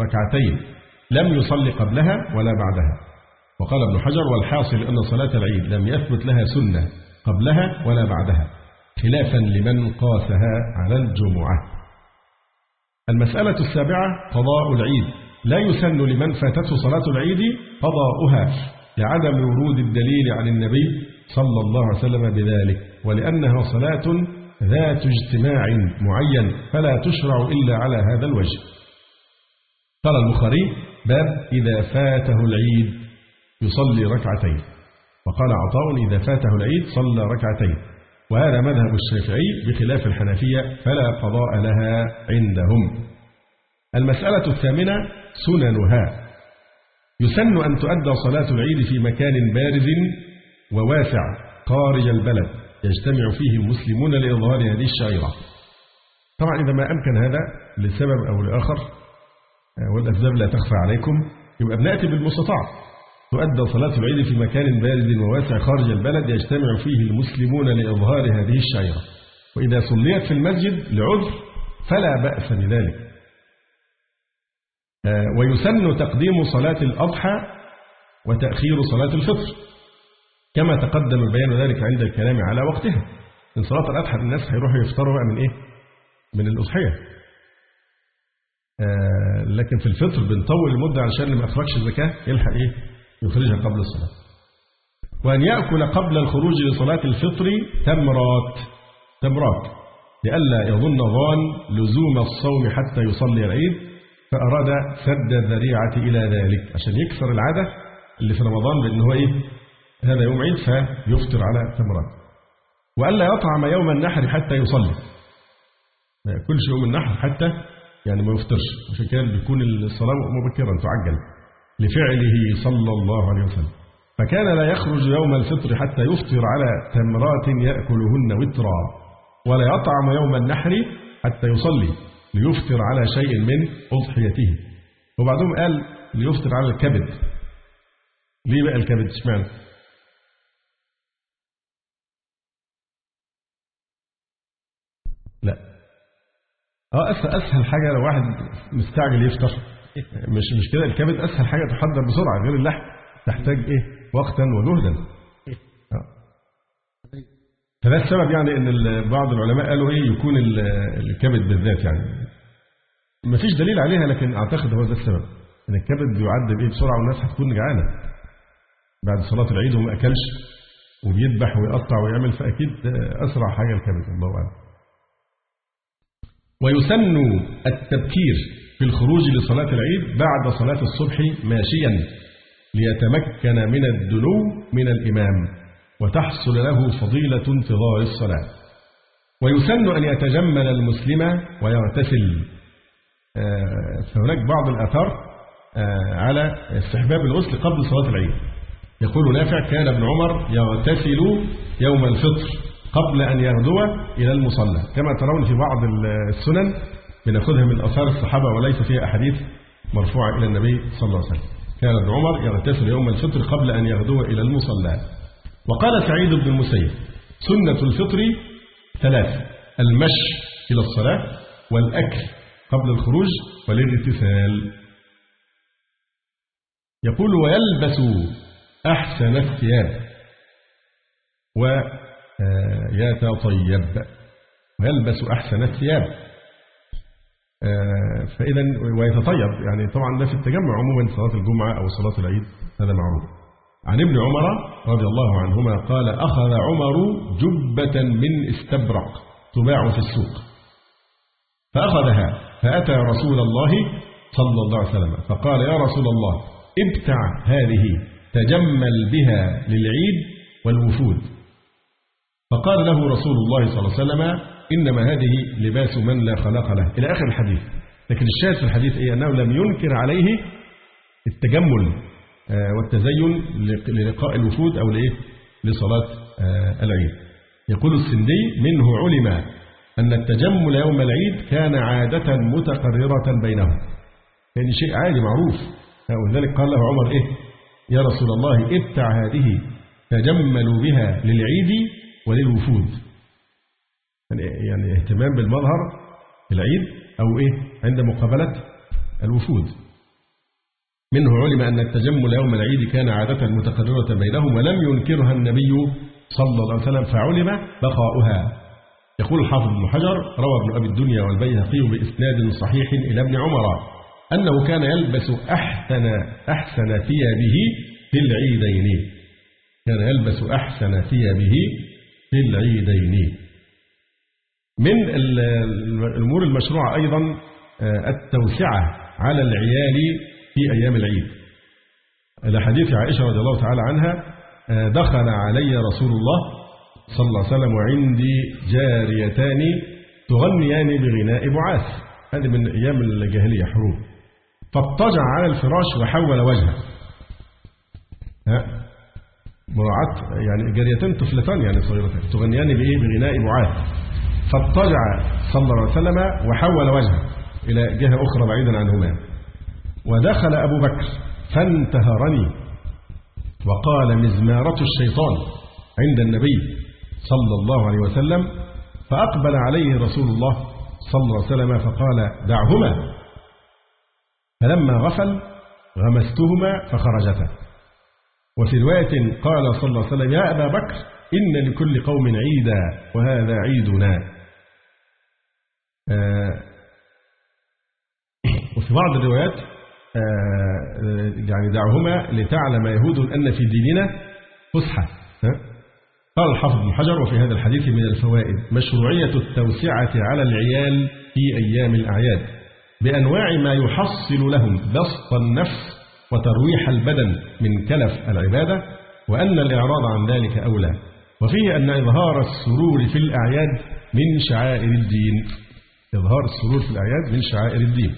S4: ركعتين. لم يصلي قبلها ولا بعدها. وقال ابن حجر والحاصل أن صلاة العيد لم يثبت لها سنة قبلها ولا بعدها خلافا لمن قاسها على الجمعة. المسألة السابعة قضاء العيد. لا يسن لمن فاتته صلاة العيد قضاؤها لعدم ورود الدليل عن النبي صلى الله عليه وسلم بذلك ولأنها صلاة ذات اجتماع معين فلا تشرع إلا على هذا الوجه. قال البخاري باب إذا فاته العيد يصلي ركعتين. وقال عطاء إذا فاته العيد صلى ركعتين. وهذا مذهب الشافعي بخلاف الحنفية فلا قضاء لها عندهم. المسألة الثامنة سننها. يسن أن تؤدى صلاة العيد في مكان بارز وواسع خارج البلد يجتمع فيه المسلمون لإظهار هذه الشعيرة. طبعا إذا ما أمكن هذا لسبب أو لآخر والأسباب لا تخفى عليكم. يبقى بنأتي بالمستطاع. تؤدى صلاة العيد في مكان بارد وواسع خارج البلد يجتمع فيه المسلمون لإظهار هذه الشعيرة وإذا صليت في المسجد لعذر فلا بأس بذلك. ويسن تقديم صلاة الأضحى وتأخير صلاة الفطر. كما تقدم بيان ذلك عند الكلام على وقتها. من صلاة الأضحى الناس هيروحوا يفطروا من إيه؟ من الأضحية. آه لكن في الفطر بنطول المدة علشان اللي ما أخرجش الزكاة يلحق إيه؟ يخرجها قبل الصلاة. وأن يأكل قبل الخروج لصلاة الفطر تمرات تمرات. لئلا يظن ظان لزوم الصوم حتى يصلي العيد فأراد سد الذريعة إلى ذلك. عشان يكسر العادة اللي في رمضان بأن هو إيه؟ هذا يوم عيد فيفطر على تمرات. وألا يطعم يوم النحر حتى يصلي. ما يأكلش يوم النحر حتى يعني ما يفطرش عشان كده بيكون الصلاة مبكرا تعجل. لفعله صلى الله عليه وسلم. فكان لا يخرج يوم الفطر حتى يفطر على تمرات يأكلهن وترا ولا يطعم يوم النحر حتى يصلي ليفطر على شيء من أضحيته. وبعدهم قال ليفطر على الكبد. ليه بقى الكبد؟ اشمعنى؟ لا. آه أسهل أسهل حاجة لو واحد مستعجل يفطر. مش مش كده الكبد أسهل حاجة تحضر بسرعة غير اللحم. تحتاج إيه؟ وقتا وجهدا فده السبب يعني إن بعض العلماء قالوا إيه؟ يكون الكبد بالذات يعني. ما فيش دليل عليها لكن أعتقد هو ده السبب. إن الكبد بيعد بإيه؟ بسرعة والناس هتكون جعانة. بعد صلاة العيد وما أكلش وبيذبح ويقطع ويعمل فأكيد أسرع حاجة الكبد الله أعلم. ويسن التبكير في الخروج لصلاة العيد بعد صلاة الصبح ماشيا ليتمكن من الدنو من الإمام وتحصل له فضيلة انتظار الصلاة. ويسن أن يتجمل المسلم ويغتسل. فهناك بعض الآثار على استحباب الغسل قبل صلاة العيد. يقول نافع كان ابن عمر يغتسل يوم الفطر. قبل أن يغدو إلى المصلى. كما ترون في بعض السنن بنأخذها من آثار الصحابة وليس فيها أحاديث مرفوعة إلى النبي صلى الله عليه وسلم. كان ابن عمر يغتسل يوم الفطر قبل أن يغدو إلى المصلى. وقال سعيد بن المسيب سنة الفطر ثلاث المشي إلى الصلاة والأكل قبل الخروج والاغتسال. يقول ويلبس أحسن الثياب. ويتطيب ويلبس أحسن الثياب. آه، فإذا ويتطيب. يعني طبعا ده في التجمع عموما صلاة الجمعة أو صلاة العيد هذا معروف. عن ابن عمر رضي الله عنهما قال أخذ عمر جبة من استبرق تباع في السوق. فأخذها فأتى رسول الله صلى الله عليه وسلم فقال يا رسول الله ابتع هذه تجمل بها للعيد والوفود. فقال له رسول الله صلى الله عليه وسلم إنما هذه لباس من لا خلاق له. إلى آخر الحديث. لكن الشاهد في الحديث إيه؟ أنه لم ينكر عليه التجمل آه، والتزين للقاء الوفود أو لإيه؟ لصلاة آه، العيد. يقول السندي منه علم أن التجمل يوم العيد كان عادة متقررة بينهم. يعني شيء عادي معروف. ولذلك قال له عمر إيه؟ يا رسول الله ابتع هذه تجملوا بها للعيد وللوفود يعني, يعني اهتمام بالمظهر في العيد أو إيه؟ عند مقابلة الوفود. منه علم أن التجمل يوم العيد كان عادة متقررة بينهم ولم ينكرها النبي صلى الله عليه وسلم فعلم بقاؤها. يقول الحافظ ابن حجر روى ابن أبي الدنيا والبيهقي بإسناد صحيح إلى ابن عمر أنه كان يلبس أحسن أحسن ثيابه في العيدين. كان يلبس أحسن ثيابه في العيدين من الأمور المشروعة أيضا آه، التوسعة على العيال في أيام العيد. لحديث عائشة رضي الله تعالى عنها آه، دخل علي رسول الله صلى الله عليه وسلم وعندي جاريتان تغنيان بغناء بعاث. هذه من أيام الجاهلية حروب. فاضطجع على الفراش وحول وجهه. مراعاة يعني جاريتان طفلتان يعني صغيرتان تغنيان بإيه؟ بغناء بعاث فاضطجع صلى الله عليه وسلم وحول وجهه إلى جهة أخرى بعيدا عنهما. ودخل أبو بكر فانتهرني. وقال مزمارة الشيطان عند النبي صلى الله عليه وسلم فأقبل عليه رسول الله صلى الله عليه وسلم فقال دعهما. فلما غفل غمستهما فخرجتا. وفي رواية قال صلى الله عليه وسلم يا أبا بكر إن لكل قوم عيدا وهذا عيدنا. آه، وفي بعض الروايات آه، يعني دعهما لتعلم يهود أن في ديننا فسحة. قال الحافظ بن حجر وفي هذا الحديث من الفوائد مشروعية التوسعة على العيال في أيام الأعياد بأنواع ما يحصل لهم بسط النفس وترويح البدن من كلف العبادة وأن الإعراض عن ذلك أولى. وفيه أن إظهار السرور في الأعياد من شعائر الدين. إظهار السرور في الأعياد من شعائر الدين.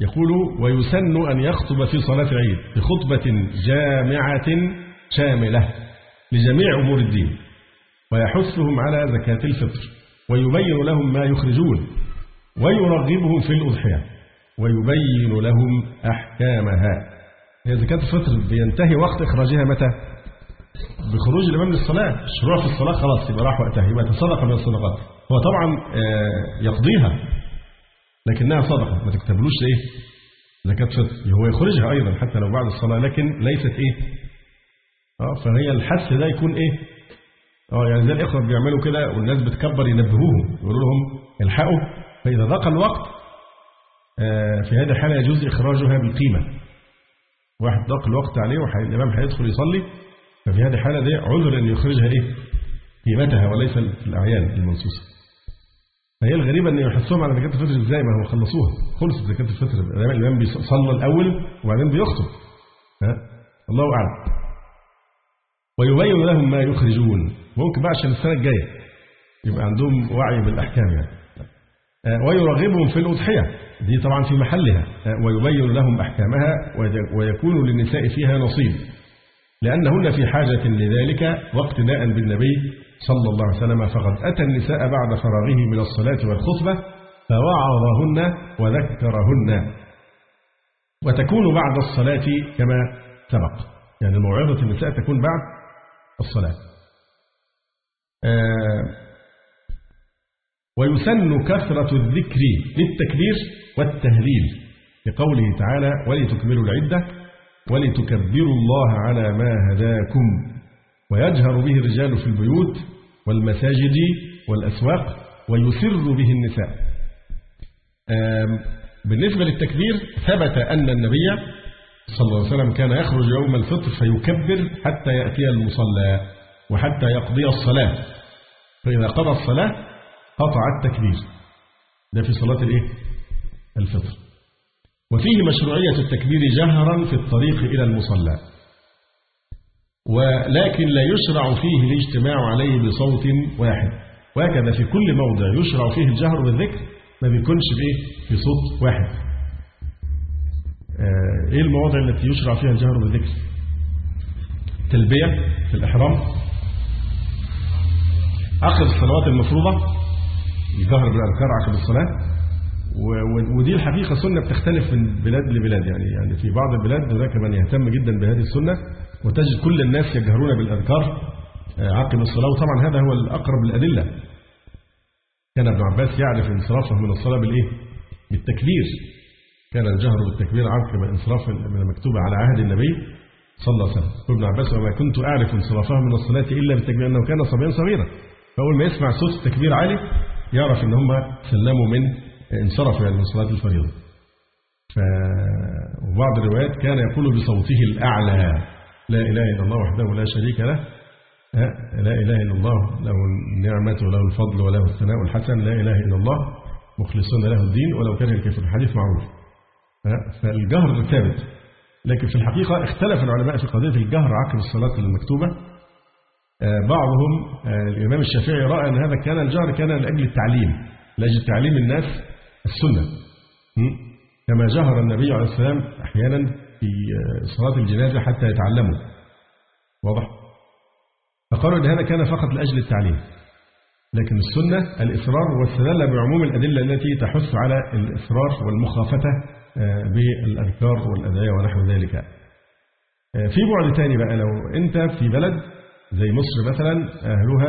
S4: يقول ويسن أن يخطب في صلاة العيد بخطبة جامعة شاملة لجميع أمور الدين ويحثهم على زكاة الفطر ويبين لهم ما يخرجون ويرغبهم في الأضحية. ويبين لهم أحكامها. هي زكاة الفطر بينتهي وقت إخراجها متى؟ بخروج الإمام للصلاة. الشروع في الصلاة خلاص يبقى راح وقتها يبقى تصدق من الصدقات. هو طبعا آه، يقضيها لكنها صدقة. ما تكتبلوش إيه؟ زكاة فطر هو يخرجها أيضا حتى لو بعد الصلاة لكن ليست إيه؟ آه فهي الحث ده يكون إيه؟ آه يعني زي الإخوة بيعملوا كده والناس بتكبر ينبهوهم يقولوا لهم الحقوا فإذا ضاق الوقت في هذه الحالة يجوز إخراجها بالقيمة. واحد ضاق الوقت عليه والإمام هيدخل يصلي ففي هذه الحالة دي عذر أن يخرجها إيه؟ قيمتها وليس الأعيان المنصوصة. فهي الغريبة أن يحثهم على زكاة الفطر إزاي؟ ما هو خلصوها. خلصت زكاة الفطر. الإمام بيصلى الأول وبعدين بيخطب. ها؟ الله أعلم. ويبين لهم ما يخرجون. ممكن بقى عشان السنة الجاية يبقى عندهم وعي بالأحكام يعني. آه، ويرغبهم في الأضحية. دي طبعا في محلها. آه، ويبين لهم أحكامها ويكون للنساء فيها نصيب. لأنهن في حاجة لذلك واقتداء بالنبي صلى الله عليه وسلم فقد أتى النساء بعد فراغه من الصلاة والخطبة فوعظهن وذكرهن. وتكون بعد الصلاة كما سبق. يعني موعظة النساء تكون بعد الصلاة. آه ويسن كثرة الذكر للتكبير والتهليل لقوله تعالى ولتكملوا العدة ولتكبروا الله على ما هداكم. ويجهر به الرجال في البيوت والمساجد والأسواق ويسر به النساء. بالنسبة للتكبير ثبت أن النبي صلى الله عليه وسلم كان يخرج يوم الفطر فيكبر حتى يأتي المصلى وحتى يقضي الصلاة. فإذا قضى الصلاة قطع التكبير. ده في صلاة الإيه؟ الفطر. وفيه مشروعية التكبير جهرا في الطريق إلى المصلى. ولكن لا يشرع فيه الاجتماع عليه بصوت واحد. وهكذا في كل موضع يشرع فيه الجهر بالذكر ما بيكونش بإيه؟ بصوت واحد. آه، إيه المواضع التي يشرع فيها الجهر بالذكر؟ تلبية في الإحرام. عقب الصلوات المفروضة. الجهر بالأذكار عقب الصلاة ودي الحقيقة سنة بتختلف من بلاد لبلاد يعني يعني في بعض البلاد هناك من يهتم جدا بهذه السنة وتجد كل الناس يجهرون بالأذكار آه، عقب الصلاة. وطبعا هذا هو الأقرب الأدلة كان ابن عباس يعرف انصرافه من الصلاة بالإيه؟ بالتكبير. كان الجهر بالتكبير عقب انصراف من المكتوب على عهد النبي صلى الله عليه وسلم. ابن عباس وما كنت أعرف انصرافه من الصلاة إلا بالتكبير أنه كان صبيا صغيرا. فأول ما يسمع صوت التكبير عالي يعرف أن هم سلموا من انصرفوا يعني من صلاة الفريضة. ف... وبعض الروايات كان يقول بصوته الأعلى لا إله إلا الله وحده لا شريك له لا إله إلا الله له النعمة وله الفضل وله الثناء الحسن لا إله إلا الله مخلصون له الدين ولو كان الكافر الحديث معروف فالجهر ثابت لكن في الحقيقة اختلف العلماء في قضية الجهر عقب الصلاة المكتوبة آه، بعضهم آه، الإمام الشافعي رأى أن هذا كان الجهر كان لأجل التعليم لأجل تعليم الناس السنة. كما جهر النبي عليه السلام أحيانا في آه، صلاة الجنازة حتى يتعلموا. واضح؟ فقالوا أن هذا كان فقط لأجل التعليم. لكن السنة الإصرار واستدل بعموم الأدلة التي تحث على الإصرار والمخافة آه، بالأذكار والأدعية ونحو ذلك. آه، في بعد ثاني بقى لو أنت في بلد زي مصر مثلا أهلها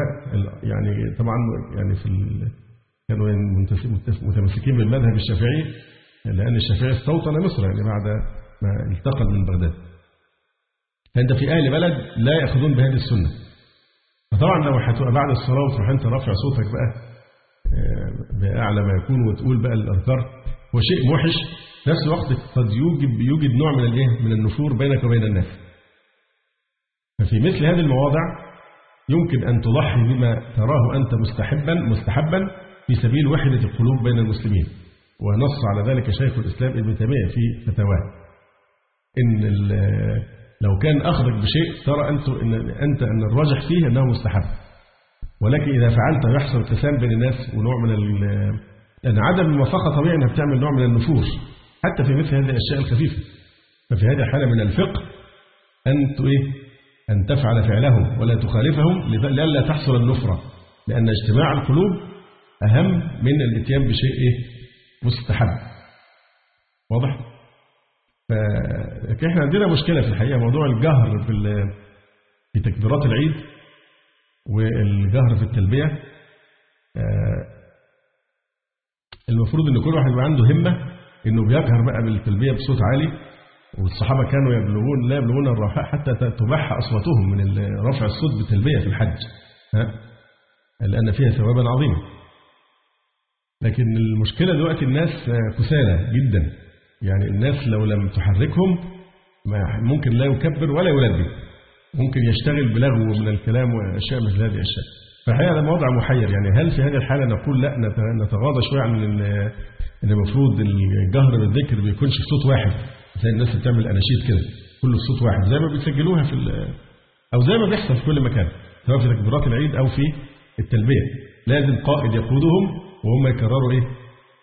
S4: يعني طبعا يعني في كانوا متمسكين بالمذهب الشافعي لأن الشافعي استوطن مصر يعني بعد ما انتقل من بغداد. فأنت في أهل بلد لا يأخذون بهذه السنة. فطبعا لو هتبقى بعد الصلاة وتروح أنت رافع صوتك بقى آه، بأعلى ما يكون وتقول بقى الأذكار هو شيء موحش في نفس الوقت قد يوجد يوجد نوع من من النفور بينك وبين الناس. ففي مثل هذه المواضع يمكن أن تضحي بما تراه أنت مستحبا مستحبا في سبيل وحدة القلوب بين المسلمين. ونص على ذلك شيخ الإسلام ابن تيمية في فتاواه. إن لو كان أخذك بشيء ترى أنت إن, أنت أن الراجح فيه أنه مستحب. ولكن إذا فعلت يحصل اتسام بين الناس ونوع من لأن عدم الموافقة طبيعي أنها بتعمل نوع من النفور حتى في مثل هذه الأشياء الخفيفة. ففي هذه الحالة من الفقه أن إيه؟ أن تفعل فعلهم ولا تخالفهم لئلا تحصل النفرة لأن اجتماع القلوب أهم من الإتيان بشيء إيه؟ مستحب. واضح؟ فاحنا عندنا مشكلة في الحقيقة موضوع الجهر في في تكبيرات العيد والجهر في التلبية آه، المفروض إن كل واحد يبقى عنده همة إنه بيجهر بقى بالتلبية بصوت عالي والصحابة كانوا يبلغون لا يبلغون الرخاء حتى تباح أصواتهم من رفع الصوت بالتلبية في الحج. ها؟ لأن فيها ثوابا عظيما. لكن المشكلة دلوقتي الناس كسالى جدا. يعني الناس لو لم تحركهم ممكن لا يكبر ولا يلبي. ممكن يشتغل بلغو من الكلام وأشياء مثل هذه الأشياء. فهذا هذا موضع محير. يعني هل في هذه الحالة نقول لا نتغاضى شوية عن ان المفروض الجهر بالذكر ما يكونش بصوت واحد؟ زي الناس بتعمل أناشيد كده كله بصوت واحد زي ما بيسجلوها في أو زي ما بيحصل في كل مكان سواء في تكبيرات العيد أو في التلبية. لازم قائد يقودهم وهم يكرروا إيه؟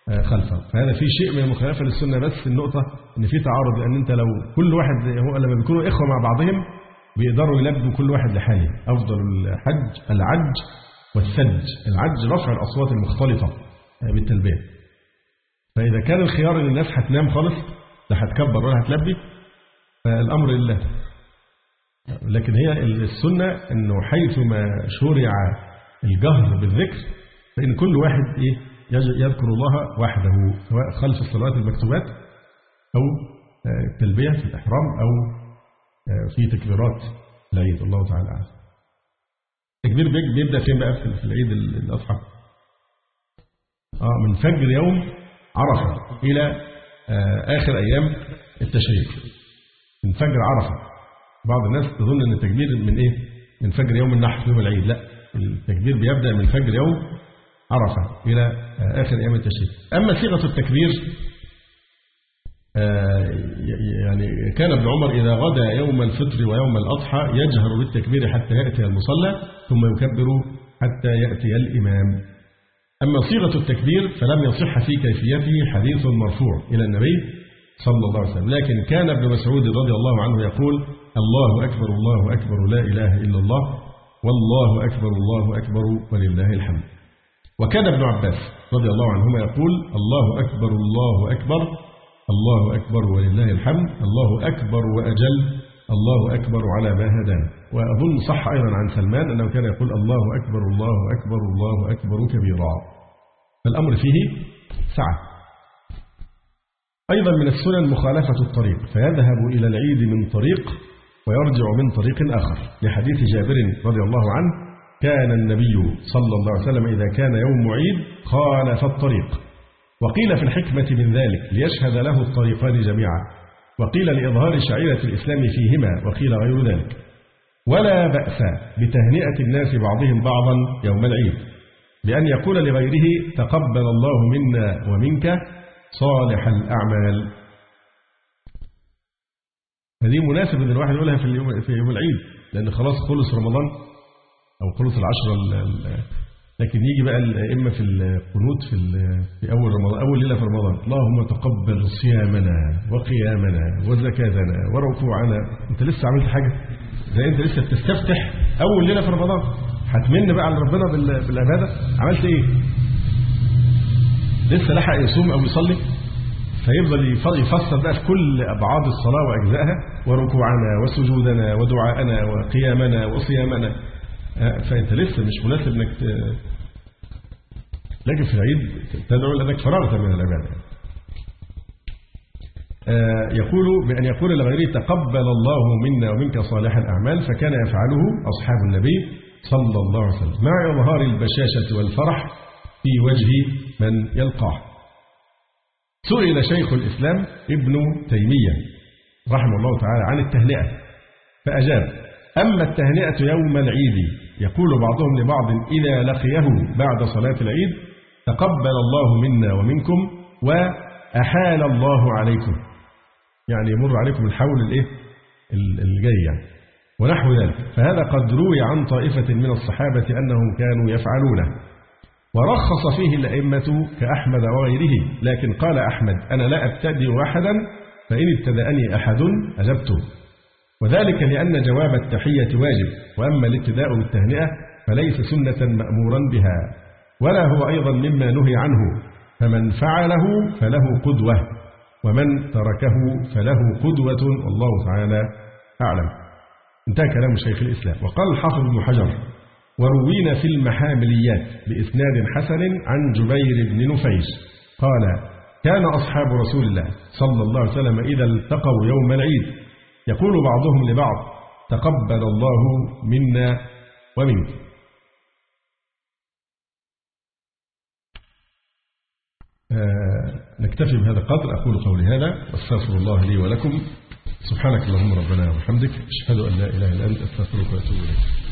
S4: آه، خلفه. فهذا في شيء من المخالفة للسنة بس النقطة إن في تعارض لأن أنت لو كل واحد هو لما بيكونوا إخوة مع بعضهم بيقدروا يلبوا كل واحد لحاله. أفضل الحج العج والثلج العج رفع الأصوات المختلطة آه، بالتلبية. فإذا كان الخيار إن الناس هتنام خالص لا هتكبر ولا هتلبي فالأمر لله. لكن هي السنة أنه حيثما شرع الجهر بالذكر فإن كل واحد إيه يذكر الله وحده سواء خلف الصلوات المكتوبات أو التلبية في الإحرام أو في تكبيرات العيد. الله تعالى أعلم. التكبير بيبدأ فين بقى؟ في العيد ال- الأضحى. آه من فجر يوم عرفة إلى آه آخر أيام التشريق. من فجر عرفة. بعض الناس تظن أن التكبير من إيه؟ من فجر يوم النحر يوم العيد. لا التكبير بيبدأ من فجر يوم عرفة إلى آه آخر أيام التشريق. أما صيغة التكبير آه، يعني كان ابن عمر إذا غدا يوم الفطر ويوم الأضحى يجهر بالتكبير حتى يأتي المصلى ثم يكبر حتى يأتي الإمام. أما صيغة التكبير فلم يصح في كيفيته حديث مرفوع إلى النبي صلى الله عليه وسلم. لكن كان ابن مسعود رضي الله عنه يقول الله أكبر الله أكبر لا إله إلا الله والله أكبر الله أكبر ولله الحمد. وكان ابن عباس رضي الله عنهما يقول الله أكبر الله أكبر الله أكبر ولله الحمد الله أكبر وأجل الله أكبر على ما هدانا. وأظن صح أيضا عن سلمان أنه كان يقول الله أكبر الله أكبر الله أكبر كبيرا. فالأمر فيه سعة. أيضا من السنن مخالفة الطريق فيذهب إلى العيد من طريق ويرجع من طريق آخر. لحديث جابر رضي الله عنه كان النبي صلى الله عليه وسلم إذا كان يوم عيد خالف الطريق. وقيل في الحكمة من ذلك ليشهد له الطريقان جميعا. وقيل لإظهار شعيرة الإسلام فيهما وقيل غير ذلك. ولا بأس بتهنئة الناس بعضهم بعضا يوم العيد بأن يقول لغيره تقبل الله منا ومنك صالح الأعمال. هذه مناسب ان الواحد يقولها في اليوم في يوم العيد لأن خلاص خلص رمضان أو خلص العشره ال- ال- لكن يجي بقى الائمه في القنوت في في أول رمضان أول ليلة في رمضان اللهم تقبل صيامنا وقيامنا وزكاتنا وركوعنا. أنت لسه عملت حاجة؟ زي انت لسه بتستفتح أول ليلة في رمضان. هتمن بقى على ربنا بال- بالعبادة. عملت إيه؟ لسه لحق يصوم أو يصلي. فيفضل يف- يفسر بقى في كل أبعاد الصلاة وأجزائها وركوعنا وسجودنا ودعاءنا وقيامنا وصيامنا. آه، فأنت لسه مش مناسب إنك لكن في العيد تدعو لأنك فرغت من العبادة. يقول بأن يقول لغيره تقبل الله منا ومنك صالح الأعمال فكان يفعله أصحاب النبي صلى الله عليه وسلم. مع إظهار البشاشة والفرح في وجه من يلقاه. سئل شيخ الإسلام ابن تيمية رحمه الله تعالى عن التهنئة فأجاب أما التهنئة يوم العيد يقول بعضهم لبعض إذا لقيه بعد صلاة العيد تقبل الله منا ومنكم وأحال الله عليكم. يعني يمر عليكم الحول الايه؟ ال- الجاي يعني. ونحو ذلك. فهذا قد روي عن طائفة من الصحابة أنهم كانوا يفعلونه. ورخص فيه الأئمة كأحمد وغيره. لكن قال أحمد أنا لا أبتدئ أحدا فإن ابتدأني أحد أجبته وذلك لأن جواب التحية واجب. وأما الابتداء بالتهنئة فليس سنة مأمورا بها. ولا هو أيضا مما نهي عنه. فمن فعله فله قدوة. ومن تركه فله قدوة والله تعالى أعلم. انتهى كلام شيخ الإسلام. وقال الحافظ ابن حجر وروينا في المحامليات بإسناد حسن عن جبير بن نفيس. قال كان أصحاب رسول الله صلى الله عليه وسلم إذا التقوا يوم العيد. يقول بعضهم لبعض تقبل الله منا ومنك. آه نكتفي بهذا القدر. أقول قولي هذا واستغفر الله لي ولكم. سبحانك اللهم ربنا وبحمدك أشهد أن لا إله إلا أنت أستغفرك وأتوب إليك.